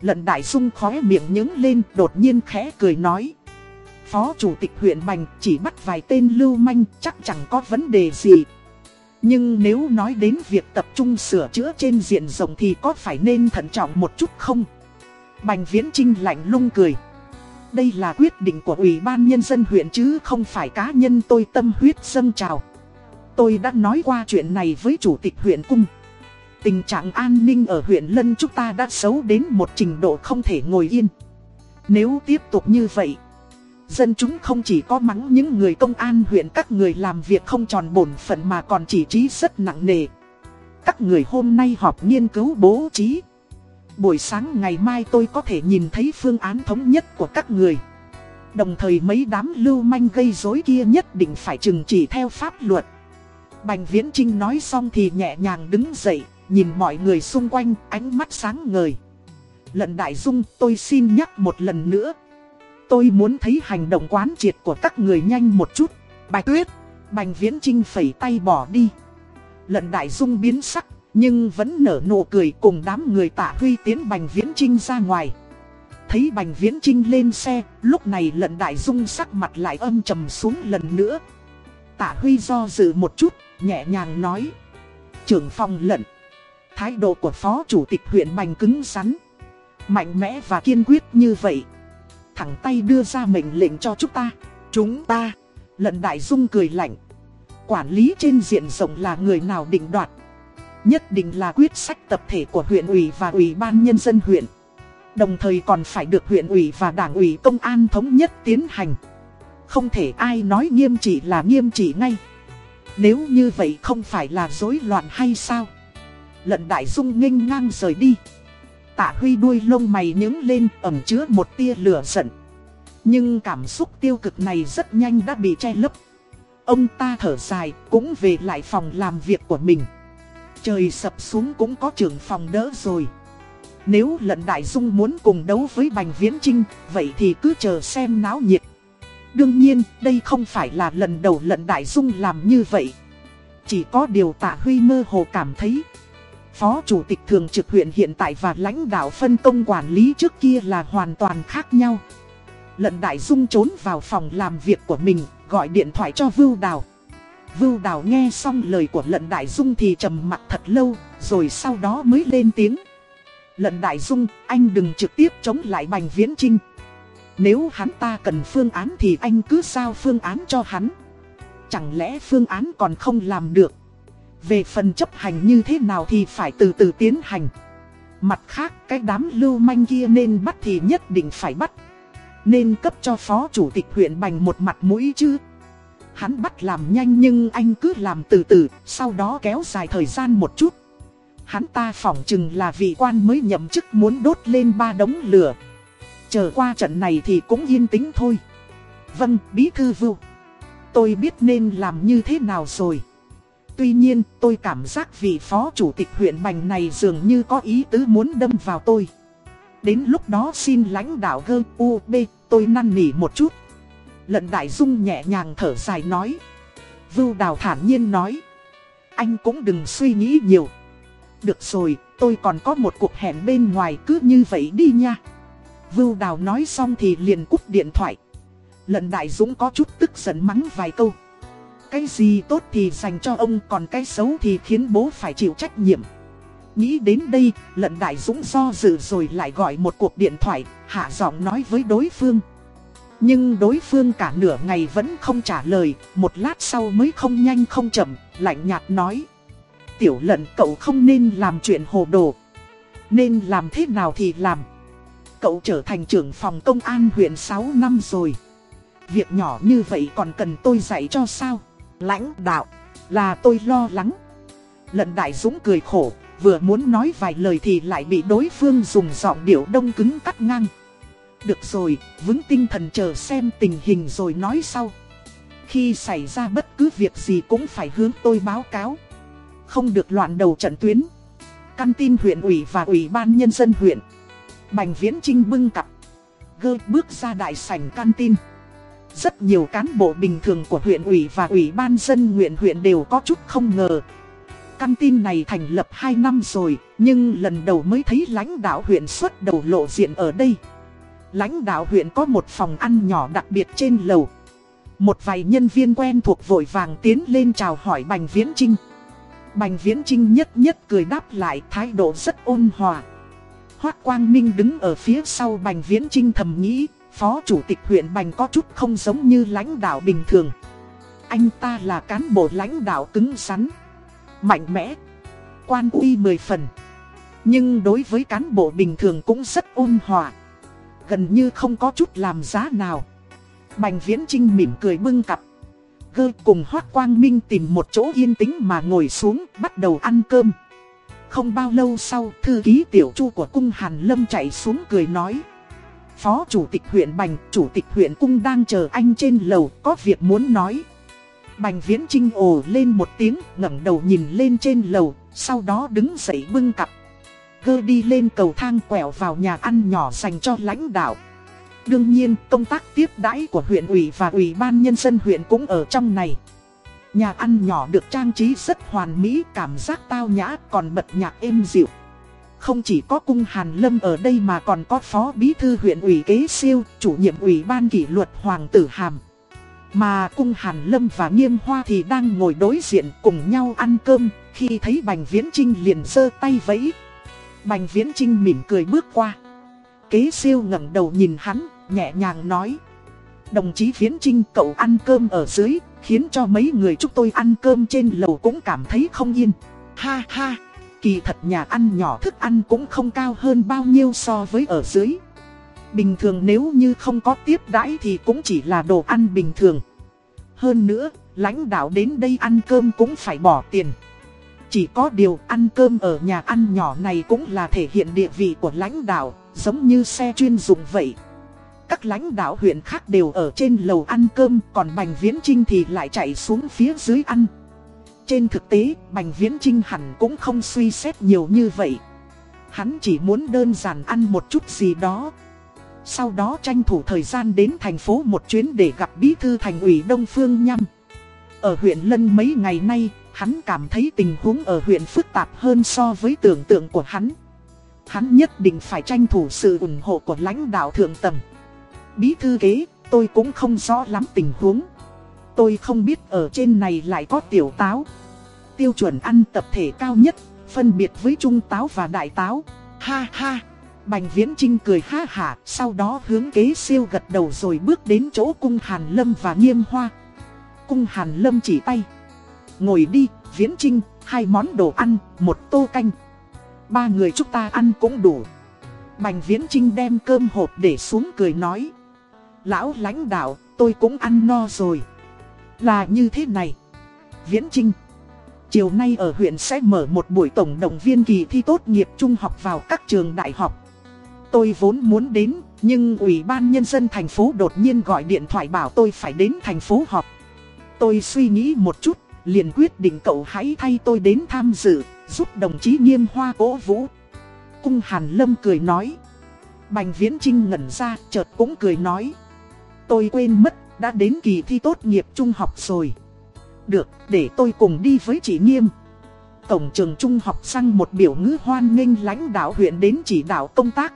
Lận đại dung khóe miệng nhứng lên, đột nhiên khẽ cười nói. Phó Chủ tịch huyện Bành chỉ bắt vài tên lưu manh chắc chẳng có vấn đề gì. Nhưng nếu nói đến việc tập trung sửa chữa trên diện rộng thì có phải nên thận trọng một chút không? Bành Viễn Trinh lạnh lung cười. Đây là quyết định của Ủy ban Nhân dân huyện chứ không phải cá nhân tôi tâm huyết dâng trào. Tôi đã nói qua chuyện này với Chủ tịch huyện Cung. Tình trạng an ninh ở huyện Lân chúng ta đã xấu đến một trình độ không thể ngồi yên. Nếu tiếp tục như vậy, Dân chúng không chỉ có mắng những người công an huyện các người làm việc không tròn bổn phận mà còn chỉ trí rất nặng nề. Các người hôm nay họp nghiên cứu bố trí. Buổi sáng ngày mai tôi có thể nhìn thấy phương án thống nhất của các người. Đồng thời mấy đám lưu manh gây rối kia nhất định phải trừng trị theo pháp luật. Bành Viễn Trinh nói xong thì nhẹ nhàng đứng dậy, nhìn mọi người xung quanh, ánh mắt sáng ngời. Lận Đại Dung tôi xin nhắc một lần nữa, Tôi muốn thấy hành động quán triệt của các người nhanh một chút. Bạch tuyết, bành viễn trinh phẩy tay bỏ đi. Lận đại dung biến sắc, nhưng vẫn nở nụ cười cùng đám người tạ huy tiến bành viễn trinh ra ngoài. Thấy bành viễn trinh lên xe, lúc này lận đại dung sắc mặt lại âm trầm xuống lần nữa. Tạ huy do dự một chút, nhẹ nhàng nói. Trưởng phòng lận. Thái độ của phó chủ tịch huyện bành cứng rắn. Mạnh mẽ và kiên quyết như vậy thẳng tay đưa ra mệnh lệnh cho chúng ta. Chúng ta, lận đại dung cười lạnh. Quản lý trên diện rộng là người nào định đoạt. Nhất định là quyết sách tập thể của huyện ủy và ủy ban nhân dân huyện. Đồng thời còn phải được huyện ủy và đảng ủy công an thống nhất tiến hành. Không thể ai nói nghiêm trị là nghiêm trị ngay. Nếu như vậy không phải là rối loạn hay sao? Lận đại dung nghênh ngang rời đi. Tạ Huy đuôi lông mày nhướng lên ẩm chứa một tia lửa giận. Nhưng cảm xúc tiêu cực này rất nhanh đã bị che lấp. Ông ta thở dài, cũng về lại phòng làm việc của mình. Trời sập xuống cũng có trưởng phòng đỡ rồi. Nếu lận đại dung muốn cùng đấu với Bành Viễn Trinh, vậy thì cứ chờ xem náo nhiệt. Đương nhiên, đây không phải là lần đầu lận đại dung làm như vậy. Chỉ có điều tạ Huy mơ hồ cảm thấy. Phó Chủ tịch Thường trực huyện hiện tại và lãnh đạo phân công quản lý trước kia là hoàn toàn khác nhau. Lận đại dung trốn vào phòng làm việc của mình, gọi điện thoại cho Vưu Đào. Vưu Đào nghe xong lời của lận đại dung thì trầm mặt thật lâu, rồi sau đó mới lên tiếng. Lận đại dung, anh đừng trực tiếp chống lại Bành Viễn Trinh. Nếu hắn ta cần phương án thì anh cứ giao phương án cho hắn. Chẳng lẽ phương án còn không làm được. Về phần chấp hành như thế nào thì phải từ từ tiến hành. Mặt khác, cái đám lưu manh kia nên bắt thì nhất định phải bắt. Nên cấp cho phó chủ tịch huyện Bành một mặt mũi chứ. Hắn bắt làm nhanh nhưng anh cứ làm từ từ, sau đó kéo dài thời gian một chút. Hắn ta phỏng chừng là vị quan mới nhậm chức muốn đốt lên ba đống lửa. Chờ qua trận này thì cũng yên tĩnh thôi. Vâng, bí thư vưu. Tôi biết nên làm như thế nào rồi. Tuy nhiên, tôi cảm giác vị phó chủ tịch huyện Bành này dường như có ý tứ muốn đâm vào tôi. Đến lúc đó xin lãnh đạo gơ u b tôi năn nỉ một chút. Lận đại dung nhẹ nhàng thở dài nói. Vưu đào thản nhiên nói. Anh cũng đừng suy nghĩ nhiều. Được rồi, tôi còn có một cuộc hẹn bên ngoài cứ như vậy đi nha. Vưu đào nói xong thì liền cúp điện thoại. Lận đại dũng có chút tức giận mắng vài câu. Cái gì tốt thì dành cho ông còn cái xấu thì khiến bố phải chịu trách nhiệm. Nghĩ đến đây, lận đại dũng do dự rồi lại gọi một cuộc điện thoại, hạ giọng nói với đối phương. Nhưng đối phương cả nửa ngày vẫn không trả lời, một lát sau mới không nhanh không chậm, lạnh nhạt nói. Tiểu lận cậu không nên làm chuyện hồ đồ. Nên làm thế nào thì làm. Cậu trở thành trưởng phòng công an huyện 6 năm rồi. Việc nhỏ như vậy còn cần tôi dạy cho sao? Lãnh đạo, là tôi lo lắng. Lận đại dũng cười khổ, vừa muốn nói vài lời thì lại bị đối phương dùng giọng điệu đông cứng cắt ngang. Được rồi, vững tinh thần chờ xem tình hình rồi nói sau. Khi xảy ra bất cứ việc gì cũng phải hướng tôi báo cáo. Không được loạn đầu trận tuyến. Căn tin huyện ủy và ủy ban nhân dân huyện. Bành Viễn Trinh bưng cặp. Gơ bước ra đại sảnh căn tin. Rất nhiều cán bộ bình thường của huyện ủy và ủy ban dân huyện huyện đều có chút không ngờ. Căn tin này thành lập 2 năm rồi, nhưng lần đầu mới thấy lãnh đạo huyện xuất đầu lộ diện ở đây. Lãnh đạo huyện có một phòng ăn nhỏ đặc biệt trên lầu. Một vài nhân viên quen thuộc vội vàng tiến lên chào hỏi Bành Viễn Trinh. Bành Viễn Trinh nhất nhất cười đáp lại thái độ rất ôn hòa. Hoác Quang Minh đứng ở phía sau Bành Viễn Trinh thầm nghĩ, Phó Chủ tịch huyện Bành có chút không giống như lãnh đạo bình thường. Anh ta là cán bộ lãnh đạo cứng rắn, mạnh mẽ, quan uy mười phần. Nhưng đối với cán bộ bình thường cũng rất ôn hòa. Gần như không có chút làm giá nào. Bành Viễn Trinh mỉm cười bưng cặp. Gơ cùng Hoác Quang Minh tìm một chỗ yên tĩnh mà ngồi xuống bắt đầu ăn cơm. Không bao lâu sau, thư ký tiểu chu của cung Hàn Lâm chạy xuống cười nói. Phó Chủ tịch huyện Bành, Chủ tịch huyện cung đang chờ anh trên lầu, có việc muốn nói. Bành Viễn Trinh ồ lên một tiếng, ngẩng đầu nhìn lên trên lầu, sau đó đứng dậy bưng cặp. Gơ đi lên cầu thang quẹo vào nhà ăn nhỏ dành cho lãnh đạo. Đương nhiên, công tác tiếp đãi của huyện ủy và ủy ban nhân dân huyện cũng ở trong này. Nhà ăn nhỏ được trang trí rất hoàn mỹ, cảm giác tao nhã còn bật nhạc êm dịu. Không chỉ có cung Hàn Lâm ở đây mà còn có phó bí thư huyện ủy kế siêu, chủ nhiệm ủy ban kỷ luật Hoàng Tử Hàm. Mà cung Hàn Lâm và Nghiêm Hoa thì đang ngồi đối diện cùng nhau ăn cơm, khi thấy Bành Viễn Trinh liền giơ tay vẫy. Bành Viễn Trinh mỉm cười bước qua. Kế siêu ngẩng đầu nhìn hắn, nhẹ nhàng nói. Đồng chí Viễn Trinh cậu ăn cơm ở dưới, khiến cho mấy người chúng tôi ăn cơm trên lầu cũng cảm thấy không yên. Ha ha, kỳ thật nhà ăn nhỏ thức ăn cũng không cao hơn bao nhiêu so với ở dưới. Bình thường nếu như không có tiếp đãi thì cũng chỉ là đồ ăn bình thường. Hơn nữa, lãnh đạo đến đây ăn cơm cũng phải bỏ tiền. Chỉ có điều ăn cơm ở nhà ăn nhỏ này cũng là thể hiện địa vị của lãnh đạo, giống như xe chuyên dụng vậy. các lãnh đạo huyện khác đều ở trên lầu ăn cơm, còn Bành Viễn Trinh thì lại chạy xuống phía dưới ăn. Trên thực tế, Bành Viễn Trinh hẳn cũng không suy xét nhiều như vậy. Hắn chỉ muốn đơn giản ăn một chút gì đó. Sau đó tranh thủ thời gian đến thành phố một chuyến để gặp bí thư thành ủy Đông Phương Nhâm. Ở huyện Lân mấy ngày nay, hắn cảm thấy tình huống ở huyện phức tạp hơn so với tưởng tượng của hắn. Hắn nhất định phải tranh thủ sự ủng hộ của lãnh đạo thượng tầng. Bí thư kế, tôi cũng không rõ lắm tình huống. Tôi không biết ở trên này lại có tiểu táo. Tiêu chuẩn ăn tập thể cao nhất, phân biệt với trung táo và đại táo. Ha ha! Bành Viễn Trinh cười ha hả, sau đó hướng kế siêu gật đầu rồi bước đến chỗ cung Hàn Lâm và Nghiêm Hoa. Cung Hàn Lâm chỉ tay. Ngồi đi, Viễn Trinh, hai món đồ ăn, một tô canh. Ba người chúng ta ăn cũng đủ. Bành Viễn Trinh đem cơm hộp để xuống cười nói. Lão lãnh đạo, tôi cũng ăn no rồi. Là như thế này. Viễn Trinh. Chiều nay ở huyện sẽ mở một buổi tổng động viên kỳ thi tốt nghiệp trung học vào các trường đại học. Tôi vốn muốn đến, nhưng Ủy ban Nhân dân thành phố đột nhiên gọi điện thoại bảo tôi phải đến thành phố họp. Tôi suy nghĩ một chút, liền quyết định cậu hãy thay tôi đến tham dự, giúp đồng chí nghiêm hoa cố vũ. Cung Hàn Lâm cười nói. Bành Viễn Trinh ngẩn ra, chợt cũng cười nói. Tôi quên mất, đã đến kỳ thi tốt nghiệp trung học rồi. Được, để tôi cùng đi với chị Nghiêm. Tổng trường trung học sang một biểu ngữ hoan nghênh lãnh đạo huyện đến chỉ đạo công tác.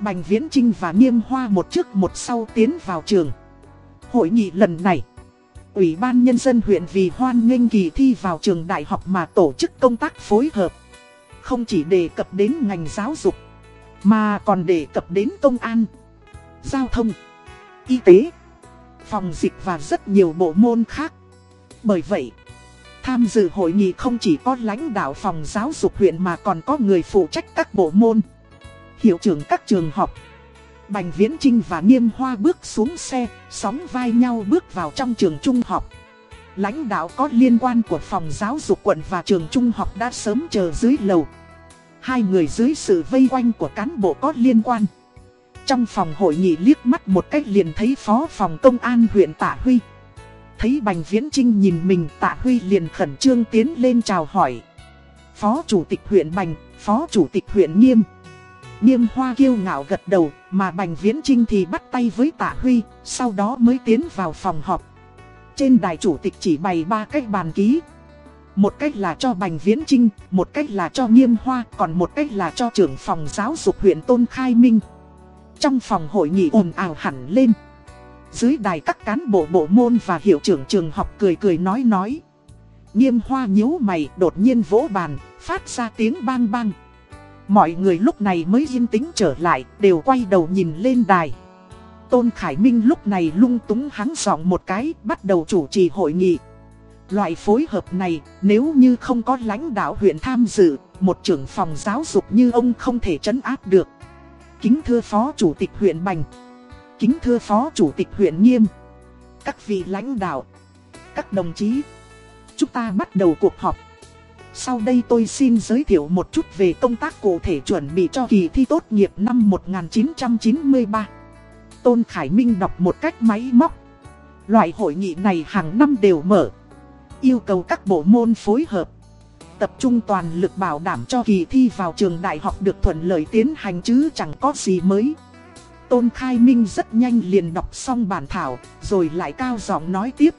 Bành Viễn Trinh và Nghiêm Hoa một trước một sau tiến vào trường. Hội nghị lần này, Ủy ban Nhân dân huyện vì hoan nghênh kỳ thi vào trường đại học mà tổ chức công tác phối hợp. Không chỉ đề cập đến ngành giáo dục, mà còn đề cập đến công an, giao thông, y tế, phòng dịch và rất nhiều bộ môn khác. Bởi vậy, tham dự hội nghị không chỉ có lãnh đạo phòng giáo dục huyện mà còn có người phụ trách các bộ môn, hiệu trưởng các trường học. Bành Viễn Trinh và Niêm Hoa bước xuống xe, sóng vai nhau bước vào trong trường trung học. Lãnh đạo có liên quan của phòng giáo dục quận và trường trung học đã sớm chờ dưới lầu. Hai người dưới sự vây quanh của cán bộ có liên quan. Trong phòng hội nghị liếc mắt một cách liền thấy phó phòng công an huyện Tạ Huy. Thấy Bành Viễn Trinh nhìn mình Tạ Huy liền khẩn trương tiến lên chào hỏi. Phó chủ tịch huyện Bành, phó chủ tịch huyện Nghiêm. Nghiêm Hoa kiêu ngạo gật đầu, mà Bành Viễn Trinh thì bắt tay với Tạ Huy, sau đó mới tiến vào phòng họp. Trên đài chủ tịch chỉ bày ba cách bàn ký. Một cách là cho Bành Viễn Trinh, một cách là cho Nghiêm Hoa, còn một cách là cho trưởng phòng giáo dục huyện Tôn Khai Minh. Trong phòng hội nghị ồn ào hẳn lên. Dưới đài các cán bộ bộ môn và hiệu trưởng trường học cười cười nói nói. Nghiêm Hoa nhíu mày đột nhiên vỗ bàn, phát ra tiếng bang bang. Mọi người lúc này mới yên tĩnh trở lại, đều quay đầu nhìn lên đài. Tôn Khải Minh lúc này lung túng hắn giọng một cái, bắt đầu chủ trì hội nghị. Loại phối hợp này, nếu như không có lãnh đạo huyện tham dự, một trưởng phòng giáo dục như ông không thể trấn áp được. Kính thưa Phó Chủ tịch huyện Bành. Kính thưa Phó Chủ tịch huyện Nghiêm. Các vị lãnh đạo, các đồng chí, chúng ta bắt đầu cuộc họp. Sau đây tôi xin giới thiệu một chút về công tác cụ thể chuẩn bị cho kỳ thi tốt nghiệp năm 1993. Tôn Khải Minh đọc một cách máy móc. Loại hội nghị này hàng năm đều mở. Yêu cầu các bộ môn phối hợp. Tập trung toàn lực bảo đảm cho kỳ thi vào trường đại học được thuận lợi tiến hành chứ chẳng có gì mới. Tôn Khai Minh rất nhanh liền đọc xong bản thảo, rồi lại cao giọng nói tiếp.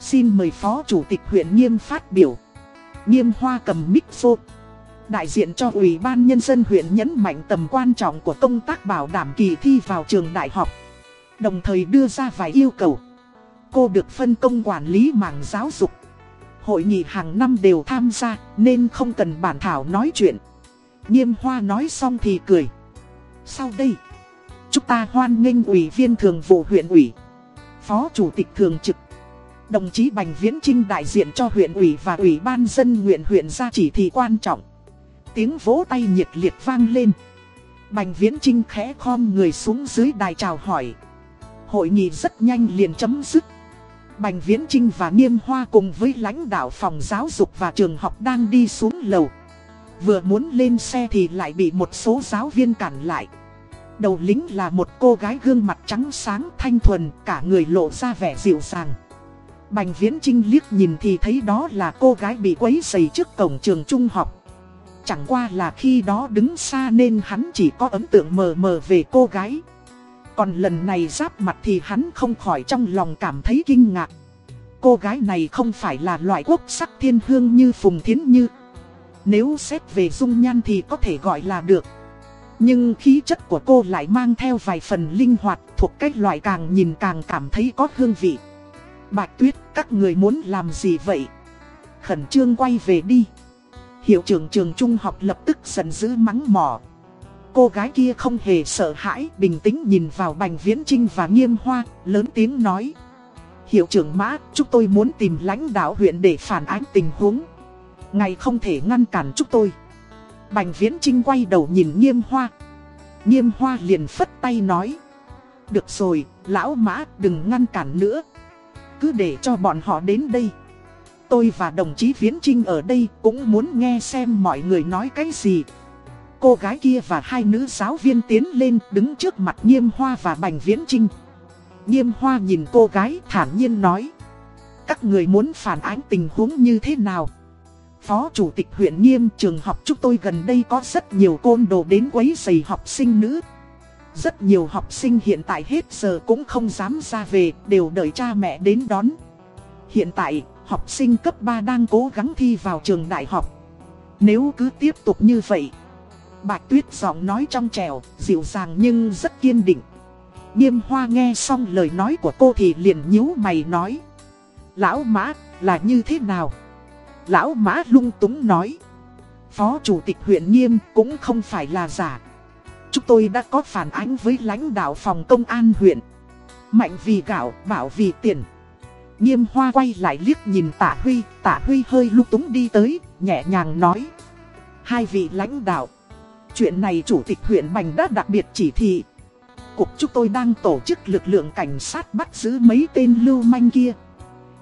Xin mời Phó Chủ tịch huyện Nghiêm phát biểu. Nghiêm hoa cầm mic phô. Đại diện cho Ủy ban Nhân dân huyện nhấn mạnh tầm quan trọng của công tác bảo đảm kỳ thi vào trường đại học. Đồng thời đưa ra vài yêu cầu. Cô được phân công quản lý mảng giáo dục. Hội nghị hàng năm đều tham gia nên không cần bản thảo nói chuyện. Nghiêm hoa nói xong thì cười. Sau đây, chúng ta hoan nghênh Ủy viên Thường vụ huyện ủy, Phó Chủ tịch Thường trực Đồng chí Bành Viễn Trinh đại diện cho huyện ủy và ủy ban dân nguyện huyện ra chỉ thị quan trọng. Tiếng vỗ tay nhiệt liệt vang lên. Bành Viễn Trinh khẽ khom người xuống dưới đài chào hỏi. Hội nghị rất nhanh liền chấm dứt. Bành Viễn Trinh và Niêm Hoa cùng với lãnh đạo phòng giáo dục và trường học đang đi xuống lầu. Vừa muốn lên xe thì lại bị một số giáo viên cản lại. Đầu lính là một cô gái gương mặt trắng sáng thanh thuần, cả người lộ ra vẻ dịu dàng. Bành Viễn Trinh liếc nhìn thì thấy đó là cô gái bị quấy dày trước cổng trường trung học. Chẳng qua là khi đó đứng xa nên hắn chỉ có ấn tượng mờ mờ về cô gái. Còn lần này giáp mặt thì hắn không khỏi trong lòng cảm thấy kinh ngạc. Cô gái này không phải là loại quốc sắc thiên hương như Phùng Thiến Như. Nếu xét về dung nhan thì có thể gọi là được. Nhưng khí chất của cô lại mang theo vài phần linh hoạt thuộc cách loại càng nhìn càng cảm thấy có hương vị. Bạch Tuyết, các người muốn làm gì vậy? Khẩn trương quay về đi. Hiệu trưởng trường trung học lập tức giận dữ mắng mỏ. Cô gái kia không hề sợ hãi, bình tĩnh nhìn vào Bành Viễn Trinh và Nghiêm Hoa, lớn tiếng nói. Hiệu trưởng Mã, chúng tôi muốn tìm lãnh đạo huyện để phản ánh tình huống. Ngày không thể ngăn cản chúng tôi. Bành Viễn Trinh quay đầu nhìn Nghiêm Hoa. Nghiêm Hoa liền phất tay nói. Được rồi, lão Mã đừng ngăn cản nữa. Cứ để cho bọn họ đến đây. Tôi và đồng chí Viễn Trinh ở đây cũng muốn nghe xem mọi người nói cái gì. Cô gái kia và hai nữ giáo viên tiến lên đứng trước mặt Nghiêm Hoa và Bành Viễn Trinh. Nghiêm Hoa nhìn cô gái thản nhiên nói. Các người muốn phản ánh tình huống như thế nào? Phó Chủ tịch huyện Nghiêm trường học chúng tôi gần đây có rất nhiều côn đồ đến quấy giày học sinh nữ. Rất nhiều học sinh hiện tại hết giờ cũng không dám ra về, đều đợi cha mẹ đến đón. Hiện tại, học sinh cấp 3 đang cố gắng thi vào trường đại học. Nếu cứ tiếp tục như vậy, Bạch Tuyết giọng nói trong trèo, dịu dàng nhưng rất kiên định. Nghiêm hoa nghe xong lời nói của cô thì liền nhíu mày nói. Lão Mã, là như thế nào? Lão Mã lung túng nói. Phó Chủ tịch huyện Nghiêm cũng không phải là giả. Chúng tôi đã có phản ánh với lãnh đạo phòng công an huyện. Mạnh vì gạo, bảo vì tiền. Nghiêm hoa quay lại liếc nhìn tạ Huy, tạ Huy hơi lung túng đi tới, nhẹ nhàng nói. Hai vị lãnh đạo. Chuyện này chủ tịch huyện Bành đã đặc biệt chỉ thị. Cục chúng tôi đang tổ chức lực lượng cảnh sát bắt giữ mấy tên lưu manh kia.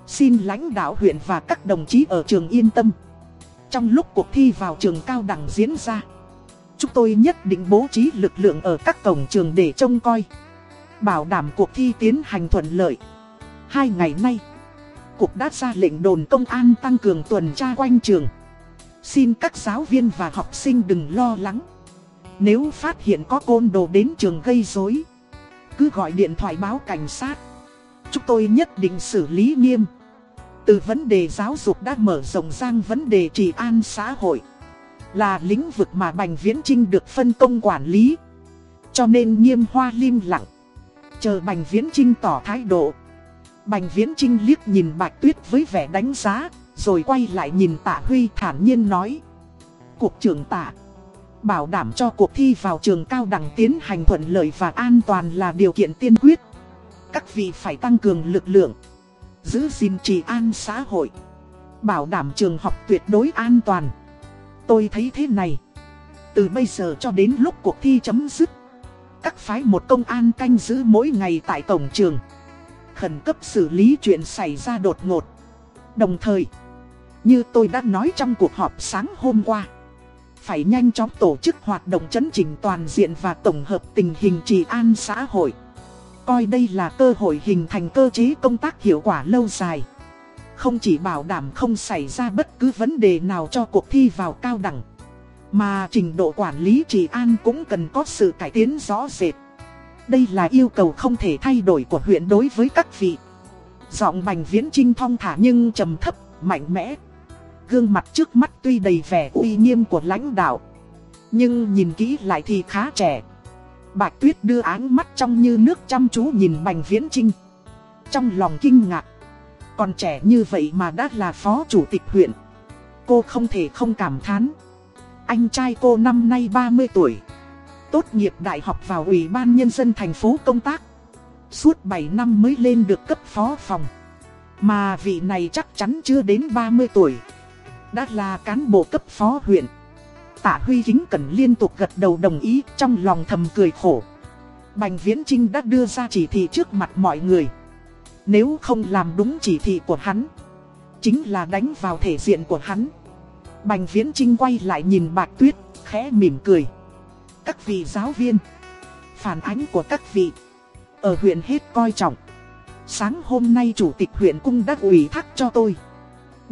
Xin lãnh đạo huyện và các đồng chí ở trường yên tâm. Trong lúc cuộc thi vào trường cao đẳng diễn ra, chúng tôi nhất định bố trí lực lượng ở các cổng trường để trông coi. Bảo đảm cuộc thi tiến hành thuận lợi. Hai ngày nay, Cục đã ra lệnh đồn công an tăng cường tuần tra quanh trường. Xin các giáo viên và học sinh đừng lo lắng. Nếu phát hiện có côn đồ đến trường gây rối, cứ gọi điện thoại báo cảnh sát. Chúng tôi nhất định xử lý nghiêm. Từ vấn đề giáo dục đã mở rộng sang vấn đề trị an xã hội. Là lĩnh vực mà Bành Viễn Trinh được phân công quản lý. Cho nên nghiêm hoa lim lặng. Chờ Bành Viễn Trinh tỏ thái độ. Bành Viễn Trinh liếc nhìn Bạch Tuyết với vẻ đánh giá, rồi quay lại nhìn Tạ Huy thản nhiên nói. Cục trưởng Tạ, bảo đảm cho cuộc thi vào trường cao đẳng tiến hành thuận lợi và an toàn là điều kiện tiên quyết. Các vị phải tăng cường lực lượng, giữ gìn trì an xã hội, bảo đảm trường học tuyệt đối an toàn. Tôi thấy thế này, từ bây giờ cho đến lúc cuộc thi chấm dứt, các phái một công an canh giữ mỗi ngày tại cổng trường khẩn cấp xử lý chuyện xảy ra đột ngột. Đồng thời, như tôi đã nói trong cuộc họp sáng hôm qua, phải nhanh chóng tổ chức hoạt động chấn chỉnh toàn diện và tổng hợp tình hình trị an xã hội. Coi đây là cơ hội hình thành cơ chế công tác hiệu quả lâu dài. Không chỉ bảo đảm không xảy ra bất cứ vấn đề nào cho cuộc thi vào cao đẳng, mà trình độ quản lý trị an cũng cần có sự cải tiến rõ rệt. Đây là yêu cầu không thể thay đổi của huyện đối với các vị. Giọng bành viễn trinh thong thả nhưng trầm thấp, mạnh mẽ. Gương mặt trước mắt tuy đầy vẻ uy nghiêm của lãnh đạo. Nhưng nhìn kỹ lại thì khá trẻ. Bạch Tuyết đưa áng mắt trong như nước chăm chú nhìn Bành Viễn Trinh. Trong lòng kinh ngạc. Còn trẻ như vậy mà đã là phó chủ tịch huyện. Cô không thể không cảm thán. Anh trai cô năm nay 30 tuổi, tốt nghiệp đại học vào Ủy ban Nhân dân thành phố công tác. Suốt 7 năm mới lên được cấp phó phòng. Mà vị này chắc chắn chưa đến 30 tuổi. Đã là cán bộ cấp phó huyện. Tạ Huy Kính Cẩn liên tục gật đầu đồng ý trong lòng thầm cười khổ. Bành Viễn Trinh đã đưa ra chỉ thị trước mặt mọi người. Nếu không làm đúng chỉ thị của hắn, chính là đánh vào thể diện của hắn. Bành Viễn Trinh quay lại nhìn Bạch Tuyết, khẽ mỉm cười các vị giáo viên, phản ánh của các vị. Ở huyện hết coi trọng. Sáng hôm nay chủ tịch huyện cung đã ủy thác cho tôi.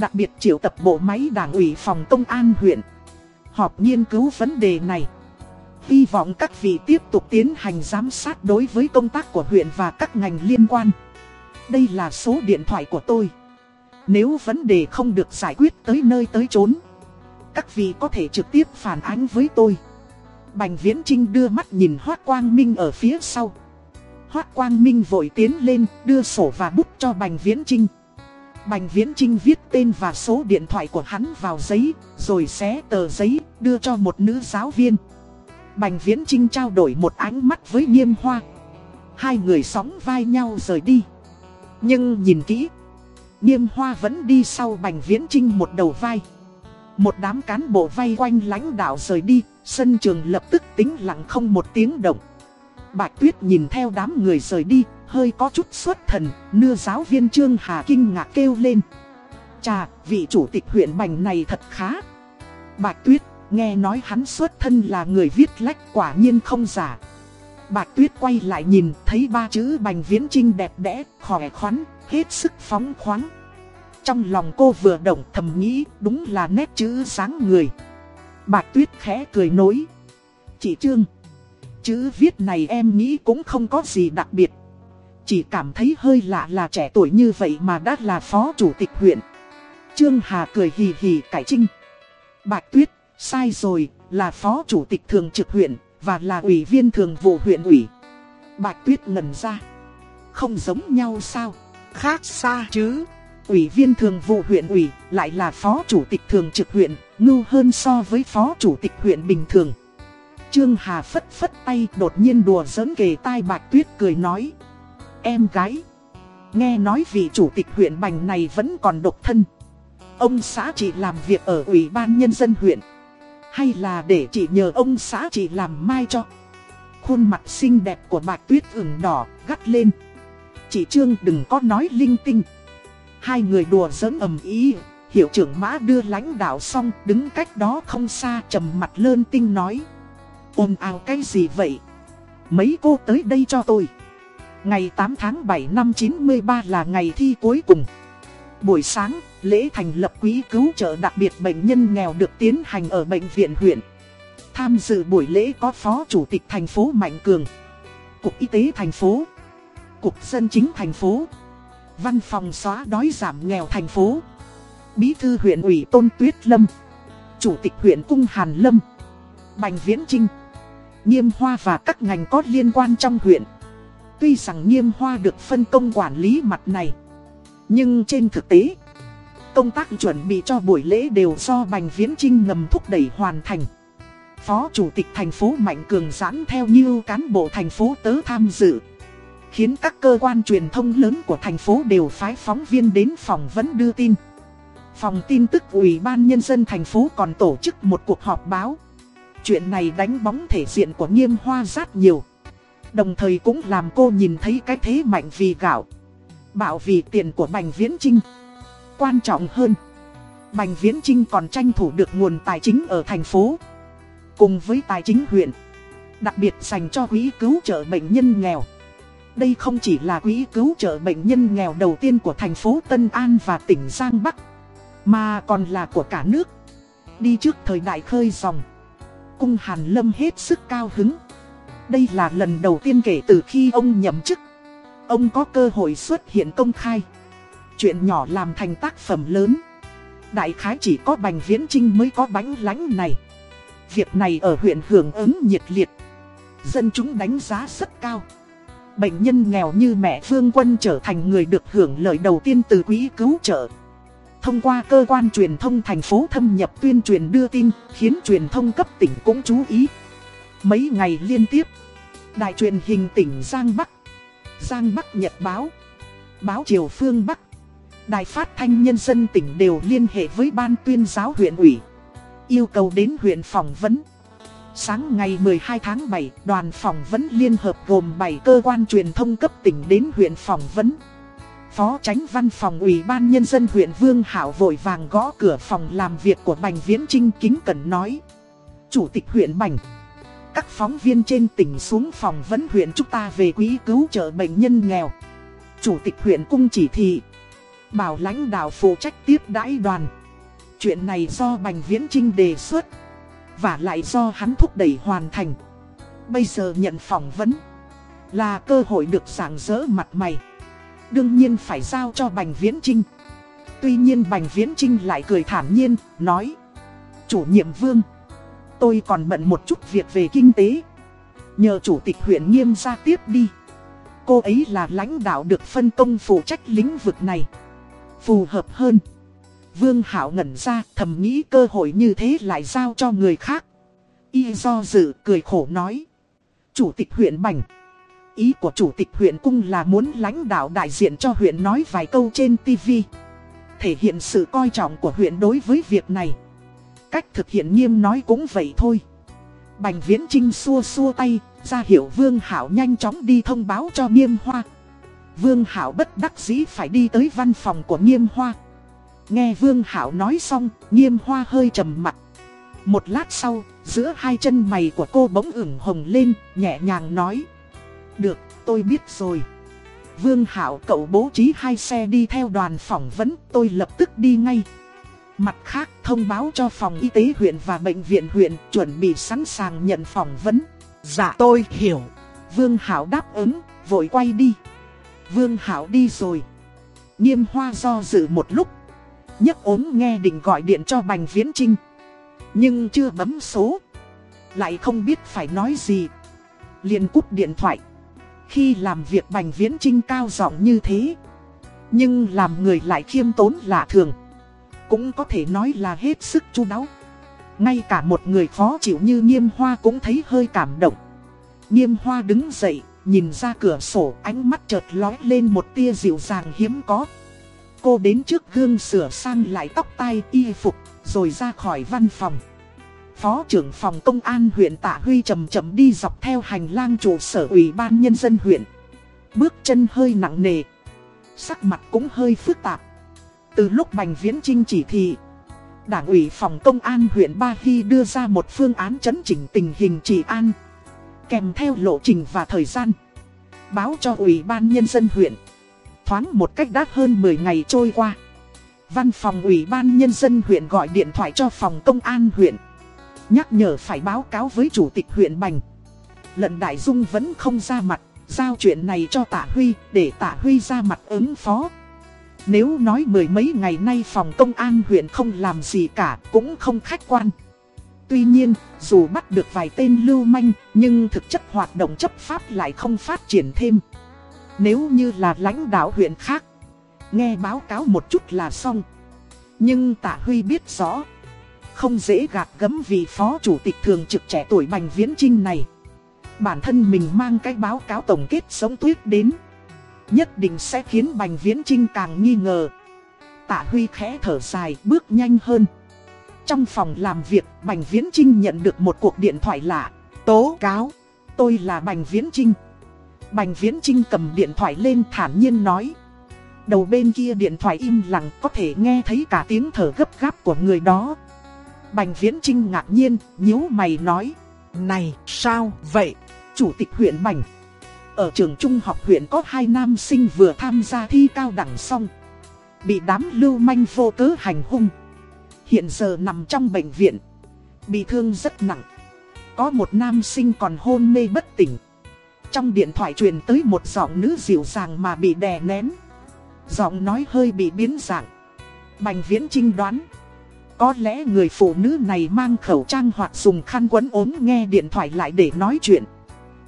Đặc biệt triệu tập bộ máy đảng ủy phòng công an huyện. Họp nghiên cứu vấn đề này. Hy vọng các vị tiếp tục tiến hành giám sát đối với công tác của huyện và các ngành liên quan. Đây là số điện thoại của tôi. Nếu vấn đề không được giải quyết tới nơi tới chốn, các vị có thể trực tiếp phản ánh với tôi. Bành Viễn Trinh đưa mắt nhìn Hoác Quang Minh ở phía sau. Hoác Quang Minh vội tiến lên, đưa sổ và bút cho Bành Viễn Trinh. Bành Viễn Trinh viết tên và số điện thoại của hắn vào giấy, rồi xé tờ giấy, đưa cho một nữ giáo viên. Bành Viễn Trinh trao đổi một ánh mắt với Nghiêm Hoa. Hai người sóng vai nhau rời đi. Nhưng nhìn kỹ, Nghiêm Hoa vẫn đi sau Bành Viễn Trinh một đầu vai. Một đám cán bộ vây quanh lãnh đạo rời đi, sân trường lập tức tĩnh lặng không một tiếng động. Bạch Tuyết nhìn theo đám người rời đi, hơi có chút xuất thần, nưa giáo viên Trương Hà kinh ngạc kêu lên. Chà, vị chủ tịch huyện Bành này thật khá. Bạch Tuyết, nghe nói hắn xuất thân là người viết lách quả nhiên không giả. Bạch Tuyết quay lại nhìn, thấy ba chữ Bành Viễn Trinh đẹp đẽ, khỏe khoắn, hết sức phóng khoáng. Trong lòng cô vừa động thầm nghĩ đúng là nét chữ sáng người. Bạch Tuyết khẽ cười nối. Chị Trương, chữ viết này em nghĩ cũng không có gì đặc biệt. Chỉ cảm thấy hơi lạ là trẻ tuổi như vậy mà đã là phó chủ tịch huyện. Trương Hà cười hì hì cải trinh. Bạch Tuyết, sai rồi, là phó chủ tịch thường trực huyện, và là ủy viên thường vụ huyện ủy. Bạch Tuyết ngẩn ra. Không giống nhau sao? Khác xa chứ. Ủy viên thường vụ huyện ủy lại là phó chủ tịch thường trực huyện, ngưu hơn so với phó chủ tịch huyện bình thường. Trương Hà phất phất tay đột nhiên đùa giỡn kề tai Bạch Tuyết cười nói. Em gái, nghe nói vị chủ tịch huyện Bành này vẫn còn độc thân. Ông xã chỉ làm việc ở ủy ban nhân dân huyện. Hay là để chị nhờ ông xã chị làm mai cho. Khuôn mặt xinh đẹp của Bạch Tuyết ửng đỏ, gắt lên. Chị Trương đừng có nói linh tinh. Hai người đùa giỡn ầm ý, hiệu trưởng mã đưa lãnh đạo xong đứng cách đó không xa trầm mặt lơn tinh nói. Ôm ào cái gì vậy? Mấy cô tới đây cho tôi. Ngày 8 tháng 7 năm 93 là ngày thi cuối cùng. Buổi sáng, lễ thành lập quỹ cứu trợ đặc biệt bệnh nhân nghèo được tiến hành ở bệnh viện huyện. Tham dự buổi lễ có Phó Chủ tịch thành phố Mạnh Cường, Cục Y tế thành phố, Cục Dân chính thành phố, Văn phòng xóa đói giảm nghèo thành phố, Bí thư huyện ủy Tôn Tuyết Lâm, Chủ tịch huyện Cung Hàn Lâm, Bành Viễn Trinh, Nghiêm Hoa và các ngành có liên quan trong huyện. Tuy rằng Nghiêm Hoa được phân công quản lý mặt này, nhưng trên thực tế, công tác chuẩn bị cho buổi lễ đều do Bành Viễn Trinh ngầm thúc đẩy hoàn thành. Phó Chủ tịch thành phố Mạnh Cường giãn theo như cán bộ thành phố tớ tham dự. Khiến các cơ quan truyền thông lớn của thành phố đều phái phóng viên đến phòng vẫn đưa tin. Phòng tin tức Ủy ban Nhân dân thành phố còn tổ chức một cuộc họp báo. Chuyện này đánh bóng thể diện của nghiêm hoa rất nhiều. Đồng thời cũng làm cô nhìn thấy cái thế mạnh vì gạo. Bảo vì tiền của Bành Viễn Trinh. Quan trọng hơn, Bành Viễn Trinh còn tranh thủ được nguồn tài chính ở thành phố. Cùng với tài chính huyện. Đặc biệt dành cho quỹ cứu trợ bệnh nhân nghèo. Đây không chỉ là quỹ cứu trợ bệnh nhân nghèo đầu tiên của thành phố Tân An và tỉnh Giang Bắc, mà còn là của cả nước. Đi trước thời đại khơi dòng, cung Hàn Lâm hết sức cao hứng. Đây là lần đầu tiên kể từ khi ông nhậm chức, ông có cơ hội xuất hiện công khai. Chuyện nhỏ làm thành tác phẩm lớn. Đại khái chỉ có Bành Viễn Trinh mới có bánh lánh này. Việc này ở huyện hưởng ứng nhiệt liệt. Dân chúng đánh giá rất cao. Bệnh nhân nghèo như mẹ Phương Quân trở thành người được hưởng lợi đầu tiên từ quỹ cứu trợ. Thông qua cơ quan truyền thông thành phố thâm nhập tuyên truyền đưa tin, khiến truyền thông cấp tỉnh cũng chú ý. Mấy ngày liên tiếp, đài truyền hình tỉnh Giang Bắc, Giang Bắc Nhật Báo, Báo Triều Phương Bắc, Đài phát thanh nhân dân tỉnh đều liên hệ với ban tuyên giáo huyện ủy, yêu cầu đến huyện phỏng vấn. Sáng ngày 12 tháng 7, đoàn phỏng vấn liên hợp gồm 7 cơ quan truyền thông cấp tỉnh đến huyện phỏng vấn. Phó tránh văn phòng ủy ban nhân dân huyện Vương Hảo vội vàng gõ cửa phòng làm việc của Bành Viễn Trinh kính cẩn nói. Chủ tịch huyện Bành, các phóng viên trên tỉnh xuống phòng vấn huyện chúng ta về quỹ cứu trợ bệnh nhân nghèo. Chủ tịch huyện cung chỉ thị, bảo lãnh đạo phụ trách tiếp đãi đoàn. Chuyện này do Bành Viễn Trinh đề xuất, và lại do hắn thúc đẩy hoàn thành. Bây giờ nhận phỏng vấn, là cơ hội được sảng dỡ mặt mày. Đương nhiên phải giao cho Bành Viễn Trinh. Tuy nhiên Bành Viễn Trinh lại cười thản nhiên, nói Chủ nhiệm vương Tôi còn bận một chút việc về kinh tế. Nhờ chủ tịch huyện nghiêm ra tiếp đi. Cô ấy là lãnh đạo được phân công phụ trách lĩnh vực này. Phù hợp hơn. Vương Hảo ngẩn ra thầm nghĩ cơ hội như thế lại giao cho người khác. Y do dự cười khổ nói Chủ tịch huyện Bành Ý của chủ tịch huyện cung là muốn lãnh đạo đại diện cho huyện nói vài câu trên TV Thể hiện sự coi trọng của huyện đối với việc này. Cách thực hiện nghiêm nói cũng vậy thôi. Bành viễn trinh xua xua tay ra hiệu Vương Hảo nhanh chóng đi thông báo cho Nghiêm Hoa. Vương Hảo bất đắc dĩ phải đi tới văn phòng của Nghiêm Hoa. Nghe Vương Hảo nói xong, Nghiêm Hoa hơi trầm mặt. Một lát sau, giữa hai chân mày của cô bỗng ửng hồng lên, nhẹ nhàng nói. Được, tôi biết rồi Vương Hảo cậu bố trí hai xe đi theo đoàn phỏng vấn, tôi lập tức đi ngay Mặt khác thông báo cho phòng y tế huyện và bệnh viện huyện chuẩn bị sẵn sàng nhận phỏng vấn. Dạ tôi hiểu. Vương Hảo đáp ứng, vội quay đi. Vương Hảo đi rồi. Nghiêm hoa do dự một lúc. nhấc ốm nghe định gọi điện cho Bành Viễn Trinh. Nhưng chưa bấm số. Lại không biết phải nói gì. liền cúp điện thoại. Khi làm việc Bành Viễn Trinh cao giọng như thế. Nhưng làm người lại khiêm tốn lạ thường cũng có thể nói là hết sức chu đáo. Ngay cả một người khó chịu như Nghiêm Hoa cũng thấy hơi cảm động. Nghiêm Hoa đứng dậy, nhìn ra cửa sổ ánh mắt chợt lói lên một tia dịu dàng hiếm có. Cô đến trước gương sửa sang lại tóc tai y phục, rồi ra khỏi văn phòng. Phó trưởng phòng công an huyện Tạ Huy chậm chậm đi dọc theo hành lang trụ sở ủy ban nhân dân huyện. Bước chân hơi nặng nề, sắc mặt cũng hơi phức tạp. Từ lúc Bành Viễn Trinh chỉ thị, Đảng ủy phòng công an huyện Ba Hy đưa ra một phương án chấn chỉnh tình hình trị an, kèm theo lộ trình và thời gian. Báo cho Ủy ban Nhân dân huyện. Thoáng một cách đã hơn 10 ngày trôi qua. Văn phòng Ủy ban Nhân dân huyện gọi điện thoại cho phòng công an huyện. Nhắc nhở phải báo cáo với Chủ tịch huyện Bành. Lận Đại Dung vẫn không ra mặt, giao chuyện này cho Tạ Huy để Tạ Huy ra mặt ứng phó. Nếu nói mười mấy ngày nay phòng công an huyện không làm gì cả cũng không khách quan. Tuy nhiên, dù bắt được vài tên lưu manh, nhưng thực chất hoạt động chấp pháp lại không phát triển thêm. Nếu như là lãnh đạo huyện khác, nghe báo cáo một chút là xong. Nhưng Tạ Huy biết rõ, không dễ gạt gấm vì phó chủ tịch thường trực trẻ tuổi Bành Viễn Trinh này. Bản thân mình mang cái báo cáo tổng kết sống tuyết đến. Nhất định sẽ khiến Bành Viễn Trinh càng nghi ngờ. Tạ Huy khẽ thở dài, bước nhanh hơn. Trong phòng làm việc, Bành Viễn Trinh nhận được một cuộc điện thoại lạ. Tố cáo, Tôi là Bành Viễn Trinh Bành Viễn Trinh cầm điện thoại lên thản nhiên nói. Đầu bên kia điện thoại im lặng, có thể nghe thấy cả tiếng thở gấp gáp của người đó. Bành Viễn Trinh ngạc nhiên, nhíu mày nói Này, sao vậy? Chủ tịch huyện Bành ở trường trung học huyện có hai nam sinh vừa tham gia thi cao đẳng xong Bị đám lưu manh vô cớ hành hung. Hiện giờ nằm trong bệnh viện Bị thương rất nặng. Có một nam sinh còn hôn mê bất tỉnh. Trong điện thoại truyền tới một giọng nữ dịu dàng mà bị đè nén. Giọng nói hơi bị biến dạng. Bành viễn trinh đoán có lẽ người phụ nữ này mang khẩu trang hoặc dùng khăn quấn ốm nghe điện thoại lại để nói chuyện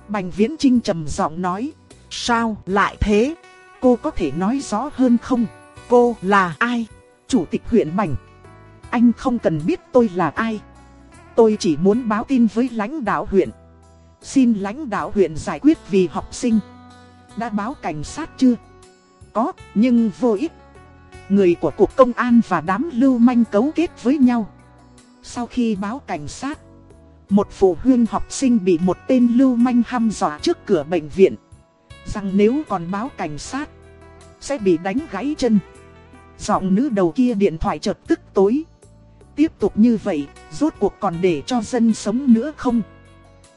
Bành Viễn Trinh trầm giọng nói. Sao lại thế? Cô có thể nói rõ hơn không? Cô là ai? Chủ tịch huyện Bành. Anh không cần biết tôi là ai. Tôi chỉ muốn báo tin với lãnh đạo huyện. Xin lãnh đạo huyện giải quyết vì học sinh. Đã báo cảnh sát chưa? Có, nhưng vô ích. Người của Cục Công an và đám lưu manh cấu kết với nhau. Sau khi báo cảnh sát, một phụ huynh học sinh bị một tên lưu manh hăm dọa trước cửa bệnh viện Rằng nếu còn báo cảnh sát Sẽ bị đánh gãy chân Giọng nữ đầu kia điện thoại chợt tức tối Tiếp tục như vậy Rốt cuộc còn để cho dân sống nữa không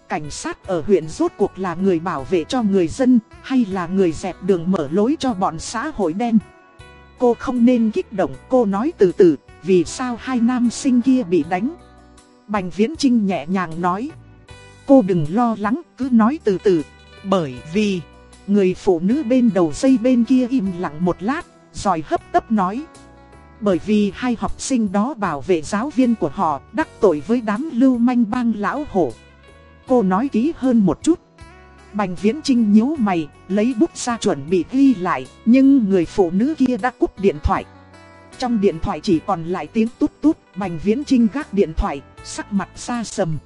cảnh sát ở huyện rốt cuộc là người bảo vệ cho người dân hay là người dẹp đường mở lối cho bọn xã hội đen. Cô không nên kích động, cô nói từ từ, vì sao hai nam sinh kia bị đánh. Bành Viễn Trinh nhẹ nhàng nói. Cô đừng lo lắng, cứ nói từ từ, bởi vì... Người phụ nữ bên đầu dây bên kia im lặng một lát, rồi hấp tấp nói. Bởi vì hai học sinh đó bảo vệ giáo viên của họ đắc tội với đám lưu manh bang lão hổ. Cô nói kỹ hơn một chút. Bành Viễn Trinh nhíu mày, lấy bút ra chuẩn bị ghi lại, nhưng người phụ nữ kia đã cúp điện thoại. Trong điện thoại chỉ còn lại tiếng tút tút, Bành Viễn Trinh gác điện thoại, sắc mặt xa sầm.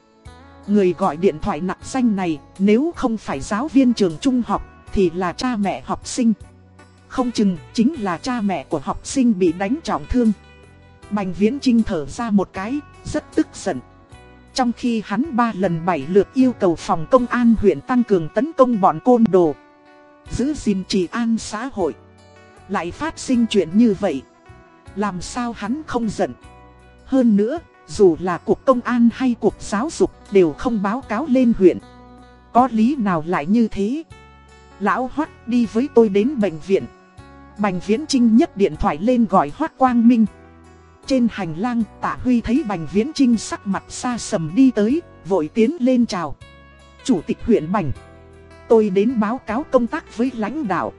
Người gọi điện thoại nặng danh này, nếu không phải giáo viên trường trung học, thì là cha mẹ học sinh. Không chừng, chính là cha mẹ của học sinh bị đánh trọng thương. Bành Viễn Trinh thở ra một cái, rất tức giận. Trong khi hắn ba lần bảy lượt yêu cầu phòng công an huyện tăng cường tấn công bọn côn đồ Giữ gìn trị an xã hội Lại phát sinh chuyện như vậy Làm sao hắn không giận? Hơn nữa, dù là cuộc công an hay cuộc giáo dục đều không báo cáo lên huyện. Có lý nào lại như thế? Lão Hoắc đi với tôi đến bệnh viện. Bành Viễn Trinh nhấc điện thoại lên gọi Hoắc Quang Minh trên hành lang tạ Huy thấy Bành Viễn Trinh sắc mặt xa sầm đi tới, vội tiến lên chào. Chủ tịch huyện Bành. Tôi đến báo cáo công tác với lãnh đạo.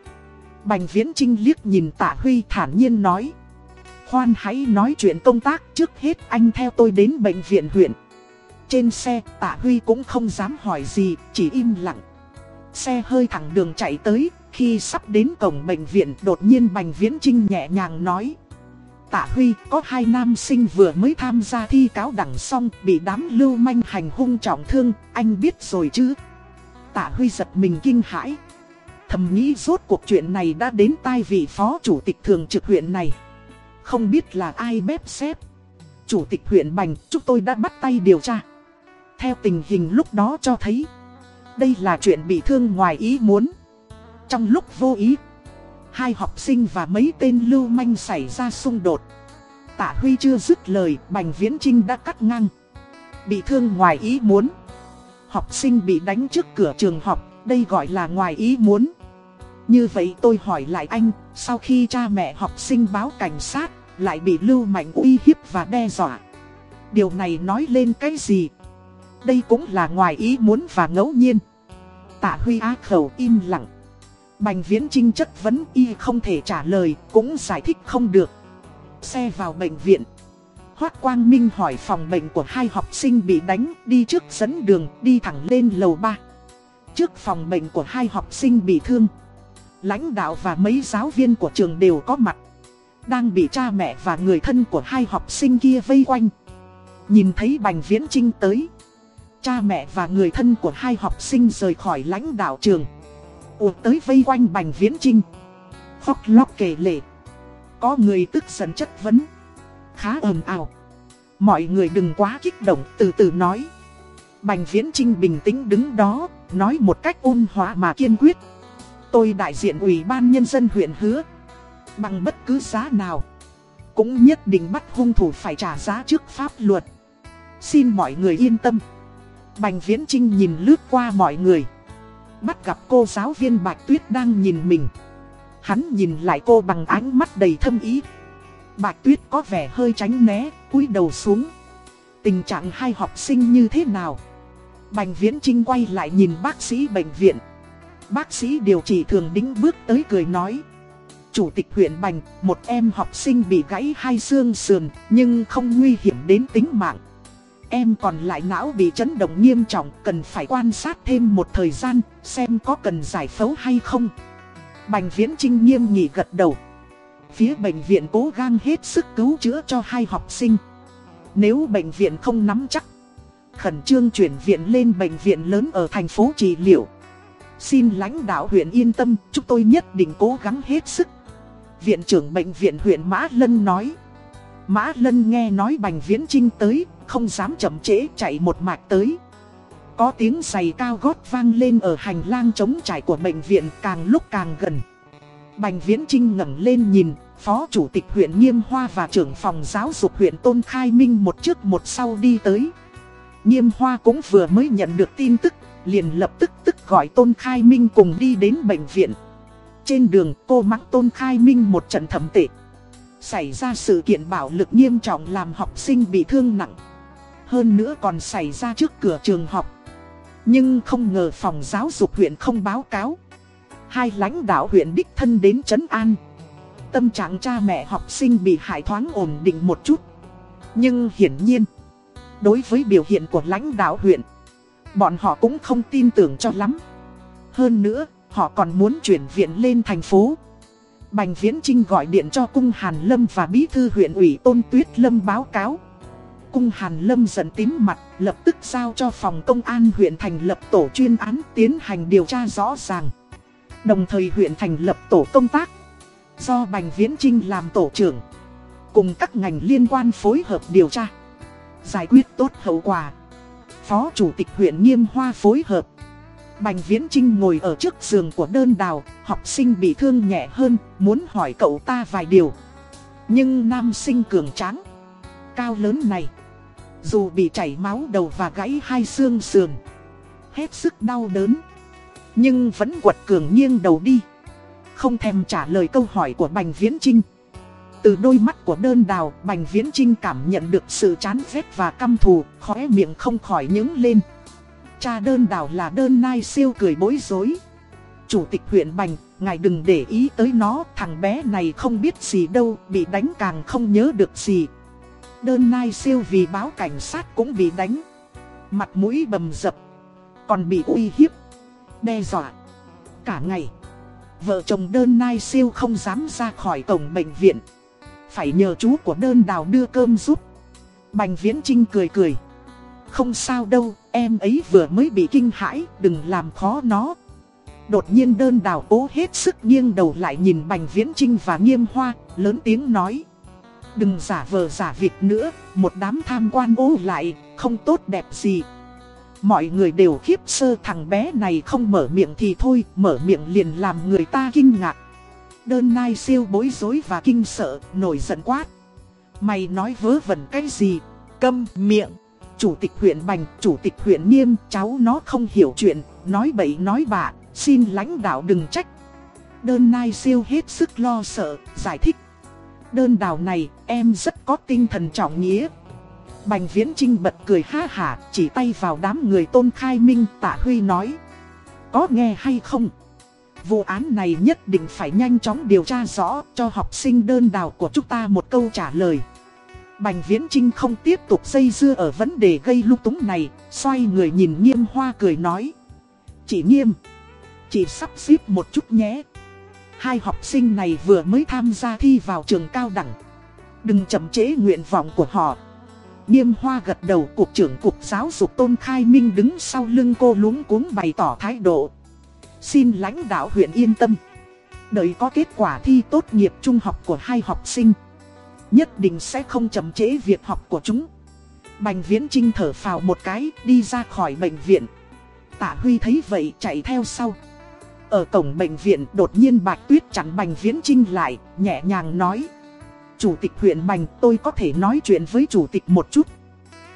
Bành Viễn Trinh liếc nhìn tạ Huy thản nhiên nói. Khoan hãy nói chuyện công tác trước hết anh theo tôi đến bệnh viện huyện. Trên xe tạ Huy cũng không dám hỏi gì, chỉ im lặng. Xe hơi thẳng đường chạy tới, khi sắp đến cổng bệnh viện đột nhiên Bành Viễn Trinh nhẹ nhàng nói. Tạ Huy có hai nam sinh vừa mới tham gia thi cáo đẳng xong bị đám lưu manh hành hung trọng thương, anh biết rồi chứ? Tạ Huy giật mình kinh hãi. Thầm nghĩ rốt cuộc chuyện này đã đến tai vị phó chủ tịch thường trực huyện này. Không biết là ai bếp xếp. Chủ tịch huyện Bành, chúng tôi đã bắt tay điều tra. Theo tình hình lúc đó cho thấy, đây là chuyện bị thương ngoài ý muốn. Trong lúc vô ý, Hai học sinh và mấy tên lưu manh xảy ra xung đột. Tạ Huy chưa dứt lời, Bành Viễn Trinh đã cắt ngang. Bị thương ngoài ý muốn. Học sinh bị đánh trước cửa trường học, Đây gọi là ngoài ý muốn. Như vậy tôi hỏi lại anh, Sau khi cha mẹ học sinh báo cảnh sát, Lại bị lưu mạnh uy hiếp và đe dọa. Điều này nói lên cái gì? Đây cũng là ngoài ý muốn và ngẫu nhiên. Tạ Huy á khẩu im lặng. Bành Viễn Trinh chất vấn y không thể trả lời, cũng giải thích không được. Xe vào bệnh viện. Hoác Quang Minh hỏi phòng bệnh của hai học sinh bị đánh, đi trước dẫn đường, đi thẳng lên lầu 3. Trước phòng bệnh của hai học sinh bị thương. Lãnh đạo và mấy giáo viên của trường đều có mặt. Đang bị cha mẹ và người thân của hai học sinh kia vây quanh. Nhìn thấy Bành Viễn Trinh tới. Cha mẹ và người thân của hai học sinh rời khỏi lãnh đạo trường ùa tới vây quanh Bành Viễn Trinh. Khóc lóc kể lệ. Có người tức giận chất vấn. Khá ồn ào. Mọi người đừng quá kích động, từ từ nói. Bành Viễn Trinh bình tĩnh đứng đó, nói một cách ôn hòa mà kiên quyết. Tôi đại diện Ủy ban Nhân dân huyện hứa. Bằng bất cứ giá nào. Cũng nhất định bắt hung thủ phải trả giá trước pháp luật. Xin mọi người yên tâm. Bành Viễn Trinh nhìn lướt qua mọi người bắt gặp cô giáo viên Bạch Tuyết đang nhìn mình. Hắn nhìn lại cô bằng ánh mắt đầy thâm ý. Bạch Tuyết có vẻ hơi tránh né, cúi đầu xuống. Tình trạng hai học sinh như thế nào? Bành Viễn Trinh quay lại nhìn bác sĩ bệnh viện. Bác sĩ điều trị thường đính bước tới cười nói. Chủ tịch huyện Bành, một em học sinh bị gãy hai xương sườn, nhưng không nguy hiểm đến tính mạng. Em còn lại não bị chấn động nghiêm trọng cần phải quan sát thêm một thời gian xem có cần giải phẫu hay không. Bành Viễn Trinh nghiêm nghị gật đầu. Phía bệnh viện cố gắng hết sức cứu chữa cho hai học sinh. Nếu bệnh viện không nắm chắc, khẩn trương chuyển viện lên bệnh viện lớn ở thành phố trị liệu. Xin lãnh đạo huyện yên tâm, chúng tôi nhất định cố gắng hết sức. Viện trưởng bệnh viện huyện Mã Lân nói. Mã Lân nghe nói Bành Viễn Trinh tới, không dám chậm trễ chạy một mạch tới. Có tiếng giày cao gót vang lên ở hành lang trống trải của bệnh viện càng lúc càng gần. Bành Viễn Trinh ngẩng lên nhìn, Phó Chủ tịch huyện Nghiêm Hoa và trưởng phòng giáo dục huyện Tôn Khai Minh một trước một sau đi tới. Nghiêm Hoa cũng vừa mới nhận được tin tức, liền lập tức tức gọi Tôn Khai Minh cùng đi đến bệnh viện. Trên đường cô mắng Tôn Khai Minh một trận thẩm tệ. Xảy ra sự kiện bạo lực nghiêm trọng làm học sinh bị thương nặng. Hơn nữa còn xảy ra trước cửa trường học. Nhưng không ngờ phòng giáo dục huyện không báo cáo. Hai lãnh đạo huyện đích thân đến Trấn An. Tâm trạng cha mẹ học sinh bị hại thoáng ổn định một chút. Nhưng hiển nhiên, đối với biểu hiện của lãnh đạo huyện, bọn họ cũng không tin tưởng cho lắm. Hơn nữa, họ còn muốn chuyển viện lên thành phố. Bành Viễn Trinh gọi điện cho Cung Hàn Lâm và Bí thư huyện ủy Tôn Tuyết Lâm báo cáo. Cung Hàn Lâm giận tím mặt, lập tức giao cho phòng công an huyện thành lập tổ chuyên án tiến hành điều tra rõ ràng. Đồng thời huyện thành lập tổ công tác, do Bành Viễn Trinh làm tổ trưởng, cùng các ngành liên quan phối hợp điều tra, giải quyết tốt hậu quả. Phó Chủ tịch huyện Nghiêm Hoa phối hợp. Bành Viễn Trinh ngồi ở trước giường của đơn đào, học sinh bị thương nhẹ hơn, muốn hỏi cậu ta vài điều. Nhưng nam sinh cường tráng, cao lớn này, dù bị chảy máu đầu và gãy hai xương sườn, hết sức đau đớn, nhưng vẫn quật cường nghiêng đầu đi. Không thèm trả lời câu hỏi của Bành Viễn Trinh. Từ đôi mắt của đơn đào, Bành Viễn Trinh cảm nhận được sự chán ghét và căm thù, khóe miệng không khỏi nhứng lên. Cha đơn đào là đơn nai siêu cười bối rối. Chủ tịch huyện Bành, ngài đừng để ý tới nó, thằng bé này không biết gì đâu, bị đánh càng không nhớ được gì. Đơn nai siêu vì báo cảnh sát cũng bị đánh. Mặt mũi bầm dập, còn bị uy hiếp, đe dọa. Cả ngày, vợ chồng đơn nai siêu không dám ra khỏi cổng bệnh viện. Phải nhờ chú của đơn đào đưa cơm giúp. Bành Viễn Trinh cười cười. Không sao đâu, em ấy vừa mới bị kinh hãi, đừng làm khó nó. Đột nhiên đơn đào cố hết sức nghiêng đầu lại nhìn Bành Viễn Trinh và Nghiêm Hoa, lớn tiếng nói. Đừng giả vờ giả vịt nữa, một đám tham quan ô lại, không tốt đẹp gì. Mọi người đều khiếp sơ thằng bé này không mở miệng thì thôi, mở miệng liền làm người ta kinh ngạc. Đơn nai siêu bối rối và kinh sợ, nổi giận quát. Mày nói vớ vẩn cái gì? Câm miệng. Chủ tịch huyện Bành, chủ tịch huyện Niêm, cháu nó không hiểu chuyện, nói bậy nói bạ, xin lãnh đạo đừng trách. Đơn nai siêu hết sức lo sợ, giải thích. Đơn đào này, em rất có tinh thần trọng nghĩa. Bành Viễn Trinh bật cười ha hả, chỉ tay vào đám người tôn khai minh, tạ Huy nói. Có nghe hay không? Vụ án này nhất định phải nhanh chóng điều tra rõ cho học sinh đơn đào của chúng ta một câu trả lời. Bành Viễn Trinh không tiếp tục dây dưa ở vấn đề gây lúc túng này, xoay người nhìn nghiêm hoa cười nói. Chị nghiêm, chị sắp xếp một chút nhé. Hai học sinh này vừa mới tham gia thi vào trường cao đẳng. Đừng chậm chế nguyện vọng của họ. Nghiêm hoa gật đầu, cục trưởng cục giáo dục Tôn Khai Minh đứng sau lưng cô lúng cuống bày tỏ thái độ. Xin lãnh đạo huyện yên tâm. Đợi có kết quả thi tốt nghiệp trung học của hai học sinh. Nhất định sẽ không chậm chế việc học của chúng. Bành Viễn Trinh thở phào một cái, đi ra khỏi bệnh viện. Tạ Huy thấy vậy chạy theo sau. Ở cổng bệnh viện đột nhiên Bạch Tuyết chặn Bành Viễn Trinh lại, nhẹ nhàng nói. Chủ tịch huyện Bành tôi có thể nói chuyện với chủ tịch một chút.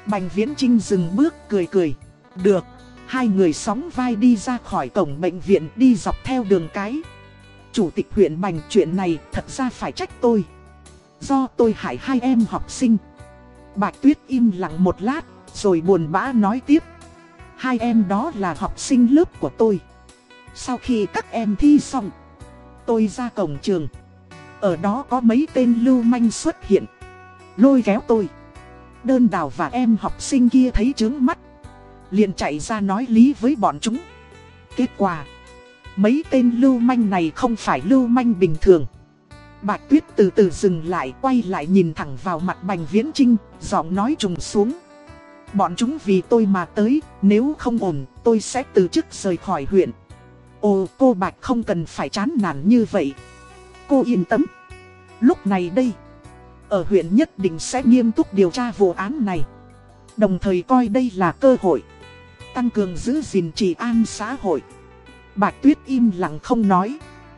Bành Viễn Trinh dừng bước cười cười. Được, hai người sóng vai đi ra khỏi cổng bệnh viện đi dọc theo đường cái. Chủ tịch huyện Bành chuyện này thật ra phải trách tôi. Do tôi hại hai em học sinh. Bạch Tuyết im lặng một lát, rồi buồn bã nói tiếp. Hai em đó là học sinh lớp của tôi. Sau khi các em thi xong, tôi ra cổng trường. Ở đó có mấy tên lưu manh xuất hiện. Lôi kéo tôi. Đơn đào và em học sinh kia thấy trướng mắt. liền chạy ra nói lý với bọn chúng. Kết quả, mấy tên lưu manh này không phải lưu manh bình thường. Bạch Tuyết từ từ dừng lại quay lại nhìn thẳng vào mặt Bành Viễn Trinh, giọng nói trùng xuống. Bọn chúng vì tôi mà tới, nếu không ổn, tôi sẽ từ chức rời khỏi huyện. Ồ, cô Bạch không cần phải chán nản như vậy. Cô yên tâm. Lúc này đây, ở huyện nhất định sẽ nghiêm túc điều tra vụ án này. Đồng thời coi đây là cơ hội. Tăng cường giữ gìn trị an xã hội. Bạch Tuyết im lặng không nói.